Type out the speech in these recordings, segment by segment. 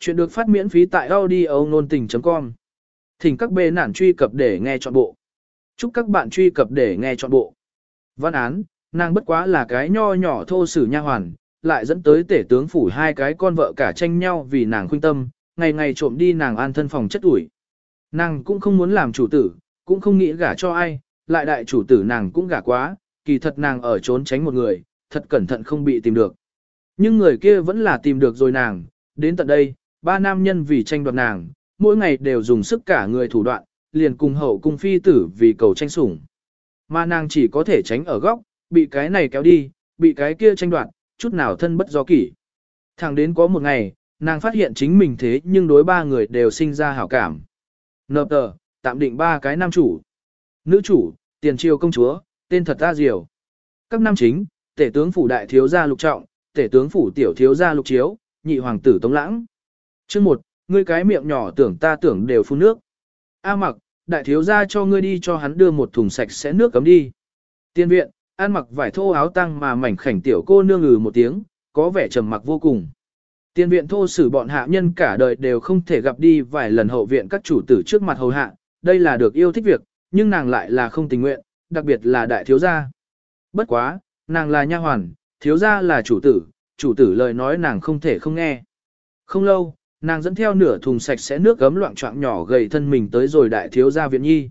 Chuyện được phát miễn phí tại audio nôn tình.com. Thỉnh các bê nản truy cập để nghe trọn bộ. Chúc các bạn truy cập để nghe trọn bộ. Văn án, nàng bất quá là cái nho nhỏ thô sử nha hoàn, lại dẫn tới tể tướng phủ hai cái con vợ cả tranh nhau vì nàng khuyên tâm, ngày ngày trộm đi nàng an thân phòng chất ủi. Nàng cũng không muốn làm chủ tử, cũng không nghĩ gả cho ai, lại đại chủ tử nàng cũng gả quá, kỳ thật nàng ở trốn tránh một người, thật cẩn thận không bị tìm được. Nhưng người kia vẫn là tìm được rồi nàng, đến tận đây, ba nam nhân vì tranh đoạt nàng, mỗi ngày đều dùng sức cả người thủ đoạn, liền cùng hậu cung phi tử vì cầu tranh sủng. Mà nàng chỉ có thể tránh ở góc, bị cái này kéo đi, bị cái kia tranh đoạt, chút nào thân bất do kỷ. Thẳng đến có một ngày, nàng phát hiện chính mình thế nhưng đối ba người đều sinh ra hảo cảm. Nợp tờ, tạm định ba cái nam chủ. Nữ chủ, tiền triều công chúa, tên thật ta diều. Các nam chính, tể tướng phủ đại thiếu gia lục trọng, tể tướng phủ tiểu thiếu gia lục chiếu, nhị hoàng tử tống lãng. Chương một, ngươi cái miệng nhỏ tưởng ta tưởng đều phun nước. A mặc, đại thiếu gia cho ngươi đi cho hắn đưa một thùng sạch sẽ nước cấm đi. Tiên viện, an mặc vải thô áo tăng mà mảnh khảnh tiểu cô nương ngừ một tiếng, có vẻ trầm mặc vô cùng. Tiên viện thô sử bọn hạ nhân cả đời đều không thể gặp đi vài lần hậu viện các chủ tử trước mặt hầu hạ, đây là được yêu thích việc, nhưng nàng lại là không tình nguyện, đặc biệt là đại thiếu gia. Bất quá, nàng là nha hoàn, thiếu gia là chủ tử, chủ tử lời nói nàng không thể không nghe. Không lâu, nàng dẫn theo nửa thùng sạch sẽ nước gấm loạn trọng nhỏ gầy thân mình tới rồi đại thiếu gia viện nhi.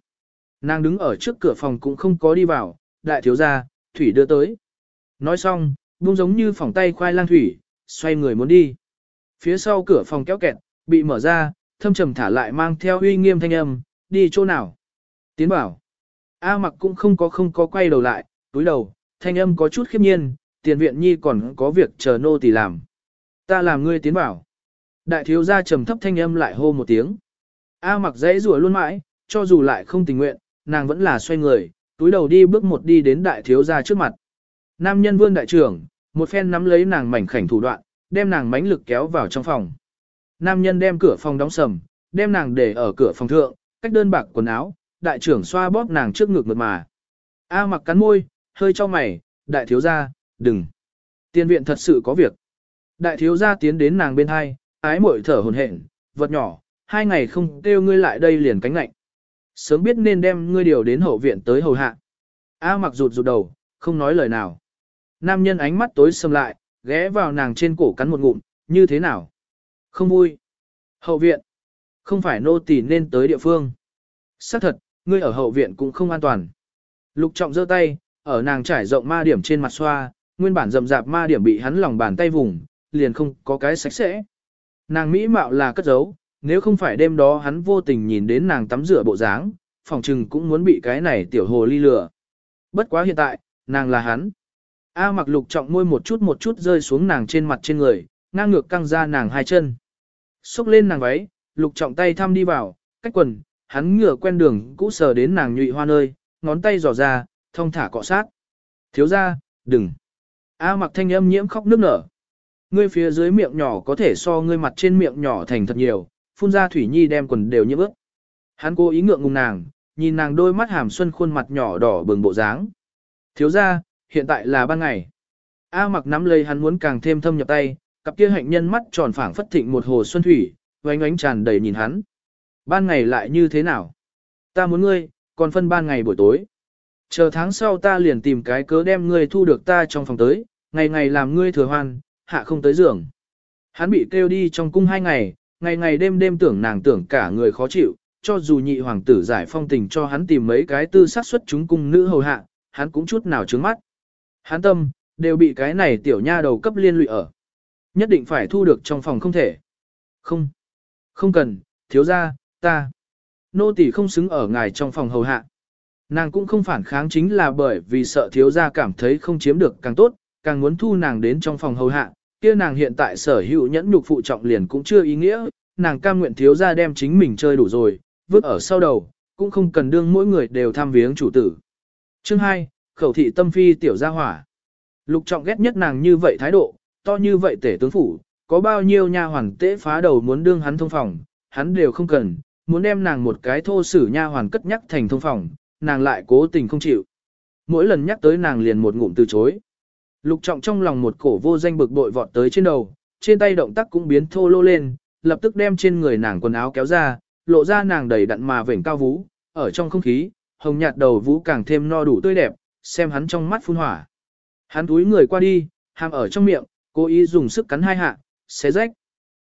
Nàng đứng ở trước cửa phòng cũng không có đi vào, đại thiếu gia, thủy đưa tới. Nói xong, buông giống như phòng tay khoai lang thủy, xoay người muốn đi. Phía sau cửa phòng kéo kẹt, bị mở ra, thâm trầm thả lại mang theo uy nghiêm thanh âm, đi chỗ nào. Tiến bảo. A mặc cũng không có không có quay đầu lại, túi đầu, thanh âm có chút khiếp nhiên, tiền viện nhi còn có việc chờ nô tỳ làm. Ta làm ngươi tiến bảo. Đại thiếu gia trầm thấp thanh âm lại hô một tiếng. A mặc dãy rủa luôn mãi, cho dù lại không tình nguyện, nàng vẫn là xoay người, túi đầu đi bước một đi đến đại thiếu gia trước mặt. Nam nhân vương đại trưởng, một phen nắm lấy nàng mảnh khảnh thủ đoạn, đem nàng mãnh lực kéo vào trong phòng. Nam nhân đem cửa phòng đóng sầm, đem nàng để ở cửa phòng thượng, cách đơn bạc quần áo, đại trưởng xoa bóp nàng trước ngực mượt mà. A mặc cắn môi, hơi cho mày, đại thiếu gia, đừng. Tiên viện thật sự có việc. Đại thiếu gia tiến đến nàng bên hai, ái muội thở hồn hển, vật nhỏ, hai ngày không kêu ngươi lại đây liền cánh lạnh. Sớm biết nên đem ngươi điều đến hậu viện tới hầu hạ. A mặc rụt rụt đầu, không nói lời nào. Nam nhân ánh mắt tối sầm lại, ghé vào nàng trên cổ cắn một ngụm, như thế nào? Không vui. Hậu viện. Không phải nô tỳ nên tới địa phương. Xác thật, ngươi ở hậu viện cũng không an toàn. Lục trọng giơ tay, ở nàng trải rộng ma điểm trên mặt xoa, nguyên bản rậm rạp ma điểm bị hắn lòng bàn tay vùng, liền không có cái sạch sẽ. Nàng mỹ mạo là cất giấu, nếu không phải đêm đó hắn vô tình nhìn đến nàng tắm rửa bộ dáng, phòng trừng cũng muốn bị cái này tiểu hồ ly lừa. Bất quá hiện tại, nàng là hắn. A mặc lục trọng môi một chút một chút rơi xuống nàng trên mặt trên người, ngang ngược căng ra nàng hai chân. Xúc lên nàng váy, lục trọng tay thăm đi vào, cách quần, hắn ngửa quen đường cũ sờ đến nàng nhụy hoa nơi, ngón tay dò ra, thông thả cọ sát. Thiếu ra, đừng. A mặc thanh âm nhiễm khóc nước nở. Ngươi phía dưới miệng nhỏ có thể so ngươi mặt trên miệng nhỏ thành thật nhiều, phun ra thủy nhi đem quần đều nhiễm ướt. Hắn cố ý ngượng ngùng nàng, nhìn nàng đôi mắt hàm xuân khuôn mặt nhỏ đỏ bừng bộ dáng. Thiếu ra, hiện tại là ban ngày. A mặc nắm lấy hắn muốn càng thêm thâm nhập tay, cặp kia hạnh nhân mắt tròn phảng phất thịnh một hồ xuân thủy, oánh ánh tràn đầy nhìn hắn. Ban ngày lại như thế nào? Ta muốn ngươi, còn phân ban ngày buổi tối. Chờ tháng sau ta liền tìm cái cớ đem ngươi thu được ta trong phòng tới, ngày ngày làm ngươi thừa hoan, hạ không tới giường. Hắn bị kêu đi trong cung hai ngày, ngày ngày đêm đêm tưởng nàng tưởng cả người khó chịu, cho dù nhị hoàng tử giải phong tình cho hắn tìm mấy cái tư sát xuất chúng cung nữ hầu hạ, hắn cũng chút nào trướng mắt. Hắn tâm, đều bị cái này tiểu nha đầu cấp liên lụy ở. Nhất định phải thu được trong phòng không thể. Không, không cần, thiếu ra, ta. Nô tỳ không xứng ở ngài trong phòng hầu hạ. Nàng cũng không phản kháng chính là bởi vì sợ thiếu gia cảm thấy không chiếm được càng tốt, càng muốn thu nàng đến trong phòng hầu hạ, kia nàng hiện tại sở hữu nhẫn nhục phụ trọng liền cũng chưa ý nghĩa, nàng cam nguyện thiếu gia đem chính mình chơi đủ rồi, vứt ở sau đầu, cũng không cần đương mỗi người đều tham viếng chủ tử. Chương 2, khẩu thị tâm phi tiểu gia hỏa. Lục trọng ghét nhất nàng như vậy thái độ, to như vậy tể tướng phủ, có bao nhiêu nha hoàn tế phá đầu muốn đương hắn thông phòng, hắn đều không cần, muốn đem nàng một cái thô sử nha hoàn cất nhắc thành thông phòng, nàng lại cố tình không chịu. Mỗi lần nhắc tới nàng liền một ngụm từ chối. Lục trọng trong lòng một cổ vô danh bực bội vọt tới trên đầu, trên tay động tác cũng biến thô lô lên, lập tức đem trên người nàng quần áo kéo ra, lộ ra nàng đầy đặn mà vểnh cao vú, ở trong không khí, hồng nhạt đầu vú càng thêm no đủ tươi đẹp, xem hắn trong mắt phun hỏa. Hắn túi người qua đi, hàm ở trong miệng, cố ý dùng sức cắn hai hạ, xé rách.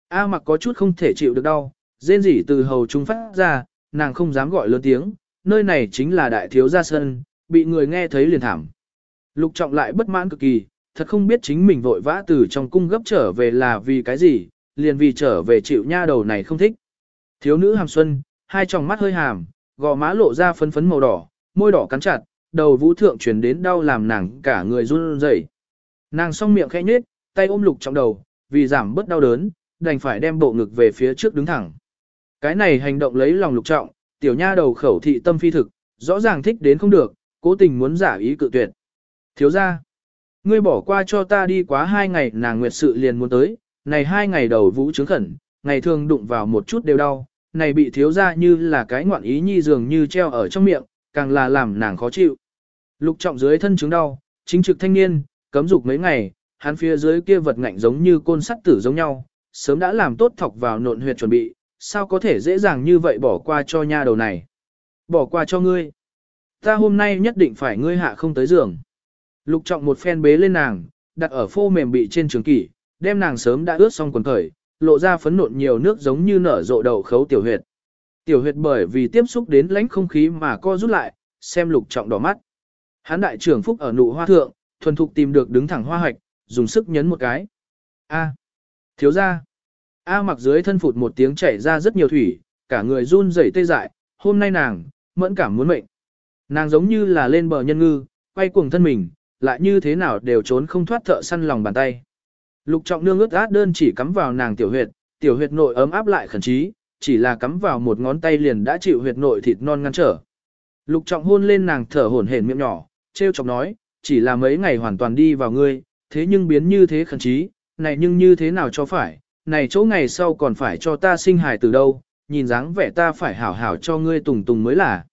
A mặc có chút không thể chịu được đau, rên rỉ từ hầu trung phát ra, nàng không dám gọi lớn tiếng, nơi này chính là đại thiếu gia sân, bị người nghe thấy liền thảm. Lục trọng lại bất mãn cực kỳ, thật không biết chính mình vội vã từ trong cung gấp trở về là vì cái gì, liền vì trở về chịu nha đầu này không thích. Thiếu nữ hàm xuân, hai tròng mắt hơi hàm, gò má lộ ra phấn phấn màu đỏ, môi đỏ cắn chặt, đầu vũ thượng chuyển đến đau làm nàng cả người run rẩy. Nàng song miệng khẽ nhếch, tay ôm lục trọng đầu, vì giảm bớt đau đớn, đành phải đem bộ ngực về phía trước đứng thẳng. Cái này hành động lấy lòng lục trọng, tiểu nha đầu khẩu thị tâm phi thực, rõ ràng thích đến không được, cố tình muốn giả ý cự tuyệt. Thiếu ra, ngươi bỏ qua cho ta đi quá hai ngày nàng nguyệt sự liền muốn tới, này hai ngày đầu vũ chứng khẩn, ngày thường đụng vào một chút đều đau, này bị thiếu ra như là cái ngoạn ý nhi dường như treo ở trong miệng, càng là làm nàng khó chịu. Lục trọng dưới thân chứng đau, chính trực thanh niên, cấm dục mấy ngày, hắn phía dưới kia vật ngạnh giống như côn sắt tử giống nhau, sớm đã làm tốt thọc vào nộn huyệt chuẩn bị, sao có thể dễ dàng như vậy bỏ qua cho nha đầu này. Bỏ qua cho ngươi. Ta hôm nay nhất định phải ngươi hạ không tới giường. Lục trọng một phen bế lên nàng, đặt ở phô mềm bị trên trường kỷ, đem nàng sớm đã ướt xong quần khởi, lộ ra phấn nộn nhiều nước giống như nở rộ đầu khấu tiểu huyệt. Tiểu huyệt bởi vì tiếp xúc đến lãnh không khí mà co rút lại, xem lục trọng đỏ mắt. Hán đại trưởng phúc ở nụ hoa thượng, thuần thục tìm được đứng thẳng hoa hạch, dùng sức nhấn một cái. A. thiếu ra. A mặc dưới thân phụt một tiếng chảy ra rất nhiều thủy, cả người run rẩy tê dại, hôm nay nàng, mẫn cảm muốn mệnh. Nàng giống như là lên bờ nhân ngư, quay cuồng thân mình, lại như thế nào đều trốn không thoát thợ săn lòng bàn tay. Lục trọng nương ướt át đơn chỉ cắm vào nàng tiểu huyệt, tiểu huyệt nội ấm áp lại khẩn trí, chỉ là cắm vào một ngón tay liền đã chịu huyệt nội thịt non ngăn trở. Lục trọng hôn lên nàng thở hổn hển miệng nhỏ, treo chọc nói, chỉ là mấy ngày hoàn toàn đi vào ngươi, thế nhưng biến như thế khẩn trí, này nhưng như thế nào cho phải, này chỗ ngày sau còn phải cho ta sinh hài từ đâu, nhìn dáng vẻ ta phải hảo hảo cho ngươi tùng tùng mới là.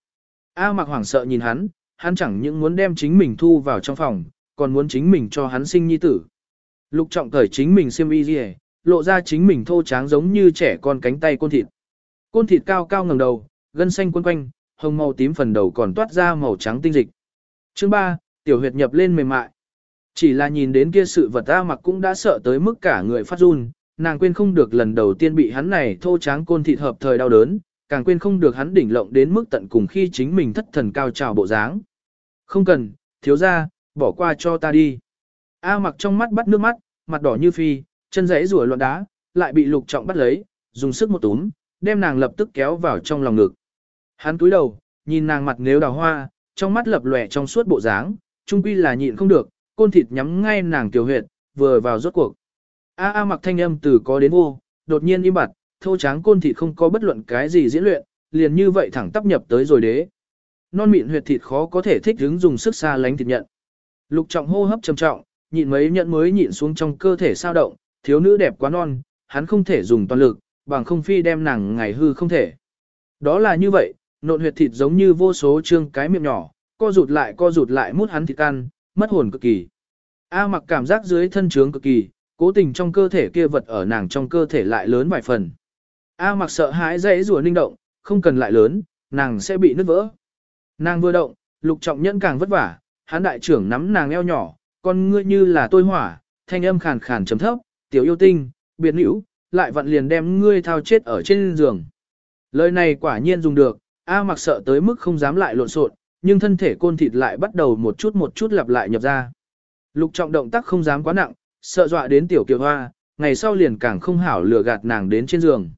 A mặc hoảng sợ nhìn hắn, hắn chẳng những muốn đem chính mình thu vào trong phòng, còn muốn chính mình cho hắn sinh nhi tử. Lục trọng cởi chính mình xiêm y rìa, lộ ra chính mình thô tráng giống như trẻ con cánh tay côn thịt. Côn thịt cao cao ngẩng đầu, gân xanh quấn quanh, hồng màu tím phần đầu còn toát ra màu trắng tinh dịch. Chương 3, tiểu huyệt nhập lên mềm mại. Chỉ là nhìn đến kia sự vật ta mặc cũng đã sợ tới mức cả người phát run, nàng quên không được lần đầu tiên bị hắn này thô tráng côn thịt hợp thời đau đớn, càng quên không được hắn đỉnh lộng đến mức tận cùng khi chính mình thất thần cao trào bộ dáng. Không cần, thiếu ra, bỏ qua cho ta đi. A mặc trong mắt bắt nước mắt, mặt đỏ như phi, chân rẽ rùa loạn đá, lại bị lục trọng bắt lấy, dùng sức một túm, đem nàng lập tức kéo vào trong lòng ngực. Hắn túi đầu, nhìn nàng mặt nếu đào hoa, trong mắt lập lòe trong suốt bộ dáng, trung quy là nhịn không được, côn thịt nhắm ngay nàng tiểu huyệt, vừa vào rốt cuộc. A A mặc thanh âm từ có đến vô, đột nhiên im bặt, thô tráng côn thịt không có bất luận cái gì diễn luyện, liền như vậy thẳng tắp nhập tới rồi đế. Non mịn huyệt thịt khó có thể thích ứng dùng sức xa lánh thịt nhận. Lục trọng hô hấp trầm trọng, nhịn mấy nhận mới nhịn xuống trong cơ thể sao động, thiếu nữ đẹp quá non, hắn không thể dùng toàn lực, bằng không phi đem nàng ngày hư không thể. Đó là như vậy, nộn huyệt thịt giống như vô số trương cái miệng nhỏ, co rụt lại co rụt lại mút hắn thịt ăn, mất hồn cực kỳ. A mặc cảm giác dưới thân trướng cực kỳ, cố tình trong cơ thể kia vật ở nàng trong cơ thể lại lớn vài phần. A mặc sợ hãi dãy rùa ninh động, không cần lại lớn, nàng sẽ bị nứt vỡ. Nàng vừa động, lục trọng nhẫn càng vất vả, hắn đại trưởng nắm nàng eo nhỏ, con ngươi như là tôi hỏa, thanh âm khàn khàn chấm thấp, tiểu yêu tinh, biệt nữ, lại vặn liền đem ngươi thao chết ở trên giường. Lời này quả nhiên dùng được, A mặc sợ tới mức không dám lại lộn xộn, nhưng thân thể côn thịt lại bắt đầu một chút một chút lặp lại nhập ra. Lục trọng động tác không dám quá nặng, sợ dọa đến tiểu kiều hoa, ngày sau liền càng không hảo lừa gạt nàng đến trên giường.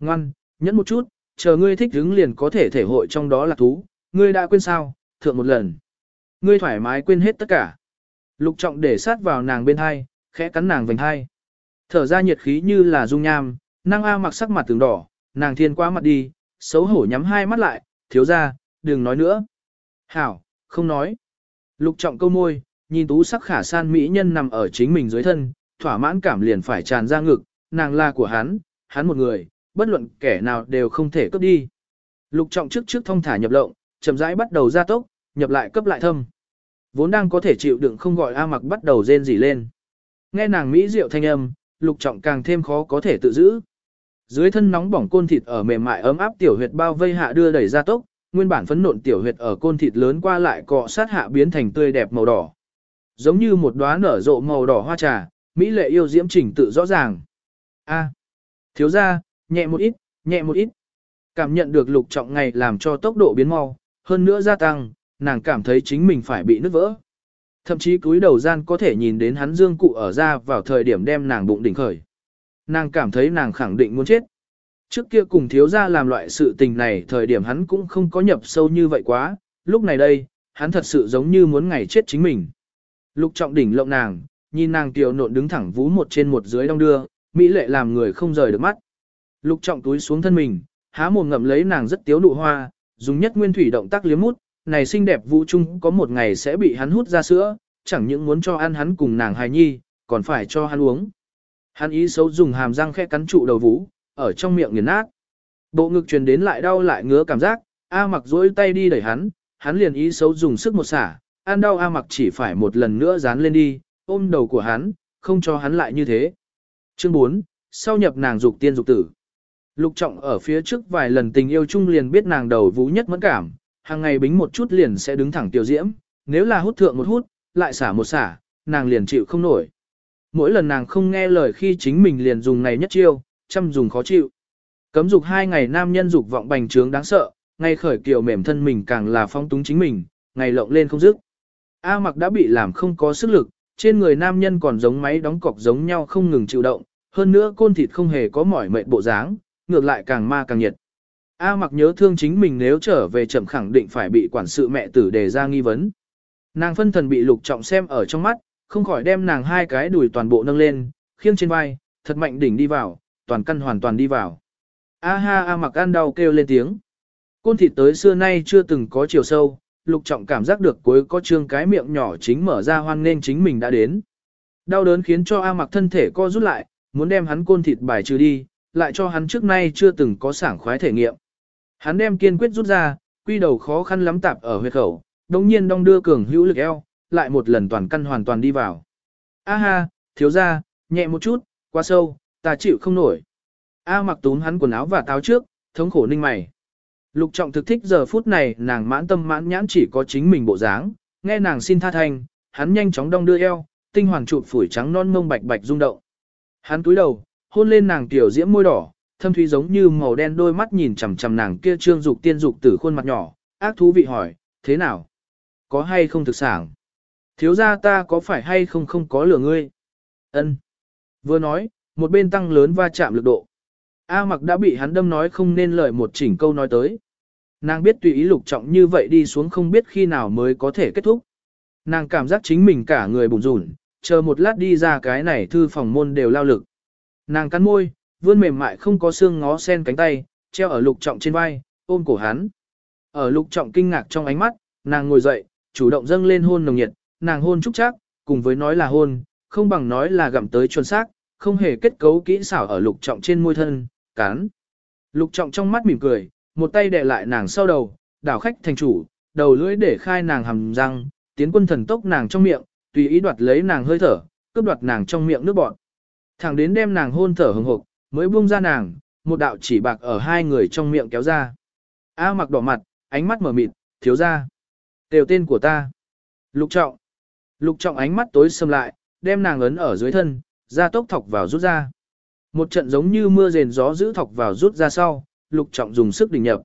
Ngoan, nhẫn một chút, chờ ngươi thích hứng liền có thể thể hội trong đó là thú, ngươi đã quên sao, thượng một lần. Ngươi thoải mái quên hết tất cả. Lục trọng để sát vào nàng bên hai, khẽ cắn nàng vành hai. Thở ra nhiệt khí như là dung nham, năng A mặc sắc mặt tường đỏ, nàng thiên qua mặt đi, xấu hổ nhắm hai mắt lại, thiếu ra, đừng nói nữa. Hảo, không nói. Lục trọng câu môi, nhìn tú sắc khả san mỹ nhân nằm ở chính mình dưới thân, thỏa mãn cảm liền phải tràn ra ngực, nàng là của hắn, hắn một người, bất luận kẻ nào đều không thể cướp đi. Lục trọng trước trước thông thả nhập lộng, chậm rãi bắt đầu ra tốc, nhập lại cấp lại thâm. Vốn đang có thể chịu đựng không gọi A mặc bắt đầu rên rỉ lên. Nghe nàng mỹ diệu thanh âm, lục trọng càng thêm khó có thể tự giữ. Dưới thân nóng bỏng côn thịt ở mềm mại ấm áp tiểu huyệt bao vây hạ đưa đẩy ra tốc, nguyên bản phấn nộn tiểu huyệt ở côn thịt lớn qua lại cọ sát hạ biến thành tươi đẹp màu đỏ. Giống như một đóa nở rộ màu đỏ hoa trà, mỹ lệ yêu diễm chỉnh tự rõ ràng. A, thiếu gia, nhẹ một ít, nhẹ một ít. Cảm nhận được lục trọng ngày làm cho tốc độ biến mau, hơn nữa gia tăng, nàng cảm thấy chính mình phải bị nứt vỡ. Thậm chí cúi đầu gian có thể nhìn đến hắn dương cụ ở ra vào thời điểm đem nàng bụng đỉnh khởi. Nàng cảm thấy nàng khẳng định muốn chết. Trước kia cùng thiếu gia làm loại sự tình này thời điểm hắn cũng không có nhập sâu như vậy quá, lúc này đây, hắn thật sự giống như muốn ngày chết chính mình. Lục trọng đỉnh lộng nàng, nhìn nàng tiểu nộn đứng thẳng vú một trên một dưới đong đưa, mỹ lệ làm người không rời được mắt. Lục trọng túi xuống thân mình, há mồm ngậm lấy nàng rất tiếu nụ hoa, dùng nhất nguyên thủy động tác liếm mút, này xinh đẹp vũ trung có một ngày sẽ bị hắn hút ra sữa, chẳng những muốn cho ăn hắn cùng nàng hài nhi, còn phải cho hắn uống. Hắn ý xấu dùng hàm răng khẽ cắn trụ đầu vũ, ở trong miệng nghiền nát. Bộ ngực truyền đến lại đau lại ngứa cảm giác, A mặc dối tay đi đẩy hắn, hắn liền ý xấu dùng sức một xả, ăn đau A mặc chỉ phải một lần nữa dán lên đi, ôm đầu của hắn, không cho hắn lại như thế. Chương 4, sau nhập nàng dục tiên dục tử. Lục trọng ở phía trước vài lần tình yêu chung liền biết nàng đầu vũ nhất mẫn cảm, hàng ngày bính một chút liền sẽ đứng thẳng tiểu diễm, nếu là hút thượng một hút, lại xả một xả, nàng liền chịu không nổi. Mỗi lần nàng không nghe lời khi chính mình liền dùng này nhất chiêu, chăm dùng khó chịu. Cấm dục hai ngày nam nhân dục vọng bành trướng đáng sợ, ngay khởi kiều mềm thân mình càng là phong túng chính mình, ngày lộng lên không dứt. A mặc đã bị làm không có sức lực, trên người nam nhân còn giống máy đóng cọc giống nhau không ngừng chịu động, hơn nữa côn thịt không hề có mỏi mệt bộ dáng, ngược lại càng ma càng nhiệt. A mặc nhớ thương chính mình nếu trở về chậm khẳng định phải bị quản sự mẹ tử đề ra nghi vấn. Nàng phân thần bị lục trọng xem ở trong mắt, không khỏi đem nàng hai cái đùi toàn bộ nâng lên, khiêng trên vai, thật mạnh đỉnh đi vào, toàn căn hoàn toàn đi vào. A ha A mặc ăn đau kêu lên tiếng. Côn thịt tới xưa nay chưa từng có chiều sâu, lục trọng cảm giác được cuối có trương cái miệng nhỏ chính mở ra hoan nên chính mình đã đến. Đau đớn khiến cho A mặc thân thể co rút lại, muốn đem hắn côn thịt bài trừ đi, lại cho hắn trước nay chưa từng có sảng khoái thể nghiệm. Hắn đem kiên quyết rút ra, quy đầu khó khăn lắm tạp ở huyệt khẩu, đồng nhiên đong đưa cường hữu lực eo, lại một lần toàn căn hoàn toàn đi vào. A ha, thiếu ra, nhẹ một chút, quá sâu, ta chịu không nổi. A mặc túm hắn quần áo và táo trước, thống khổ ninh mày. Lục trọng thực thích giờ phút này nàng mãn tâm mãn nhãn chỉ có chính mình bộ dáng, nghe nàng xin tha thanh, hắn nhanh chóng đong đưa eo, tinh hoàng trụ phủi trắng non mông bạch bạch rung động. Hắn túi đầu, hôn lên nàng tiểu diễm môi đỏ, thâm thúy giống như màu đen đôi mắt nhìn chằm chằm nàng kia trương dục tiên dục tử khuôn mặt nhỏ, ác thú vị hỏi, thế nào? Có hay không thực sản? Thiếu gia ta có phải hay không không có lửa ngươi? Ân. Vừa nói, một bên tăng lớn va chạm lực độ. A mặc đã bị hắn đâm nói không nên lời một chỉnh câu nói tới. Nàng biết tùy ý lục trọng như vậy đi xuống không biết khi nào mới có thể kết thúc. Nàng cảm giác chính mình cả người bùn rủn, chờ một lát đi ra cái này thư phòng môn đều lao lực. Nàng cắn môi, vươn mềm mại không có xương ngó sen cánh tay, treo ở lục trọng trên vai, ôm cổ hắn. Ở lục trọng kinh ngạc trong ánh mắt, nàng ngồi dậy, chủ động dâng lên hôn nồng nhiệt, nàng hôn trúc chắc, cùng với nói là hôn, không bằng nói là gặm tới chuẩn xác, không hề kết cấu kỹ xảo ở lục trọng trên môi thân, cắn. Lục trọng trong mắt mỉm cười, một tay đè lại nàng sau đầu, đảo khách thành chủ, đầu lưỡi để khai nàng hầm răng, tiến quân thần tốc nàng trong miệng, tùy ý đoạt lấy nàng hơi thở, cướp đoạt nàng trong miệng nước bọt. Thẳng đến đem nàng hôn thở hừng hực, mới buông ra nàng, một đạo chỉ bạc ở hai người trong miệng kéo ra. A mặc đỏ mặt, ánh mắt mở mịt, thiếu ra. Đều tên của ta. Lục trọng. Lục trọng ánh mắt tối sầm lại, đem nàng ấn ở dưới thân, ra tốc thọc vào rút ra. Một trận giống như mưa rền gió giữ thọc vào rút ra sau, lục trọng dùng sức đỉnh nhập.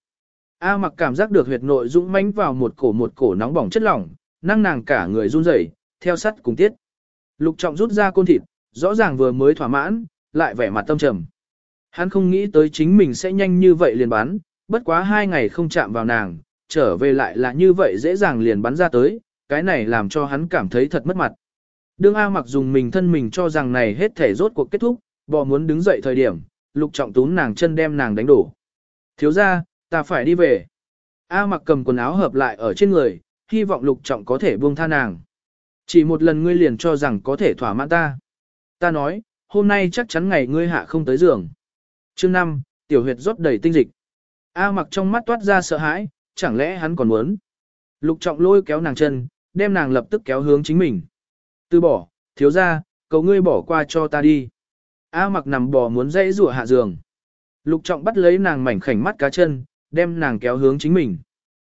A mặc cảm giác được huyệt nội dũng mãnh vào một cổ một cổ nóng bỏng chất lỏng, năng nàng cả người run rẩy, theo sắt cùng tiết. Lục trọng rút ra côn thịt, rõ ràng vừa mới thỏa mãn, lại vẻ mặt tâm trầm. Hắn không nghĩ tới chính mình sẽ nhanh như vậy liền bắn, bất quá hai ngày không chạm vào nàng, trở về lại là như vậy dễ dàng liền bắn ra tới, cái này làm cho hắn cảm thấy thật mất mặt. Đương A mặc dùng mình thân mình cho rằng này hết thể rốt cuộc kết thúc, bò muốn đứng dậy thời điểm, lục trọng tún nàng chân đem nàng đánh đổ. Thiếu ra, ta phải đi về. A mặc cầm quần áo hợp lại ở trên người, hy vọng lục trọng có thể buông tha nàng. Chỉ một lần ngươi liền cho rằng có thể thỏa mãn ta. Ta nói, hôm nay chắc chắn ngày ngươi hạ không tới giường. Chương 5, tiểu huyệt rót đầy tinh dịch. A mặc trong mắt toát ra sợ hãi, chẳng lẽ hắn còn muốn. Lục trọng lôi kéo nàng chân, đem nàng lập tức kéo hướng chính mình. Từ bỏ, thiếu ra, cầu ngươi bỏ qua cho ta đi. A mặc nằm bò muốn dãy rủa hạ giường. Lục trọng bắt lấy nàng mảnh khảnh mắt cá chân, đem nàng kéo hướng chính mình.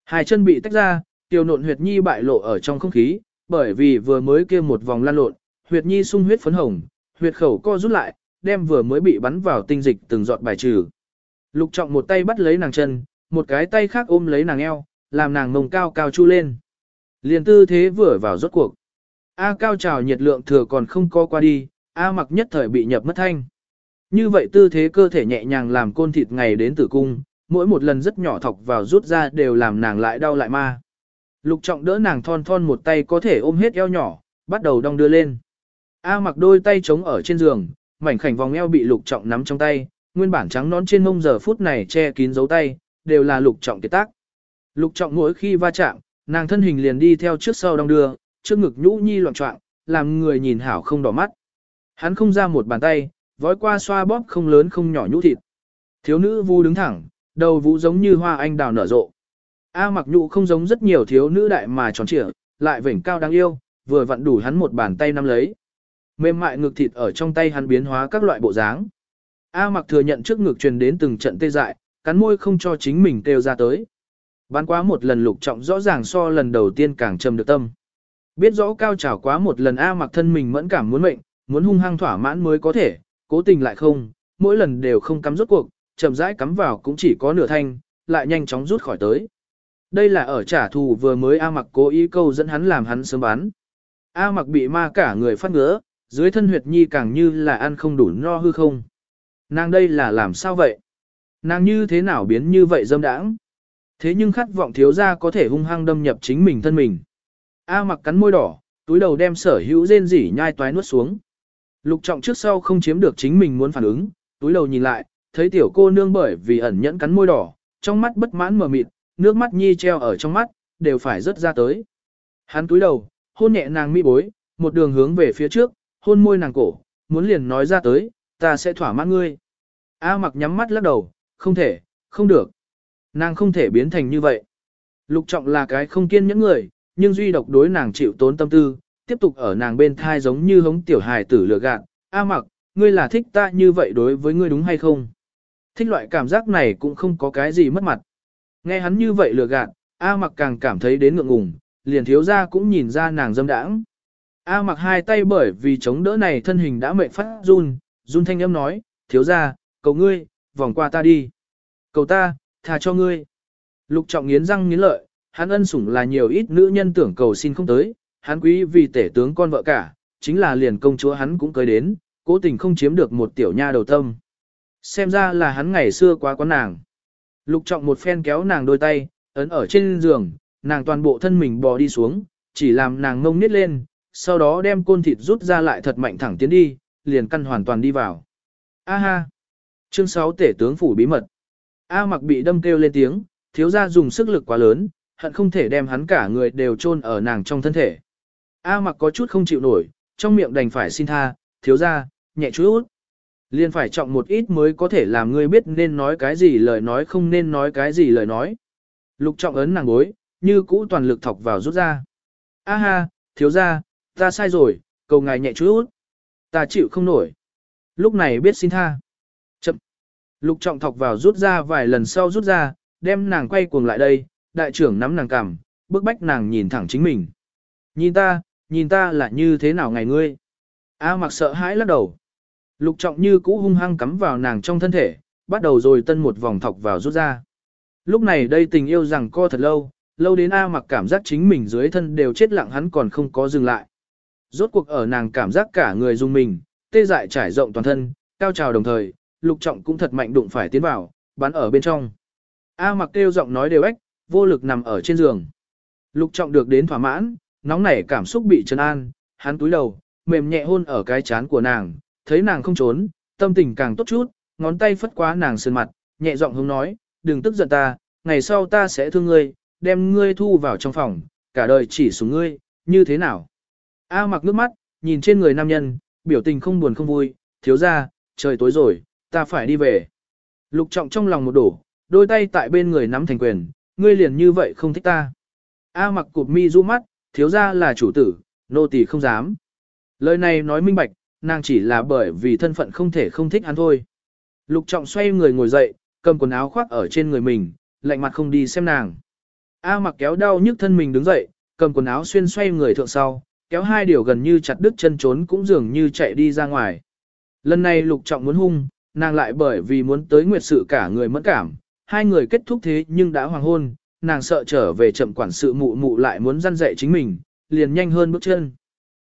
Hai chân bị tách ra, tiểu nộn huyệt nhi bại lộ ở trong không khí, bởi vì vừa mới kia một vòng lan lộn, huyệt nhi sung huyết phấn hồng, huyệt khẩu co rút lại, đem vừa mới bị bắn vào tinh dịch từng giọt bài trừ. Lục trọng một tay bắt lấy nàng chân, một cái tay khác ôm lấy nàng eo, làm nàng mông cao cao chu lên. Liền tư thế vừa vào rốt cuộc. A cao trào nhiệt lượng thừa còn không co qua đi, A mặc nhất thời bị nhập mất thanh. Như vậy tư thế cơ thể nhẹ nhàng làm côn thịt ngày đến tử cung, mỗi một lần rất nhỏ thọc vào rút ra đều làm nàng lại đau lại ma. Lục trọng đỡ nàng thon thon một tay có thể ôm hết eo nhỏ, bắt đầu đong đưa lên. A mặc đôi tay trống ở trên giường, mảnh khảnh vòng eo bị lục trọng nắm trong tay, nguyên bản trắng nón trên mông giờ phút này che kín dấu tay, đều là lục trọng kiệt tác. Lục trọng mỗi khi va chạm, nàng thân hình liền đi theo trước sau đong đưa, trước ngực nhũ nhi loạn trọng, làm người nhìn hảo không đỏ mắt. Hắn không ra một bàn tay, vói qua xoa bóp không lớn không nhỏ nhũ thịt. Thiếu nữ vu đứng thẳng, đầu vũ giống như hoa anh đào nở rộ. A mặc nhũ không giống rất nhiều thiếu nữ đại mà tròn trịa, lại vểnh cao đáng yêu, vừa vặn đủ hắn một bàn tay nắm lấy. Mềm mại ngực thịt ở trong tay hắn biến hóa các loại bộ dáng. A mặc thừa nhận trước ngực truyền đến từng trận tê dại, cắn môi không cho chính mình kêu ra tới. Bán quá một lần lục trọng rõ ràng so lần đầu tiên càng trầm được tâm. Biết rõ cao trào quá một lần A mặc thân mình mẫn cảm muốn mệnh, muốn hung hăng thỏa mãn mới có thể, cố tình lại không, mỗi lần đều không cắm rốt cuộc, chậm rãi cắm vào cũng chỉ có nửa thanh, lại nhanh chóng rút khỏi tới. Đây là ở trả thù vừa mới A mặc cố ý câu dẫn hắn làm hắn sớm bán. A mặc bị ma cả người phát ngứa, dưới thân huyệt nhi càng như là ăn không đủ no hư không. Nàng đây là làm sao vậy? Nàng như thế nào biến như vậy dâm đãng? Thế nhưng khát vọng thiếu ra có thể hung hăng đâm nhập chính mình thân mình. A mặc cắn môi đỏ, túi đầu đem sở hữu rên rỉ nhai toái nuốt xuống. Lục trọng trước sau không chiếm được chính mình muốn phản ứng, túi đầu nhìn lại, thấy tiểu cô nương bởi vì ẩn nhẫn cắn môi đỏ, trong mắt bất mãn mờ mịt, nước mắt nhi treo ở trong mắt, đều phải rớt ra tới. Hắn túi đầu, hôn nhẹ nàng mi bối, một đường hướng về phía trước, hôn môi nàng cổ, muốn liền nói ra tới, ta sẽ thỏa mãn ngươi. A mặc nhắm mắt lắc đầu, không thể, không được. Nàng không thể biến thành như vậy. Lục trọng là cái không kiên nhẫn người, nhưng duy độc đối nàng chịu tốn tâm tư, tiếp tục ở nàng bên thai giống như hống tiểu hài tử lừa gạt. A mặc, ngươi là thích ta như vậy đối với ngươi đúng hay không? Thích loại cảm giác này cũng không có cái gì mất mặt. Nghe hắn như vậy lừa gạt, A mặc càng cảm thấy đến ngượng ngùng, liền thiếu ra cũng nhìn ra nàng dâm đãng. A mặc hai tay bởi vì chống đỡ này thân hình đã mệt phát run, run thanh âm nói, thiếu ra, cầu ngươi, vòng qua ta đi. Cầu ta, tha cho ngươi. Lục trọng nghiến răng nghiến lợi, hắn ân sủng là nhiều ít nữ nhân tưởng cầu xin không tới, hắn quý vì tể tướng con vợ cả, chính là liền công chúa hắn cũng cưới đến, cố tình không chiếm được một tiểu nha đầu tâm. Xem ra là hắn ngày xưa quá quán nàng. Lục trọng một phen kéo nàng đôi tay, ấn ở trên giường, nàng toàn bộ thân mình bò đi xuống, chỉ làm nàng ngông nít lên, sau đó đem côn thịt rút ra lại thật mạnh thẳng tiến đi, liền căn hoàn toàn đi vào. A ha! Chương 6 tể tướng phủ bí mật. A mặc bị đâm kêu lên tiếng, thiếu gia dùng sức lực quá lớn, hận không thể đem hắn cả người đều chôn ở nàng trong thân thể. A mặc có chút không chịu nổi, trong miệng đành phải xin tha, thiếu gia, nhẹ chút. Liên phải trọng một ít mới có thể làm ngươi biết nên nói cái gì lời nói không nên nói cái gì lời nói. Lục trọng ấn nàng bối, như cũ toàn lực thọc vào rút ra. A ha, thiếu gia, ta sai rồi, cầu ngài nhẹ chút. Ta chịu không nổi. Lúc này biết xin tha. Chậm. Lục trọng thọc vào rút ra vài lần sau rút ra, đem nàng quay cuồng lại đây, đại trưởng nắm nàng cằm, bước bách nàng nhìn thẳng chính mình. Nhìn ta, nhìn ta là như thế nào ngày ngươi. A mặc sợ hãi lắc đầu. Lục trọng như cũ hung hăng cắm vào nàng trong thân thể, bắt đầu rồi tân một vòng thọc vào rút ra. Lúc này đây tình yêu rằng co thật lâu, lâu đến A mặc cảm giác chính mình dưới thân đều chết lặng hắn còn không có dừng lại. Rốt cuộc ở nàng cảm giác cả người dùng mình, tê dại trải rộng toàn thân, cao trào đồng thời, lục trọng cũng thật mạnh đụng phải tiến vào, bắn ở bên trong. A mặc kêu giọng nói đều ếch, vô lực nằm ở trên giường. Lục trọng được đến thỏa mãn, nóng nảy cảm xúc bị trấn an, hắn túi đầu, mềm nhẹ hôn ở cái chán của nàng, thấy nàng không trốn, tâm tình càng tốt chút, ngón tay phất qua nàng sườn mặt, nhẹ giọng hướng nói, đừng tức giận ta, ngày sau ta sẽ thương ngươi, đem ngươi thu vào trong phòng, cả đời chỉ xuống ngươi, như thế nào? A mặc nước mắt, nhìn trên người nam nhân, biểu tình không buồn không vui, thiếu ra, trời tối rồi, ta phải đi về. Lục trọng trong lòng một đổ, đôi tay tại bên người nắm thành quyền, ngươi liền như vậy không thích ta. A mặc cụp mi du mắt, thiếu ra là chủ tử, nô tỳ không dám. Lời này nói minh bạch, nàng chỉ là bởi vì thân phận không thể không thích hắn thôi. Lục trọng xoay người ngồi dậy, cầm quần áo khoác ở trên người mình, lạnh mặt không đi xem nàng. A mặc kéo đau nhức thân mình đứng dậy, cầm quần áo xuyên xoay người thượng sau, kéo hai điều gần như chặt đứt chân trốn cũng dường như chạy đi ra ngoài. Lần này lục trọng muốn hung, nàng lại bởi vì muốn tới nguyệt sự cả người mẫn cảm, hai người kết thúc thế nhưng đã hoàng hôn, nàng sợ trở về chậm quản sự mụ mụ lại muốn răn dạy chính mình, liền nhanh hơn bước chân.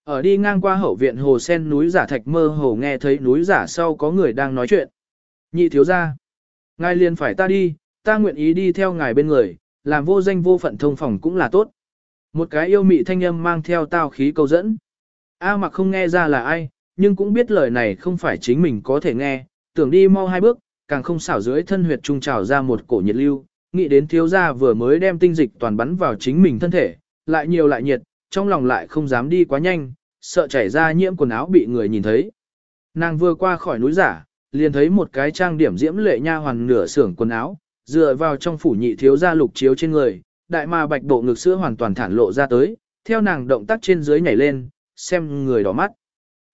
Ở đi ngang qua hậu viện hồ sen núi giả thạch mơ hồ nghe thấy núi giả sau có người đang nói chuyện. Nhị thiếu ra. Ngài liền phải ta đi, ta nguyện ý đi theo ngài bên người, làm vô danh vô phận thông phòng cũng là tốt. Một cái yêu mị thanh âm mang theo tao khí câu dẫn. A mặc không nghe ra là ai, nhưng cũng biết lời này không phải chính mình có thể nghe, tưởng đi mau hai bước, càng không xảo dưới thân huyệt trung trào ra một cổ nhiệt lưu, nghĩ đến thiếu gia vừa mới đem tinh dịch toàn bắn vào chính mình thân thể, lại nhiều lại nhiệt, trong lòng lại không dám đi quá nhanh, sợ chảy ra nhiễm quần áo bị người nhìn thấy. Nàng vừa qua khỏi núi giả, liền thấy một cái trang điểm diễm lệ nha hoàn nửa xưởng quần áo, dựa vào trong phủ nhị thiếu gia lục chiếu trên người, đại ma bạch bộ ngực sữa hoàn toàn thản lộ ra tới, theo nàng động tác trên dưới nhảy lên, xem người đỏ mắt.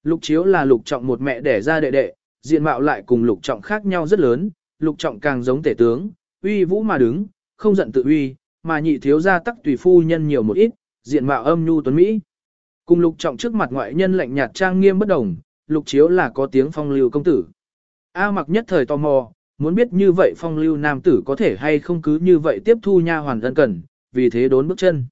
Lục chiếu là lục trọng một mẹ đẻ ra đệ đệ, diện mạo lại cùng lục trọng khác nhau rất lớn, lục trọng càng giống tể tướng, uy vũ mà đứng, không giận tự uy, mà nhị thiếu gia tắc tùy phu nhân nhiều một ít, diện mạo âm nhu tuấn Mỹ. Cùng lục trọng trước mặt ngoại nhân lạnh nhạt trang nghiêm bất đồng, lục chiếu là có tiếng phong lưu công tử. A mặc nhất thời tò mò, muốn biết như vậy phong lưu nam tử có thể hay không cứ như vậy tiếp thu nha hoàn ân cần, vì thế đốn bước chân.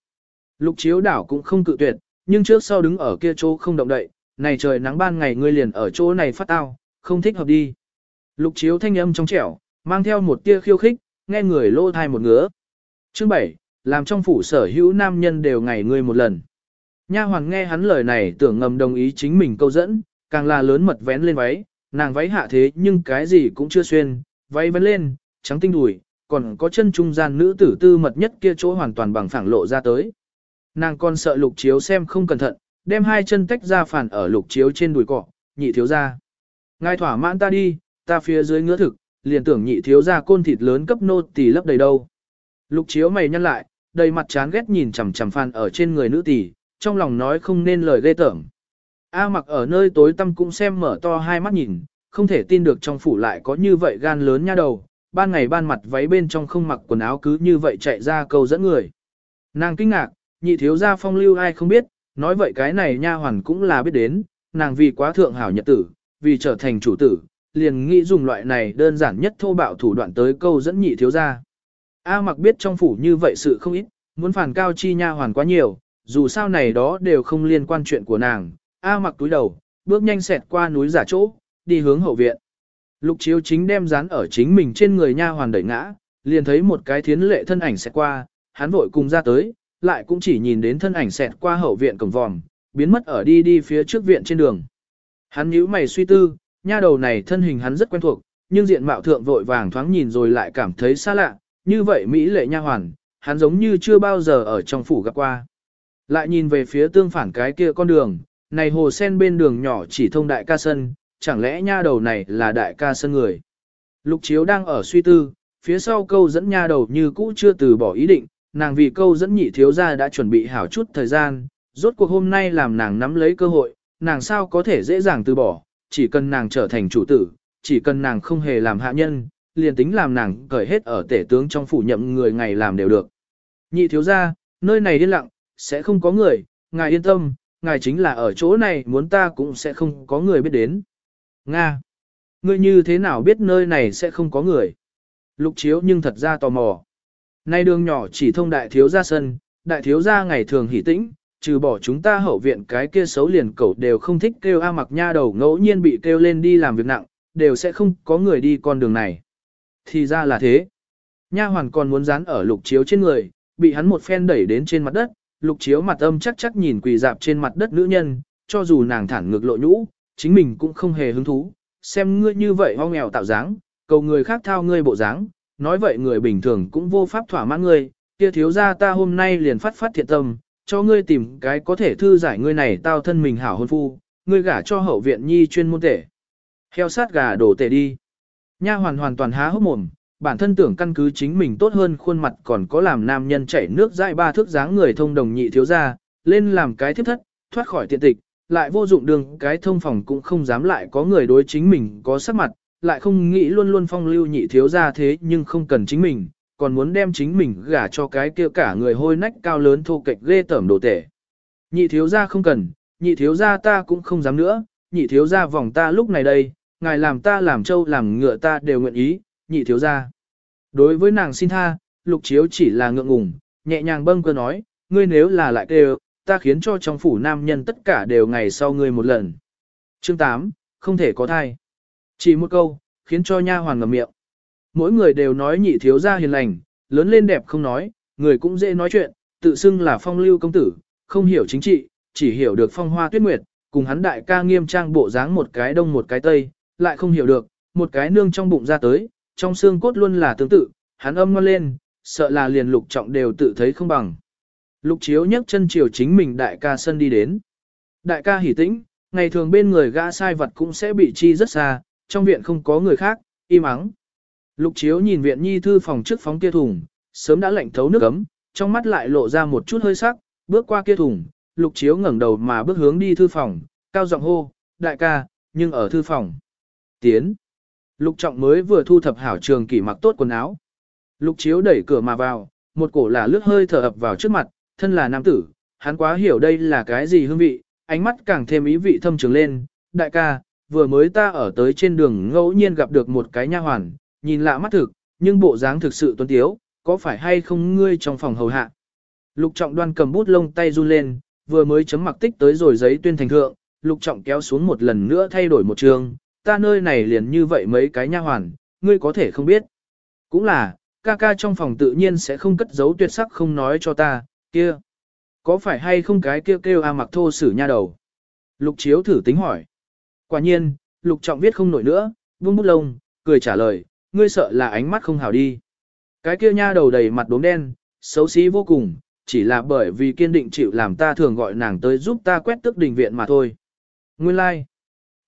Lục chiếu đảo cũng không cự tuyệt, nhưng trước sau đứng ở kia chỗ không động đậy, này trời nắng ban ngày ngươi liền ở chỗ này phát tao, không thích hợp đi. Lục chiếu thanh âm trong trẻo, mang theo một tia khiêu khích, nghe người lô thai một ngứa. Chương 7, làm trong phủ sở hữu nam nhân đều ngày ngươi một lần. Nha hoàng nghe hắn lời này tưởng ngầm đồng ý chính mình câu dẫn, càng là lớn mật vén lên váy, nàng váy hạ thế nhưng cái gì cũng chưa xuyên, váy vấn lên, trắng tinh đùi, còn có chân trung gian nữ tử tư mật nhất kia chỗ hoàn toàn bằng phẳng lộ ra tới. Nàng còn sợ lục chiếu xem không cẩn thận, đem hai chân tách ra phản ở lục chiếu trên đùi cọ, nhị thiếu ra. Ngài thỏa mãn ta đi, ta phía dưới ngứa thực, liền tưởng nhị thiếu ra côn thịt lớn cấp nô tỷ lấp đầy đâu. Lục chiếu mày nhăn lại, đầy mặt chán ghét nhìn chằm chằm phan ở trên người nữ tỷ, trong lòng nói không nên lời ghê tởm. A mặc ở nơi tối tăm cũng xem mở to hai mắt nhìn, không thể tin được trong phủ lại có như vậy gan lớn nha đầu, ban ngày ban mặt váy bên trong không mặc quần áo cứ như vậy chạy ra câu dẫn người. Nàng kinh ngạc, nhị thiếu gia phong lưu ai không biết, nói vậy cái này nha hoàn cũng là biết đến, nàng vì quá thượng hảo nhật tử, vì trở thành chủ tử, liền nghĩ dùng loại này đơn giản nhất thô bạo thủ đoạn tới câu dẫn nhị thiếu gia. A mặc biết trong phủ như vậy sự không ít, muốn phản cao chi nha hoàn quá nhiều, dù sao này đó đều không liên quan chuyện của nàng. A mặc túi đầu, bước nhanh xẹt qua núi giả chỗ, đi hướng hậu viện. Lục chiếu chính đem dán ở chính mình trên người nha hoàn đẩy ngã, liền thấy một cái thiến lệ thân ảnh xẹt qua, hắn vội cùng ra tới, lại cũng chỉ nhìn đến thân ảnh xẹt qua hậu viện cổng vòm, biến mất ở đi đi phía trước viện trên đường. Hắn nhíu mày suy tư, nha đầu này thân hình hắn rất quen thuộc, nhưng diện mạo thượng vội vàng thoáng nhìn rồi lại cảm thấy xa lạ, như vậy Mỹ lệ nha hoàn, hắn giống như chưa bao giờ ở trong phủ gặp qua. Lại nhìn về phía tương phản cái kia con đường, này hồ sen bên đường nhỏ chỉ thông đại ca sân, chẳng lẽ nha đầu này là đại ca sân người. Lục chiếu đang ở suy tư, phía sau câu dẫn nha đầu như cũ chưa từ bỏ ý định, nàng vì câu dẫn nhị thiếu gia đã chuẩn bị hảo chút thời gian, rốt cuộc hôm nay làm nàng nắm lấy cơ hội, nàng sao có thể dễ dàng từ bỏ, chỉ cần nàng trở thành chủ tử, chỉ cần nàng không hề làm hạ nhân, liền tính làm nàng cởi hết ở tể tướng trong phủ nhậm người ngày làm đều được. Nhị thiếu gia, nơi này điên lặng, sẽ không có người, ngài yên tâm, ngài chính là ở chỗ này muốn ta cũng sẽ không có người biết đến. Nga! Ngươi như thế nào biết nơi này sẽ không có người? Lục chiếu nhưng thật ra tò mò. Nay đường nhỏ chỉ thông đại thiếu gia sân, đại thiếu gia ngày thường hỉ tĩnh, trừ bỏ chúng ta hậu viện cái kia xấu liền cẩu đều không thích kêu A mặc nha đầu ngẫu nhiên bị kêu lên đi làm việc nặng, đều sẽ không có người đi con đường này. Thì ra là thế. Nha hoàn còn muốn dán ở lục chiếu trên người, bị hắn một phen đẩy đến trên mặt đất, lục chiếu mặt âm chắc chắc nhìn quỳ dạp trên mặt đất nữ nhân, cho dù nàng thản ngược lộ nhũ, chính mình cũng không hề hứng thú, xem ngươi như vậy ho nghèo tạo dáng, cầu người khác thao ngươi bộ dáng, nói vậy người bình thường cũng vô pháp thỏa mãn ngươi, kia thiếu gia ta hôm nay liền phát phát thiện tâm, cho ngươi tìm cái có thể thư giải ngươi này tao thân mình hảo hôn phu, ngươi gả cho hậu viện nhi chuyên môn tể. Heo sát gà đổ tể đi. Nha hoàn hoàn toàn há hốc mồm, bản thân tưởng căn cứ chính mình tốt hơn khuôn mặt còn có làm nam nhân chảy nước dãi ba thước dáng người thông đồng nhị thiếu gia, lên làm cái thiếp thất, thoát khỏi tiện tịch, lại vô dụng đường cái thông phòng cũng không dám lại có người đối chính mình có sắc mặt, lại không nghĩ luôn luôn phong lưu nhị thiếu ra thế nhưng không cần chính mình, còn muốn đem chính mình gả cho cái kia cả người hôi nách cao lớn thô kệch ghê tởm đồ tể. Nhị thiếu ra không cần, nhị thiếu ra ta cũng không dám nữa, nhị thiếu ra vòng ta lúc này đây, ngài làm ta làm trâu làm ngựa ta đều nguyện ý, nhị thiếu ra. Đối với nàng xin tha, lục chiếu chỉ là ngượng ngùng, nhẹ nhàng bâng cơ nói, ngươi nếu là lại kêu, ta khiến cho trong phủ nam nhân tất cả đều ngày sau ngươi một lần. Chương 8, không thể có thai. Chỉ một câu, khiến cho nha hoàn ngậm miệng. Mỗi người đều nói nhị thiếu gia hiền lành, lớn lên đẹp không nói, người cũng dễ nói chuyện, tự xưng là phong lưu công tử, không hiểu chính trị, chỉ hiểu được phong hoa tuyết nguyệt, cùng hắn đại ca nghiêm trang bộ dáng một cái đông một cái tây, lại không hiểu được, một cái nương trong bụng ra tới, trong xương cốt luôn là tương tự, hắn âm ngon lên, sợ là liền lục trọng đều tự thấy không bằng. Lục chiếu nhấc chân chiều chính mình đại ca sân đi đến. Đại ca hỉ tĩnh, ngày thường bên người gã sai vật cũng sẽ bị chi rất xa, trong viện không có người khác, im ắng. Lục chiếu nhìn viện nhi thư phòng trước phóng kia thùng, sớm đã lạnh thấu nước ấm, trong mắt lại lộ ra một chút hơi sắc, bước qua kia thùng, lục chiếu ngẩng đầu mà bước hướng đi thư phòng, cao giọng hô, đại ca, nhưng ở thư phòng. Tiến. Lục trọng mới vừa thu thập hảo trường kỷ mặc tốt quần áo. Lục chiếu đẩy cửa mà vào, một cổ là lướt hơi thở ập vào trước mặt, thân là nam tử, hắn quá hiểu đây là cái gì hương vị, ánh mắt càng thêm ý vị thâm trường lên, đại ca, vừa mới ta ở tới trên đường ngẫu nhiên gặp được một cái nha hoàn, nhìn lạ mắt thực, nhưng bộ dáng thực sự tuấn tiếu, có phải hay không ngươi trong phòng hầu hạ. Lục trọng đoan cầm bút lông tay run lên, vừa mới chấm mặc tích tới rồi giấy tuyên thành thượng, lục trọng kéo xuống một lần nữa thay đổi một trường, ta nơi này liền như vậy mấy cái nha hoàn, ngươi có thể không biết. Cũng là, ca ca trong phòng tự nhiên sẽ không cất giấu tuyệt sắc không nói cho ta, kia. Có phải hay không cái kêu kêu a mặc thô sử nha đầu? Lục chiếu thử tính hỏi. Quả nhiên, lục trọng viết không nổi nữa, buông bút lông, cười trả lời, ngươi sợ là ánh mắt không hảo đi. Cái kia nha đầu đầy mặt đốm đen, xấu xí vô cùng, chỉ là bởi vì kiên định chịu làm ta thường gọi nàng tới giúp ta quét tức đình viện mà thôi. Nguyên lai, like.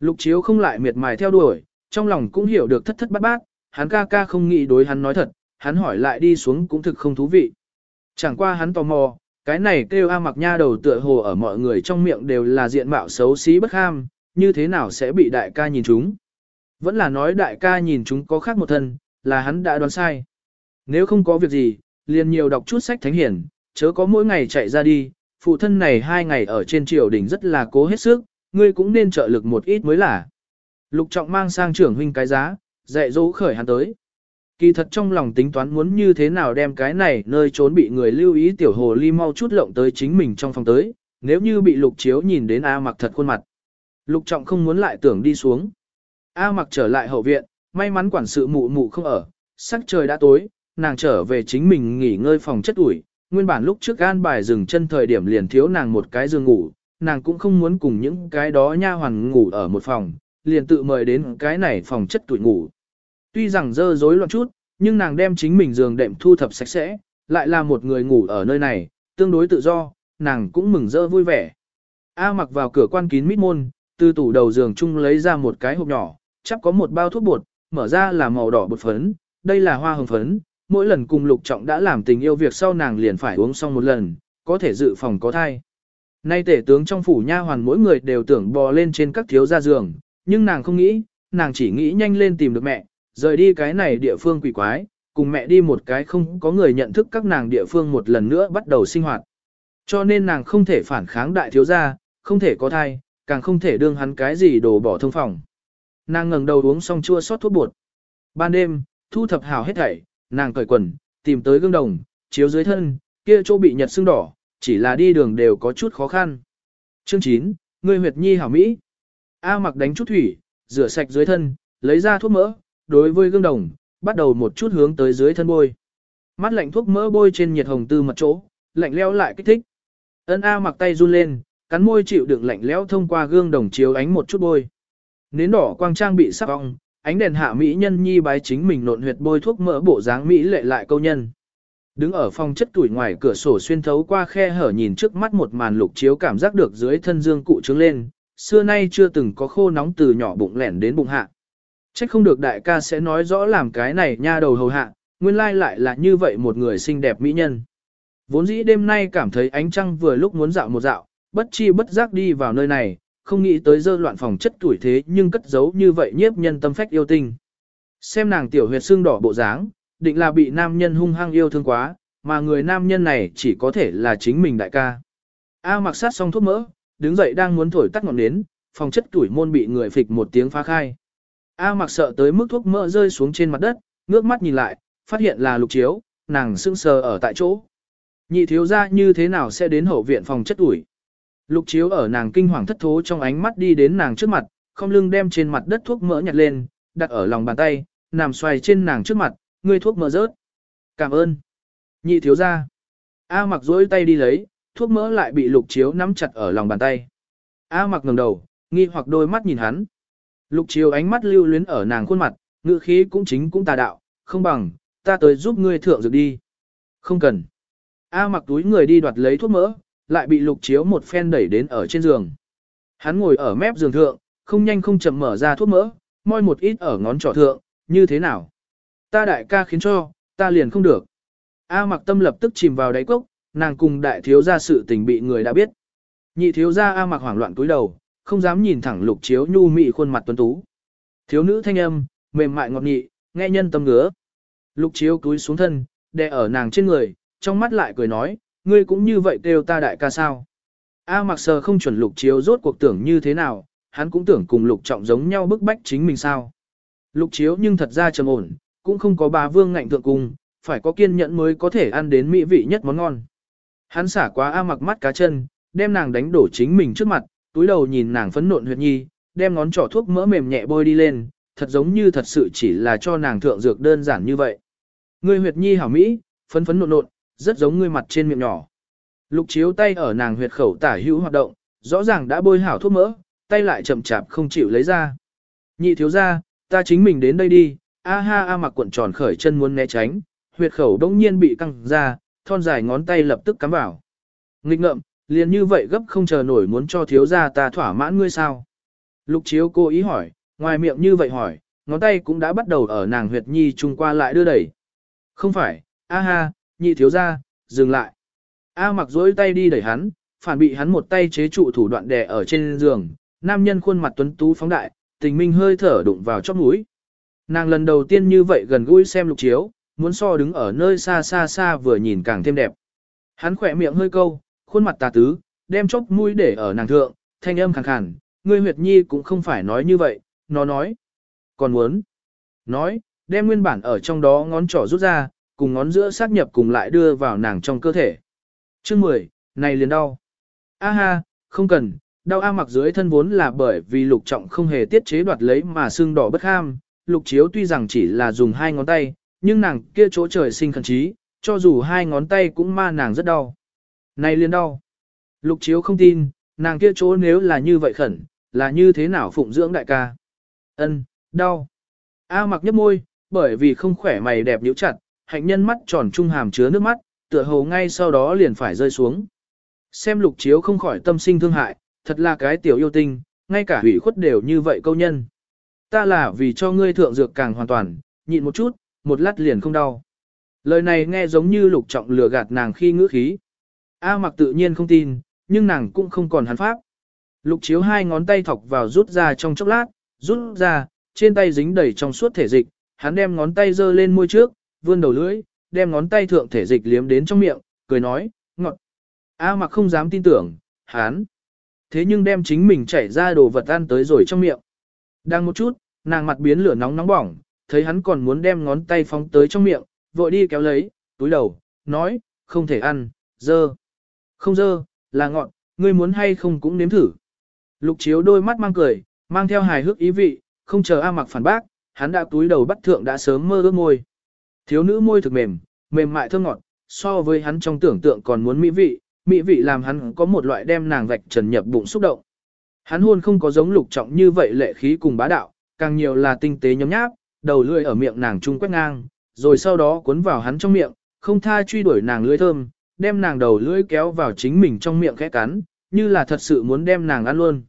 lục chiếu không lại miệt mài theo đuổi, trong lòng cũng hiểu được thất thất bát bát, hắn ca ca không nghĩ đối hắn nói thật, hắn hỏi lại đi xuống cũng thực không thú vị. Chẳng qua hắn tò mò, cái này kêu A mặc nha đầu tựa hồ ở mọi người trong miệng đều là diện mạo xấu xí bất ham, như thế nào sẽ bị đại ca nhìn chúng. Vẫn là nói đại ca nhìn chúng có khác một thân, là hắn đã đoán sai. Nếu không có việc gì, liền nhiều đọc chút sách thánh hiển, chớ có mỗi ngày chạy ra đi, phụ thân này hai ngày ở trên triều đình rất là cố hết sức, ngươi cũng nên trợ lực một ít mới là. Lục trọng mang sang trưởng huynh cái giá, dạy dỗ khởi hắn tới. Kỳ thật trong lòng tính toán muốn như thế nào đem cái này nơi trốn bị người lưu ý tiểu hồ ly mau chút lộng tới chính mình trong phòng tới, nếu như bị lục chiếu nhìn đến A mặc thật khuôn mặt. Lục trọng không muốn lại tưởng đi xuống. A mặc trở lại hậu viện, may mắn quản sự mụ mụ không ở, sắc trời đã tối, nàng trở về chính mình nghỉ ngơi phòng chất ủi, nguyên bản lúc trước gan bài dừng chân thời điểm liền thiếu nàng một cái giường ngủ, nàng cũng không muốn cùng những cái đó nha hoàn ngủ ở một phòng, liền tự mời đến cái này phòng chất tuổi ngủ. Tuy rằng dơ rối loạn chút, nhưng nàng đem chính mình giường đệm thu thập sạch sẽ, lại là một người ngủ ở nơi này, tương đối tự do, nàng cũng mừng rỡ vui vẻ. A mặc vào cửa quan kín mít môn, từ tủ đầu giường chung lấy ra một cái hộp nhỏ, chắc có một bao thuốc bột, mở ra là màu đỏ bột phấn, đây là hoa hồng phấn, mỗi lần cùng lục trọng đã làm tình yêu việc sau nàng liền phải uống xong một lần, có thể dự phòng có thai. Nay tể tướng trong phủ nha hoàn mỗi người đều tưởng bò lên trên các thiếu gia giường, nhưng nàng không nghĩ, nàng chỉ nghĩ nhanh lên tìm được mẹ, rời đi cái này địa phương quỷ quái, cùng mẹ đi một cái không có người nhận thức các nàng địa phương một lần nữa bắt đầu sinh hoạt. Cho nên nàng không thể phản kháng đại thiếu gia, không thể có thai, càng không thể đương hắn cái gì đổ bỏ thông phòng. Nàng ngẩng đầu uống xong chua sót thuốc bột. Ban đêm, thu thập hào hết thảy, nàng cởi quần, tìm tới gương đồng, chiếu dưới thân, kia chỗ bị nhật sưng đỏ, chỉ là đi đường đều có chút khó khăn. Chương 9, người huyệt nhi hảo Mỹ. A mặc đánh chút thủy, rửa sạch dưới thân, lấy ra thuốc mỡ, đối với gương đồng, bắt đầu một chút hướng tới dưới thân bôi. Mắt lạnh thuốc mỡ bôi trên nhiệt hồng tư mật chỗ, lạnh leo lại kích thích. Ân A mặc tay run lên, cắn môi chịu đựng lạnh lẽo thông qua gương đồng chiếu ánh một chút bôi. Nến đỏ quang trang bị sắc ong, ánh đèn hạ mỹ nhân nhi bái chính mình nộn huyệt bôi thuốc mỡ bộ dáng mỹ lệ lại câu nhân. Đứng ở phòng chất tuổi ngoài cửa sổ xuyên thấu qua khe hở nhìn trước mắt một màn lục chiếu cảm giác được dưới thân dương cụ trướng lên, xưa nay chưa từng có khô nóng từ nhỏ bụng lẻn đến bụng hạ. Trách không được đại ca sẽ nói rõ làm cái này nha đầu hầu hạ, nguyên lai lại là như vậy một người xinh đẹp mỹ nhân. Vốn dĩ đêm nay cảm thấy ánh trăng vừa lúc muốn dạo một dạo, bất chi bất giác đi vào nơi này, không nghĩ tới dơ loạn phòng chất tuổi thế nhưng cất giấu như vậy nhiếp nhân tâm phách yêu tinh. Xem nàng tiểu huyệt xương đỏ bộ dáng, định là bị nam nhân hung hăng yêu thương quá, mà người nam nhân này chỉ có thể là chính mình đại ca. A mặc sát xong thuốc mỡ, đứng dậy đang muốn thổi tắt ngọn nến, phòng chất tuổi môn bị người phịch một tiếng phá khai. A mặc sợ tới mức thuốc mỡ rơi xuống trên mặt đất, ngước mắt nhìn lại, phát hiện là lục chiếu, nàng sững sờ ở tại chỗ. Nhị thiếu ra như thế nào sẽ đến hậu viện phòng chất ủi. Lục chiếu ở nàng kinh hoàng thất thố trong ánh mắt đi đến nàng trước mặt, không lưng đem trên mặt đất thuốc mỡ nhặt lên, đặt ở lòng bàn tay, nằm xoay trên nàng trước mặt, ngươi thuốc mỡ rớt. Cảm ơn. Nhị thiếu ra. A mặc dối tay đi lấy, thuốc mỡ lại bị lục chiếu nắm chặt ở lòng bàn tay. A mặc ngẩng đầu, nghi hoặc đôi mắt nhìn hắn. Lục chiều ánh mắt lưu luyến ở nàng khuôn mặt, ngữ khí cũng chính cũng tà đạo, không bằng, ta tới giúp ngươi thượng dược đi. Không cần. A mặc túi người đi đoạt lấy thuốc mỡ, lại bị lục chiếu một phen đẩy đến ở trên giường. Hắn ngồi ở mép giường thượng, không nhanh không chậm mở ra thuốc mỡ, moi một ít ở ngón trỏ thượng, như thế nào? Ta đại ca khiến cho, ta liền không được. A mặc tâm lập tức chìm vào đáy cốc, nàng cùng đại thiếu gia sự tình bị người đã biết. Nhị thiếu gia A mặc hoảng loạn cúi đầu, không dám nhìn thẳng lục chiếu nhu mị khuôn mặt tuấn tú. Thiếu nữ thanh âm, mềm mại ngọt nhị, nghe nhân tâm ngứa. Lục chiếu cúi xuống thân, đè ở nàng trên người, trong mắt lại cười nói, ngươi cũng như vậy kêu ta đại ca sao. A mặc sờ không chuẩn lục chiếu rốt cuộc tưởng như thế nào, hắn cũng tưởng cùng lục trọng giống nhau bức bách chính mình sao. Lục chiếu nhưng thật ra trầm ổn, cũng không có bà vương ngạnh thượng cung, phải có kiên nhẫn mới có thể ăn đến mỹ vị nhất món ngon. Hắn xả quá A mặc mắt cá chân, đem nàng đánh đổ chính mình trước mặt, túi đầu nhìn nàng phấn nộn huyệt nhi, đem ngón trỏ thuốc mỡ mềm nhẹ bôi đi lên, thật giống như thật sự chỉ là cho nàng thượng dược đơn giản như vậy. Ngươi huyệt nhi hảo mỹ, phấn phấn nộn nộn, rất giống ngươi mặt trên miệng nhỏ. Lục chiếu tay ở nàng huyệt khẩu tả hữu hoạt động, rõ ràng đã bôi hảo thuốc mỡ, tay lại chậm chạp không chịu lấy ra. Nhị thiếu ra, ta chính mình đến đây đi, a ha a mặc cuộn tròn khởi chân muốn né tránh, huyệt khẩu đông nhiên bị căng ra, thon dài ngón tay lập tức cắm vào. Nghịch ngợm, liền như vậy gấp không chờ nổi muốn cho thiếu gia ta thỏa mãn ngươi sao. Lục chiếu cô ý hỏi, ngoài miệng như vậy hỏi, ngón tay cũng đã bắt đầu ở nàng huyệt nhi trung qua lại đưa đẩy. Không phải, a ha, nhị thiếu gia, dừng lại. A mặc dối tay đi đẩy hắn, phản bị hắn một tay chế trụ thủ đoạn đè ở trên giường, nam nhân khuôn mặt tuấn tú phóng đại, tình minh hơi thở đụng vào chóp mũi. Nàng lần đầu tiên như vậy gần gũi xem lục chiếu, muốn so đứng ở nơi xa xa xa vừa nhìn càng thêm đẹp. Hắn khỏe miệng hơi câu, khuôn mặt tà tứ, đem chốc mũi để ở nàng thượng, thanh âm khàn khàn, ngươi huyệt nhi cũng không phải nói như vậy, nó nói. Còn muốn. Nói, đem nguyên bản ở trong đó ngón trỏ rút ra, cùng ngón giữa sát nhập cùng lại đưa vào nàng trong cơ thể. Chương 10, này liền đau. A ha, không cần, đau A mặc dưới thân vốn là bởi vì lục trọng không hề tiết chế đoạt lấy mà xương đỏ bất ham. Lục chiếu tuy rằng chỉ là dùng hai ngón tay, nhưng nàng kia chỗ trời sinh khẩn trí, cho dù hai ngón tay cũng ma nàng rất đau. Này liền đau. Lục chiếu không tin, nàng kia chỗ nếu là như vậy khẩn, là như thế nào phụng dưỡng đại ca. Ân, đau. A mặc nhấp môi, bởi vì không khỏe mày đẹp nhíu chặt, hạnh nhân mắt tròn trung hàm chứa nước mắt, tựa hồ ngay sau đó liền phải rơi xuống. Xem lục chiếu không khỏi tâm sinh thương hại, thật là cái tiểu yêu tinh, ngay cả hủy khuất đều như vậy câu nhân. Ta là vì cho ngươi thượng dược càng hoàn toàn, nhịn một chút, một lát liền không đau. Lời này nghe giống như lục trọng lừa gạt nàng khi ngữ khí. A mặc tự nhiên không tin, nhưng nàng cũng không còn hắn pháp. Lục chiếu hai ngón tay thọc vào rút ra trong chốc lát, rút ra, trên tay dính đầy trong suốt thể dịch, hắn đem ngón tay giơ lên môi trước, vươn đầu lưỡi, đem ngón tay thượng thể dịch liếm đến trong miệng, cười nói, ngọt. A mặc không dám tin tưởng, hắn. Thế nhưng đem chính mình chảy ra đồ vật ăn tới rồi trong miệng. Đang một chút, nàng mặt biến lửa nóng nóng bỏng, thấy hắn còn muốn đem ngón tay phóng tới trong miệng, vội đi kéo lấy, túi đầu, nói, không thể ăn, dơ. Không dơ, là ngọn, ngươi muốn hay không cũng nếm thử. Lục chiếu đôi mắt mang cười, mang theo hài hước ý vị, không chờ A mặc phản bác, hắn đã túi đầu bắt thượng đã sớm mơ ước môi. Thiếu nữ môi thực mềm, mềm mại thơm ngọt, so với hắn trong tưởng tượng còn muốn mỹ vị, mỹ vị làm hắn có một loại đem nàng vạch trần nhập bụng xúc động. Hắn hôn không có giống lục trọng như vậy lệ khí cùng bá đạo, càng nhiều là tinh tế nhóm nháp, đầu lưỡi ở miệng nàng trung quét ngang, rồi sau đó cuốn vào hắn trong miệng, không tha truy đuổi nàng lưỡi thơm, đem nàng đầu lưỡi kéo vào chính mình trong miệng khẽ cắn, như là thật sự muốn đem nàng ăn luôn.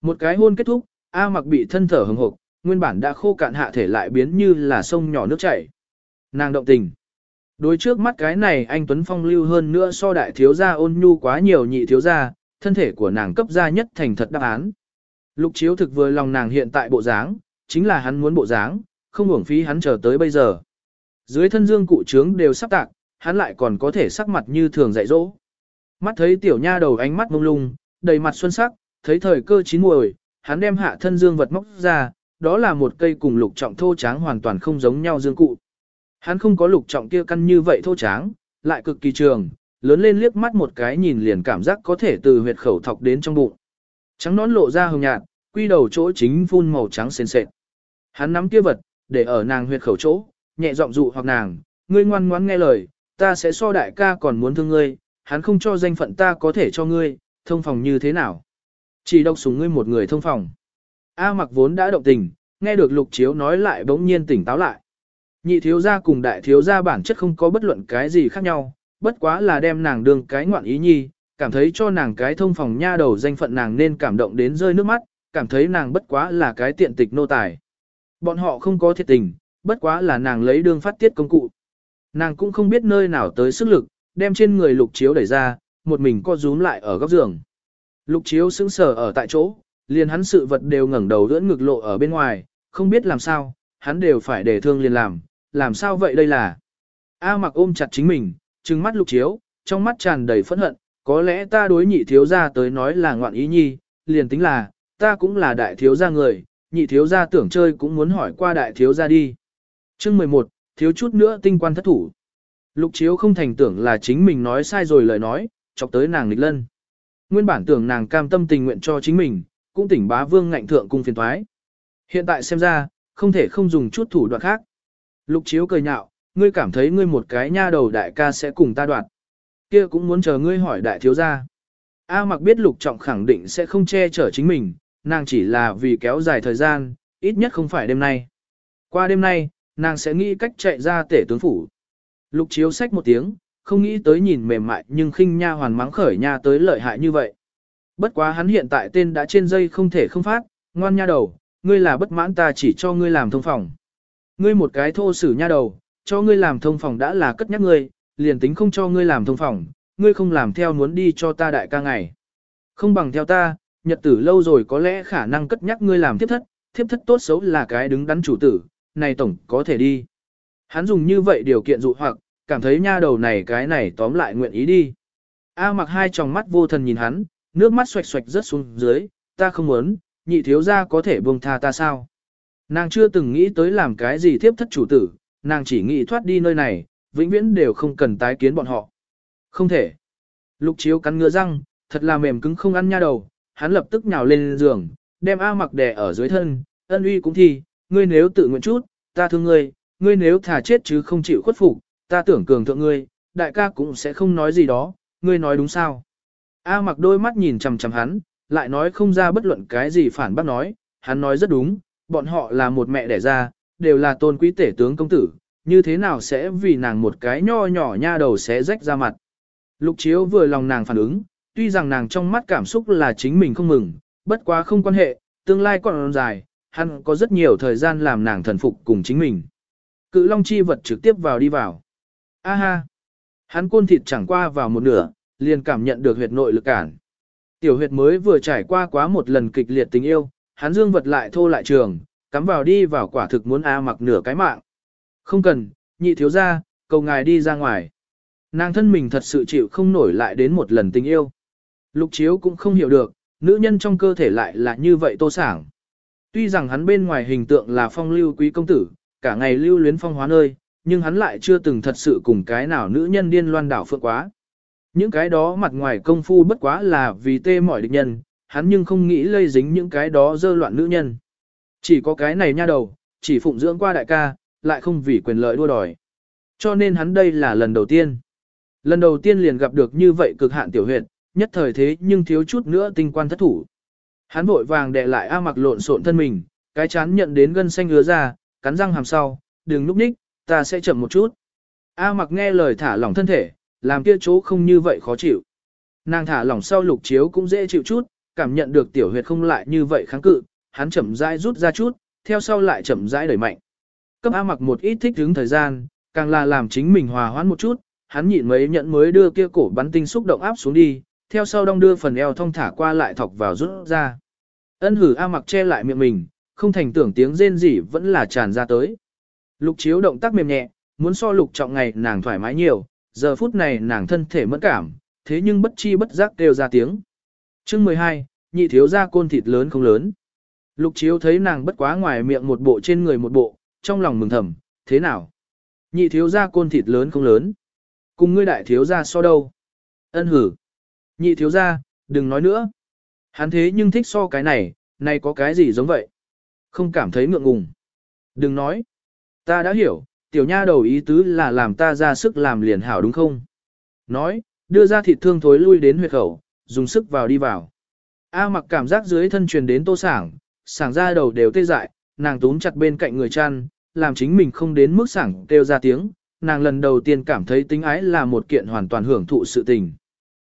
Một cái hôn kết thúc, A mặc bị thân thở hừng hộp, nguyên bản đã khô cạn hạ thể lại biến như là sông nhỏ nước chảy. Nàng động tình. Đối trước mắt cái này anh Tuấn Phong lưu hơn nữa so đại thiếu gia ôn nhu quá nhiều nhị thiếu gia, thân thể của nàng cấp gia nhất thành thật đáp án. Lục chiếu thực vừa lòng nàng hiện tại bộ dáng, chính là hắn muốn bộ dáng, không uổng phí hắn chờ tới bây giờ. Dưới thân dương cụ trướng đều sắp tạc, hắn lại còn có thể sắc mặt như thường dạy dỗ. Mắt thấy tiểu nha đầu ánh mắt mông lung, đầy mặt xuân sắc, thấy thời cơ chín muồi, hắn đem hạ thân dương vật móc ra, đó là một cây cùng lục trọng thô tráng hoàn toàn không giống nhau dương cụ. Hắn không có lục trọng kia căn như vậy thô tráng, lại cực kỳ trường, lớn lên liếc mắt một cái nhìn liền cảm giác có thể từ huyệt khẩu thọc đến trong bụng. Trắng nón lộ ra hồng nhạt, quy đầu chỗ chính phun màu trắng sền sệt. Hắn nắm kia vật, để ở nàng huyệt khẩu chỗ, nhẹ giọng dụ hoặc nàng, ngươi ngoan ngoãn nghe lời, ta sẽ so đại ca còn muốn thương ngươi, hắn không cho danh phận ta có thể cho ngươi, thông phòng như thế nào. Chỉ độc súng ngươi một người thông phòng. A mặc vốn đã động tình, nghe được lục chiếu nói lại bỗng nhiên tỉnh táo lại. Nhị thiếu gia cùng đại thiếu gia bản chất không có bất luận cái gì khác nhau, bất quá là đem nàng đường cái ngoạn ý nhi, cảm thấy cho nàng cái thông phòng nha đầu danh phận nàng nên cảm động đến rơi nước mắt, cảm thấy nàng bất quá là cái tiện tịch nô tài. Bọn họ không có thiệt tình, bất quá là nàng lấy đương phát tiết công cụ. Nàng cũng không biết nơi nào tới sức lực, đem trên người lục chiếu đẩy ra, một mình co rúm lại ở góc giường. Lục chiếu sững sờ ở tại chỗ, liền hắn sự vật đều ngẩng đầu đỡ ngực lộ ở bên ngoài, không biết làm sao, hắn đều phải để thương liền làm, làm sao vậy đây là. A mặc ôm chặt chính mình, trừng mắt lục chiếu, trong mắt tràn đầy phẫn hận, có lẽ ta đối nhị thiếu gia tới nói là ngoạn ý nhi, liền tính là, ta cũng là đại thiếu gia người, nhị thiếu gia tưởng chơi cũng muốn hỏi qua đại thiếu gia đi. Chương 11, thiếu chút nữa tinh quan thất thủ. Lục chiếu không thành tưởng là chính mình nói sai rồi lời nói, chọc tới nàng nghịch lân. Nguyên bản tưởng nàng cam tâm tình nguyện cho chính mình, cũng tỉnh bá vương ngạnh thượng cung phiền thoái. Hiện tại xem ra, không thể không dùng chút thủ đoạn khác. Lục chiếu cười nhạo, ngươi cảm thấy ngươi một cái nha đầu đại ca sẽ cùng ta đoạt. Kia cũng muốn chờ ngươi hỏi đại thiếu gia. A mặc biết lục trọng khẳng định sẽ không che chở chính mình, nàng chỉ là vì kéo dài thời gian, ít nhất không phải đêm nay. Qua đêm nay, nàng sẽ nghĩ cách chạy ra tể tướng phủ. Lục chiếu sách một tiếng, không nghĩ tới nhìn mềm mại nhưng khinh nha hoàn mắng khởi nha tới lợi hại như vậy. Bất quá hắn hiện tại tên đã trên dây không thể không phát, ngoan nha đầu, ngươi là bất mãn ta chỉ cho ngươi làm thông phòng. Ngươi một cái thô sử nha đầu, cho ngươi làm thông phòng đã là cất nhắc ngươi, liền tính không cho ngươi làm thông phòng, ngươi không làm theo muốn đi cho ta đại ca ngày. Không bằng theo ta, nhật tử lâu rồi có lẽ khả năng cất nhắc ngươi làm tiếp thất, tiếp thất tốt xấu là cái đứng đắn chủ tử, này tổng có thể đi. Hắn dùng như vậy điều kiện dụ hoặc, cảm thấy nha đầu này cái này tóm lại nguyện ý đi. A mặc hai tròng mắt vô thần nhìn hắn, nước mắt xoạch xoạch rớt xuống dưới, ta không muốn, nhị thiếu gia có thể buông tha ta sao. Nàng chưa từng nghĩ tới làm cái gì tiếp thất chủ tử, nàng chỉ nghĩ thoát đi nơi này, vĩnh viễn đều không cần tái kiến bọn họ. Không thể. Lục chiếu cắn ngựa răng, thật là mềm cứng không ăn nha đầu, hắn lập tức nhào lên giường, đem A mặc đè ở dưới thân, ân uy cũng thi, ngươi nếu tự nguyện chút, ta thương ngươi, ngươi nếu thả chết chứ không chịu khuất phục, ta tưởng cường thượng ngươi, đại ca cũng sẽ không nói gì đó, ngươi nói đúng sao. A mặc đôi mắt nhìn chằm chằm hắn, lại nói không ra bất luận cái gì phản bác nói, hắn nói rất đúng, bọn họ là một mẹ đẻ ra, đều là tôn quý tể tướng công tử, như thế nào sẽ vì nàng một cái nho nhỏ nha đầu sẽ rách ra mặt. Lục chiếu vừa lòng nàng phản ứng, tuy rằng nàng trong mắt cảm xúc là chính mình không mừng, bất quá không quan hệ, tương lai còn dài, hắn có rất nhiều thời gian làm nàng thần phục cùng chính mình. Cự long chi vật trực tiếp vào đi vào. A ha! Hắn côn thịt chẳng qua vào một nửa, liền cảm nhận được huyệt nội lực cản. Tiểu huyệt mới vừa trải qua quá một lần kịch liệt tình yêu, hắn dương vật lại thô lại trường, cắm vào đi vào quả thực muốn A mặc nửa cái mạng. Không cần, nhị thiếu ra, cầu ngài đi ra ngoài. Nàng thân mình thật sự chịu không nổi lại đến một lần tình yêu. Lục chiếu cũng không hiểu được, nữ nhân trong cơ thể lại là như vậy tô sảng. Tuy rằng hắn bên ngoài hình tượng là phong lưu quý công tử, cả ngày lưu luyến phong hóa nơi, nhưng hắn lại chưa từng thật sự cùng cái nào nữ nhân điên loan đảo phượng quá. Những cái đó mặt ngoài công phu bất quá là vì tê mỏi địch nhân, hắn nhưng không nghĩ lây dính những cái đó dơ loạn nữ nhân. Chỉ có cái này nha đầu, chỉ phụng dưỡng qua đại ca, lại không vì quyền lợi đua đòi. Cho nên hắn đây là lần đầu tiên. Lần đầu tiên liền gặp được như vậy cực hạn tiểu huyệt, nhất thời thế nhưng thiếu chút nữa tinh quan thất thủ. Hắn vội vàng đè lại A mặc lộn xộn thân mình, cái chán nhận đến gân xanh ngứa ra, cắn răng hàm sau, đừng núp ních, ta sẽ chậm một chút. A mặc nghe lời thả lỏng thân thể, làm kia chỗ không như vậy khó chịu. Nàng thả lỏng sau lục chiếu cũng dễ chịu chút, cảm nhận được tiểu huyệt không lại như vậy kháng cự, hắn chậm rãi rút ra chút, theo sau lại chậm rãi đẩy mạnh. Cấp A mặc một ít thích hứng thời gian, càng là làm chính mình hòa hoãn một chút, hắn nhịn mấy nhận mới đưa kia cổ bắn tinh xúc động áp xuống đi, theo sau đong đưa phần eo thông thả qua lại thọc vào rút ra. Ân hử A mặc che lại miệng mình, không thành tưởng tiếng rên rỉ vẫn là tràn ra tới. Lục chiếu động tác mềm nhẹ, muốn so lục trọng ngày nàng thoải mái nhiều, giờ phút này nàng thân thể mất cảm, thế nhưng bất chi bất giác kêu ra tiếng. chương 12, nhị thiếu ra côn thịt lớn không lớn. Lục chiếu thấy nàng bất quá ngoài miệng một bộ trên người một bộ, trong lòng mừng thầm, thế nào? Nhị thiếu ra côn thịt lớn không lớn. Cùng ngươi đại thiếu ra so đâu? Ân hử. Nhị thiếu ra, đừng nói nữa. Hắn thế nhưng thích so cái này, này có cái gì giống vậy? Không cảm thấy ngượng ngùng. Đừng nói. Ta đã hiểu, tiểu nha đầu ý tứ là làm ta ra sức làm liền hảo đúng không? Nói, đưa ra thịt thương thối lui đến huyệt khẩu, dùng sức vào đi vào. A mặc cảm giác dưới thân truyền đến tô sảng, sảng ra đầu đều tê dại, nàng túm chặt bên cạnh người chăn, làm chính mình không đến mức sảng kêu ra tiếng, nàng lần đầu tiên cảm thấy tính ái là một kiện hoàn toàn hưởng thụ sự tình.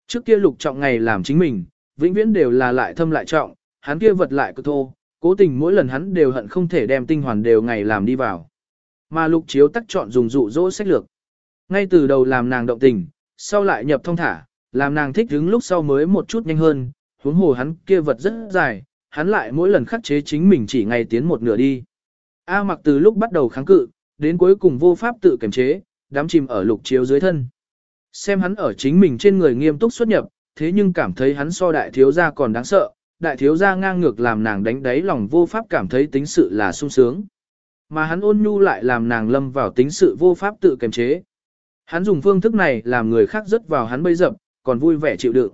Trước kia lục trọng ngày làm chính mình, vĩnh viễn đều là lại thâm lại trọng, hắn kia vật lại cực thô, cố tình mỗi lần hắn đều hận không thể đem tinh hoàn đều ngày làm đi vào. Mà lục chiếu tắc chọn dùng dụ dỗ sách lược. Ngay từ đầu làm nàng động tình, sau lại nhập thông thả, làm nàng thích đứng lúc sau mới một chút nhanh hơn, huống hồ hắn kia vật rất dài, hắn lại mỗi lần khắc chế chính mình chỉ ngày tiến một nửa đi. A mặc từ lúc bắt đầu kháng cự, đến cuối cùng vô pháp tự kiềm chế, đám chìm ở lục chiếu dưới thân. Xem hắn ở chính mình trên người nghiêm túc xuất nhập, thế nhưng cảm thấy hắn so đại thiếu gia còn đáng sợ, đại thiếu gia ngang ngược làm nàng đánh đáy lòng vô pháp cảm thấy tính sự là sung sướng. Mà hắn ôn nhu lại làm nàng lâm vào tính sự vô pháp tự kiềm chế. Hắn dùng phương thức này làm người khác rất vào hắn bây dập, còn vui vẻ chịu đựng.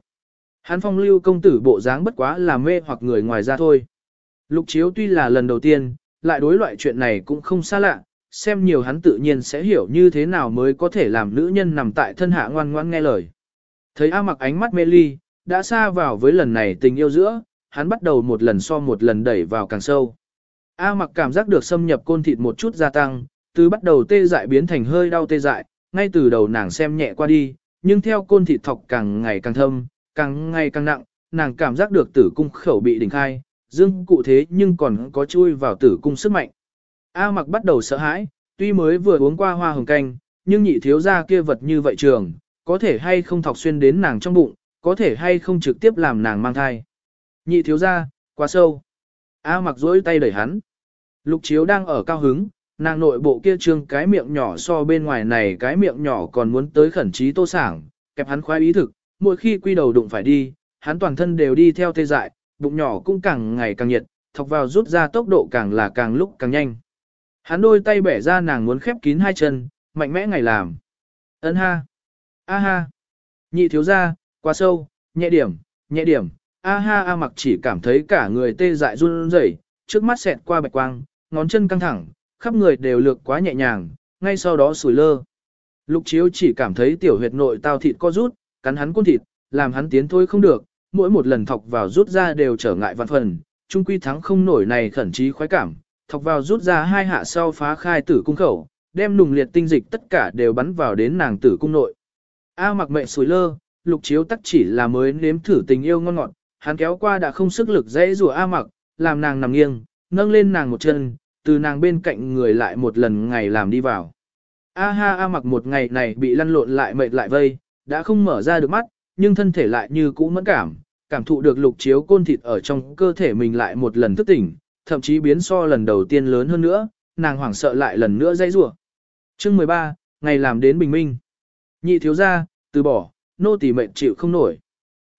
Hắn phong lưu công tử bộ dáng bất quá là mê hoặc người ngoài ra thôi. Lục chiếu tuy là lần đầu tiên, lại đối loại chuyện này cũng không xa lạ, xem nhiều hắn tự nhiên sẽ hiểu như thế nào mới có thể làm nữ nhân nằm tại thân hạ ngoan ngoan nghe lời. Thấy A mặc ánh mắt mê ly, đã xa vào với lần này tình yêu giữa, hắn bắt đầu một lần so một lần đẩy vào càng sâu. A mặc cảm giác được xâm nhập côn thịt một chút gia tăng, từ bắt đầu tê dại biến thành hơi đau tê dại, ngay từ đầu nàng xem nhẹ qua đi, nhưng theo côn thịt thọc càng ngày càng thâm, càng ngày càng nặng, nàng cảm giác được tử cung khẩu bị đỉnh khai, dương cụ thế nhưng còn có chui vào tử cung sức mạnh. A mặc bắt đầu sợ hãi, tuy mới vừa uống qua hoa hồng canh, nhưng nhị thiếu ra kia vật như vậy trường, có thể hay không thọc xuyên đến nàng trong bụng, có thể hay không trực tiếp làm nàng mang thai. Nhị thiếu ra, quá sâu. A mặc dối tay đẩy hắn. Lục chiếu đang ở cao hứng, nàng nội bộ kia trương cái miệng nhỏ so bên ngoài này cái miệng nhỏ còn muốn tới khẩn trí tô sảng, kẹp hắn khoái ý thực, mỗi khi quy đầu đụng phải đi, hắn toàn thân đều đi theo tê dại, bụng nhỏ cũng càng ngày càng nhiệt, thọc vào rút ra tốc độ càng là càng lúc càng nhanh. Hắn đôi tay bẻ ra nàng muốn khép kín hai chân, mạnh mẽ ngày làm. ấn ha. A ha. Nhị thiếu ra, quá sâu, nhẹ điểm, nhẹ điểm. A ha A mặc chỉ cảm thấy cả người tê dại run rẩy, trước mắt xẹt qua bạch quang, ngón chân căng thẳng, khắp người đều lược quá nhẹ nhàng, ngay sau đó sủi lơ. Lục chiếu chỉ cảm thấy tiểu huyệt nội tao thịt co rút, cắn hắn côn thịt, làm hắn tiến thôi không được, mỗi một lần thọc vào rút ra đều trở ngại vạn phần, trung quy thắng không nổi này khẩn trí khoái cảm, thọc vào rút ra hai hạ sau phá khai tử cung khẩu, đem nùng liệt tinh dịch tất cả đều bắn vào đến nàng tử cung nội. A mặc mệnh sủi lơ, lục chiếu tắc chỉ là mới nếm thử tình yêu ngon ngọt, hắn kéo qua đã không sức lực dễ rùa A mặc, làm nàng nằm nghiêng, nâng lên nàng một chân, từ nàng bên cạnh người lại một lần ngày làm đi vào. A ha A mặc một ngày này bị lăn lộn lại mệt lại vây, đã không mở ra được mắt, nhưng thân thể lại như cũ mẫn cảm, cảm thụ được lục chiếu côn thịt ở trong cơ thể mình lại một lần thức tỉnh, thậm chí biến so lần đầu tiên lớn hơn nữa, nàng hoảng sợ lại lần nữa dây rủa. Chương 13, ngày làm đến bình minh. Nhị thiếu gia, từ bỏ, nô tỳ mệnh chịu không nổi.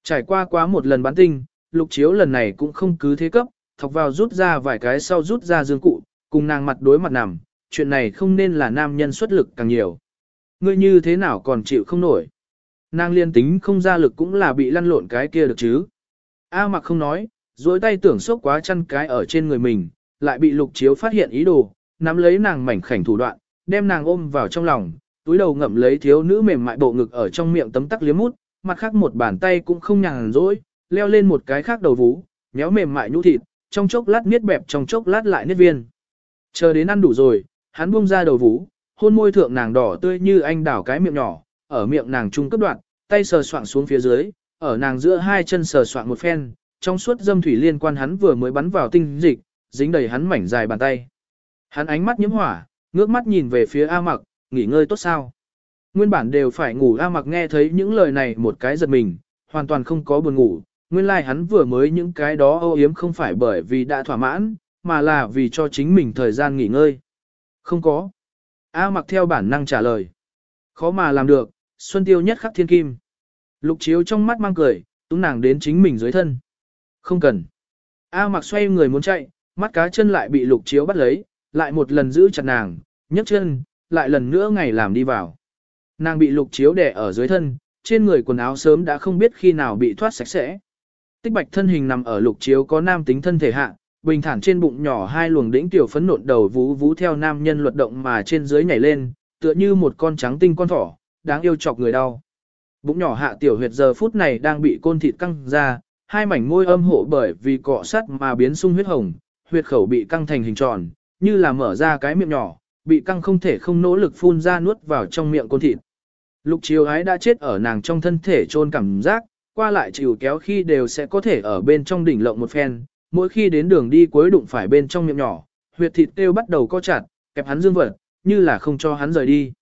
Trải qua quá một lần bán tinh, lục chiếu lần này cũng không cứ thế cấp, thọc vào rút ra vài cái sau rút ra dương cụ, cùng nàng mặt đối mặt nằm, chuyện này không nên là nam nhân xuất lực càng nhiều. Ngươi như thế nào còn chịu không nổi. Nàng liên tính không ra lực cũng là bị lăn lộn cái kia được chứ. A mặc không nói, duỗi tay tưởng sốc quá chăn cái ở trên người mình, lại bị lục chiếu phát hiện ý đồ, nắm lấy nàng mảnh khảnh thủ đoạn, đem nàng ôm vào trong lòng, túi đầu ngậm lấy thiếu nữ mềm mại bộ ngực ở trong miệng tấm tắc liếm mút, mặt khác một bàn tay cũng không nhàn rỗi, leo lên một cái khác đầu vú, méo mềm mại nhũ thịt, trong chốc lát niết bẹp trong chốc lát lại niết viên. Chờ đến ăn đủ rồi, hắn buông ra đầu vú, hôn môi thượng nàng đỏ tươi như anh đảo cái miệng nhỏ, ở miệng nàng trung cấp đoạn, tay sờ soạng xuống phía dưới, ở nàng giữa hai chân sờ soạng một phen, trong suốt dâm thủy liên quan hắn vừa mới bắn vào tinh dịch, dính đầy hắn mảnh dài bàn tay. Hắn ánh mắt nhiễm hỏa, ngước mắt nhìn về phía A Mặc, nghỉ ngơi tốt sao? Nguyên bản đều phải ngủ A Mặc nghe thấy những lời này một cái giật mình, hoàn toàn không có buồn ngủ, nguyên lai like hắn vừa mới những cái đó âu yếm không phải bởi vì đã thỏa mãn, mà là vì cho chính mình thời gian nghỉ ngơi. Không có. A mặc theo bản năng trả lời. Khó mà làm được, Xuân Tiêu nhất khắc thiên kim. Lục chiếu trong mắt mang cười, túng nàng đến chính mình dưới thân. Không cần. A mặc xoay người muốn chạy, mắt cá chân lại bị lục chiếu bắt lấy, lại một lần giữ chặt nàng, nhấc chân, lại lần nữa ngày làm đi vào. Nàng bị lục chiếu đè ở dưới thân, trên người quần áo sớm đã không biết khi nào bị thoát sạch sẽ. Tích bạch thân hình nằm ở lục chiếu có nam tính thân thể hạ, bình thản trên bụng nhỏ hai luồng đỉnh tiểu phấn nộn đầu vú vú theo nam nhân luật động mà trên dưới nhảy lên, tựa như một con trắng tinh con thỏ, đáng yêu chọc người đau. Bụng nhỏ hạ tiểu huyệt giờ phút này đang bị côn thịt căng ra, hai mảnh môi âm hộ bởi vì cọ sắt mà biến sung huyết hồng, huyệt khẩu bị căng thành hình tròn, như là mở ra cái miệng nhỏ, bị căng không thể không nỗ lực phun ra nuốt vào trong miệng côn thịt. Lục chiều ái đã chết ở nàng trong thân thể trôn cảm giác, qua lại chịu kéo khi đều sẽ có thể ở bên trong đỉnh lộng một phen, mỗi khi đến đường đi cuối đụng phải bên trong miệng nhỏ, huyệt thịt tiêu bắt đầu co chặt, kẹp hắn dương vật, như là không cho hắn rời đi.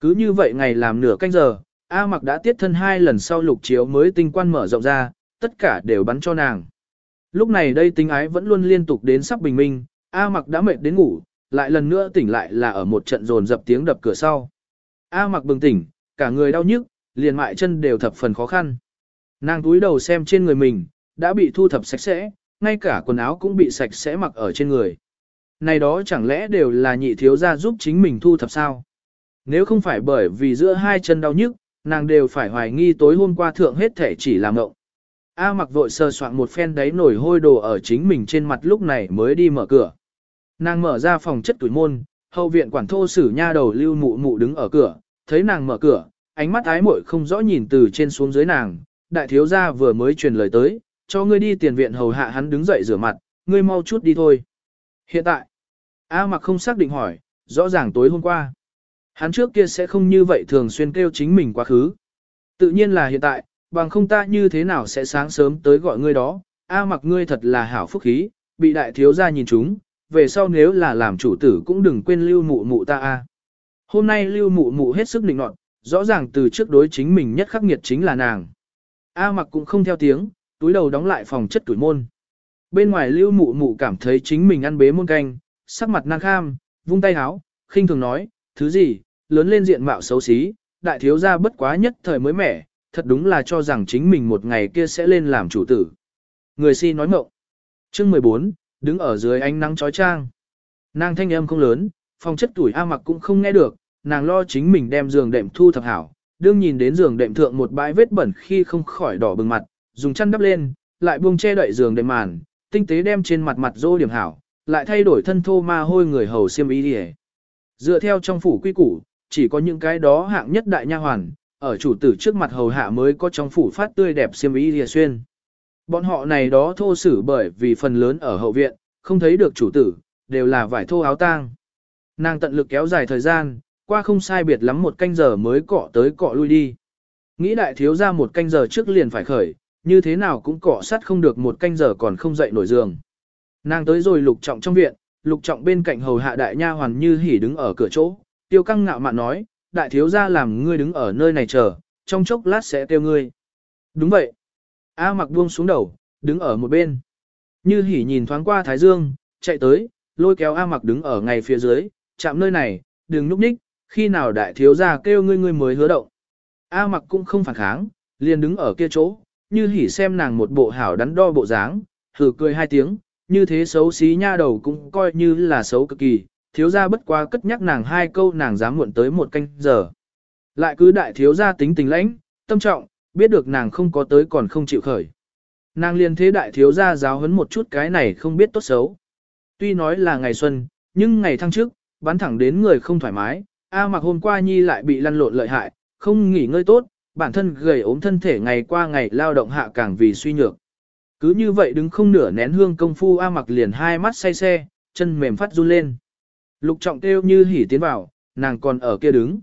Cứ như vậy ngày làm nửa canh giờ, A mặc đã tiết thân hai lần sau lục chiếu mới tinh quan mở rộng ra, tất cả đều bắn cho nàng. Lúc này đây tính ái vẫn luôn liên tục đến sắp bình minh, A mặc đã mệt đến ngủ, lại lần nữa tỉnh lại là ở một trận rồn dập tiếng đập cửa sau. A mặc bừng tỉnh, cả người đau nhức, liền mại chân đều thập phần khó khăn. Nàng túi đầu xem trên người mình, đã bị thu thập sạch sẽ, ngay cả quần áo cũng bị sạch sẽ mặc ở trên người. Này đó chẳng lẽ đều là nhị thiếu gia giúp chính mình thu thập sao? Nếu không phải bởi vì giữa hai chân đau nhức, nàng đều phải hoài nghi tối hôm qua thượng hết thể chỉ là ngộng. A mặc vội sơ soạn một phen đáy nổi hôi đồ ở chính mình trên mặt lúc này mới đi mở cửa. Nàng mở ra phòng chất tuổi môn, hậu viện quản thô sử nha đầu lưu mụ mụ đứng ở cửa, thấy nàng mở cửa, ánh mắt ái muội không rõ nhìn từ trên xuống dưới nàng, đại thiếu gia vừa mới truyền lời tới, cho ngươi đi tiền viện hầu hạ hắn đứng dậy rửa mặt, ngươi mau chút đi thôi. Hiện tại, A mặc không xác định hỏi, rõ ràng tối hôm qua. Hắn trước kia sẽ không như vậy thường xuyên kêu chính mình quá khứ. Tự nhiên là hiện tại, bằng không ta như thế nào sẽ sáng sớm tới gọi ngươi đó, A mặc ngươi thật là hảo phúc khí, bị đại thiếu gia nhìn chúng, về sau nếu là làm chủ tử cũng đừng quên lưu mụ mụ ta A. Hôm nay lưu mụ mụ hết sức định nọt, rõ ràng từ trước đối chính mình nhất khắc nghiệt chính là nàng. A mặc cũng không theo tiếng, túi đầu đóng lại phòng chất tuổi môn. Bên ngoài lưu mụ mụ cảm thấy chính mình ăn bế môn canh, sắc mặt năng kham, vung tay háo, khinh thường nói, thứ gì, lớn lên diện mạo xấu xí, đại thiếu gia bất quá nhất thời mới mẻ, thật đúng là cho rằng chính mình một ngày kia sẽ lên làm chủ tử. Người si nói mộng. Chương 14, đứng ở dưới ánh nắng chói chang. Nàng thanh âm không lớn, phòng chất tuổi A mặc cũng không nghe được, nàng lo chính mình đem giường đệm thu thập hảo, đương nhìn đến giường đệm thượng một bãi vết bẩn khi không khỏi đỏ bừng mặt, dùng chăn đắp lên, lại buông che đậy giường đệm màn, tinh tế đem trên mặt mặt rô điểm hảo, lại thay đổi thân thô ma hôi người hầu xiêm y đi Dựa theo trong phủ quy củ, chỉ có những cái đó hạng nhất đại nha hoàn, ở chủ tử trước mặt hầu hạ mới có trong phủ phát tươi đẹp xiêm y lìa xuyên. Bọn họ này đó thô sử bởi vì phần lớn ở hậu viện, không thấy được chủ tử, đều là vải thô áo tang. Nàng tận lực kéo dài thời gian, qua không sai biệt lắm một canh giờ mới cọ tới cọ lui đi. Nghĩ đại thiếu ra một canh giờ trước liền phải khởi, như thế nào cũng cọ sắt không được một canh giờ còn không dậy nổi giường. Nàng tới rồi lục trọng trong viện, lục trọng bên cạnh hầu hạ đại nha hoàn như hỉ đứng ở cửa chỗ, tiêu căng ngạo mạn nói, đại thiếu gia làm ngươi đứng ở nơi này chờ, trong chốc lát sẽ kêu ngươi. Đúng vậy. A mặc buông xuống đầu, đứng ở một bên. Như hỉ nhìn thoáng qua Thái Dương, chạy tới, lôi kéo A mặc đứng ở ngay phía dưới, chạm nơi này, đừng núp ních, khi nào đại thiếu gia kêu ngươi ngươi mới hứa động. A mặc cũng không phản kháng, liền đứng ở kia chỗ, như hỉ xem nàng một bộ hảo đắn đo bộ dáng, thử cười hai tiếng, như thế xấu xí nha đầu cũng coi như là xấu cực kỳ, thiếu gia bất quá cất nhắc nàng hai câu nàng dám muộn tới một canh giờ. Lại cứ đại thiếu gia tính tình lãnh, tâm trọng, biết được nàng không có tới còn không chịu khởi. Nàng liền thế đại thiếu gia giáo huấn một chút cái này không biết tốt xấu. Tuy nói là ngày xuân, nhưng ngày thăng trước, bắn thẳng đến người không thoải mái, A mặc hôm qua nhi lại bị lăn lộn lợi hại, không nghỉ ngơi tốt, bản thân gầy ốm thân thể ngày qua ngày lao động hạ càng vì suy nhược. Cứ như vậy đứng không nửa nén hương công phu A mặc liền hai mắt say xe, chân mềm phát run lên. Lục trọng kêu như hỉ tiến vào, nàng còn ở kia đứng.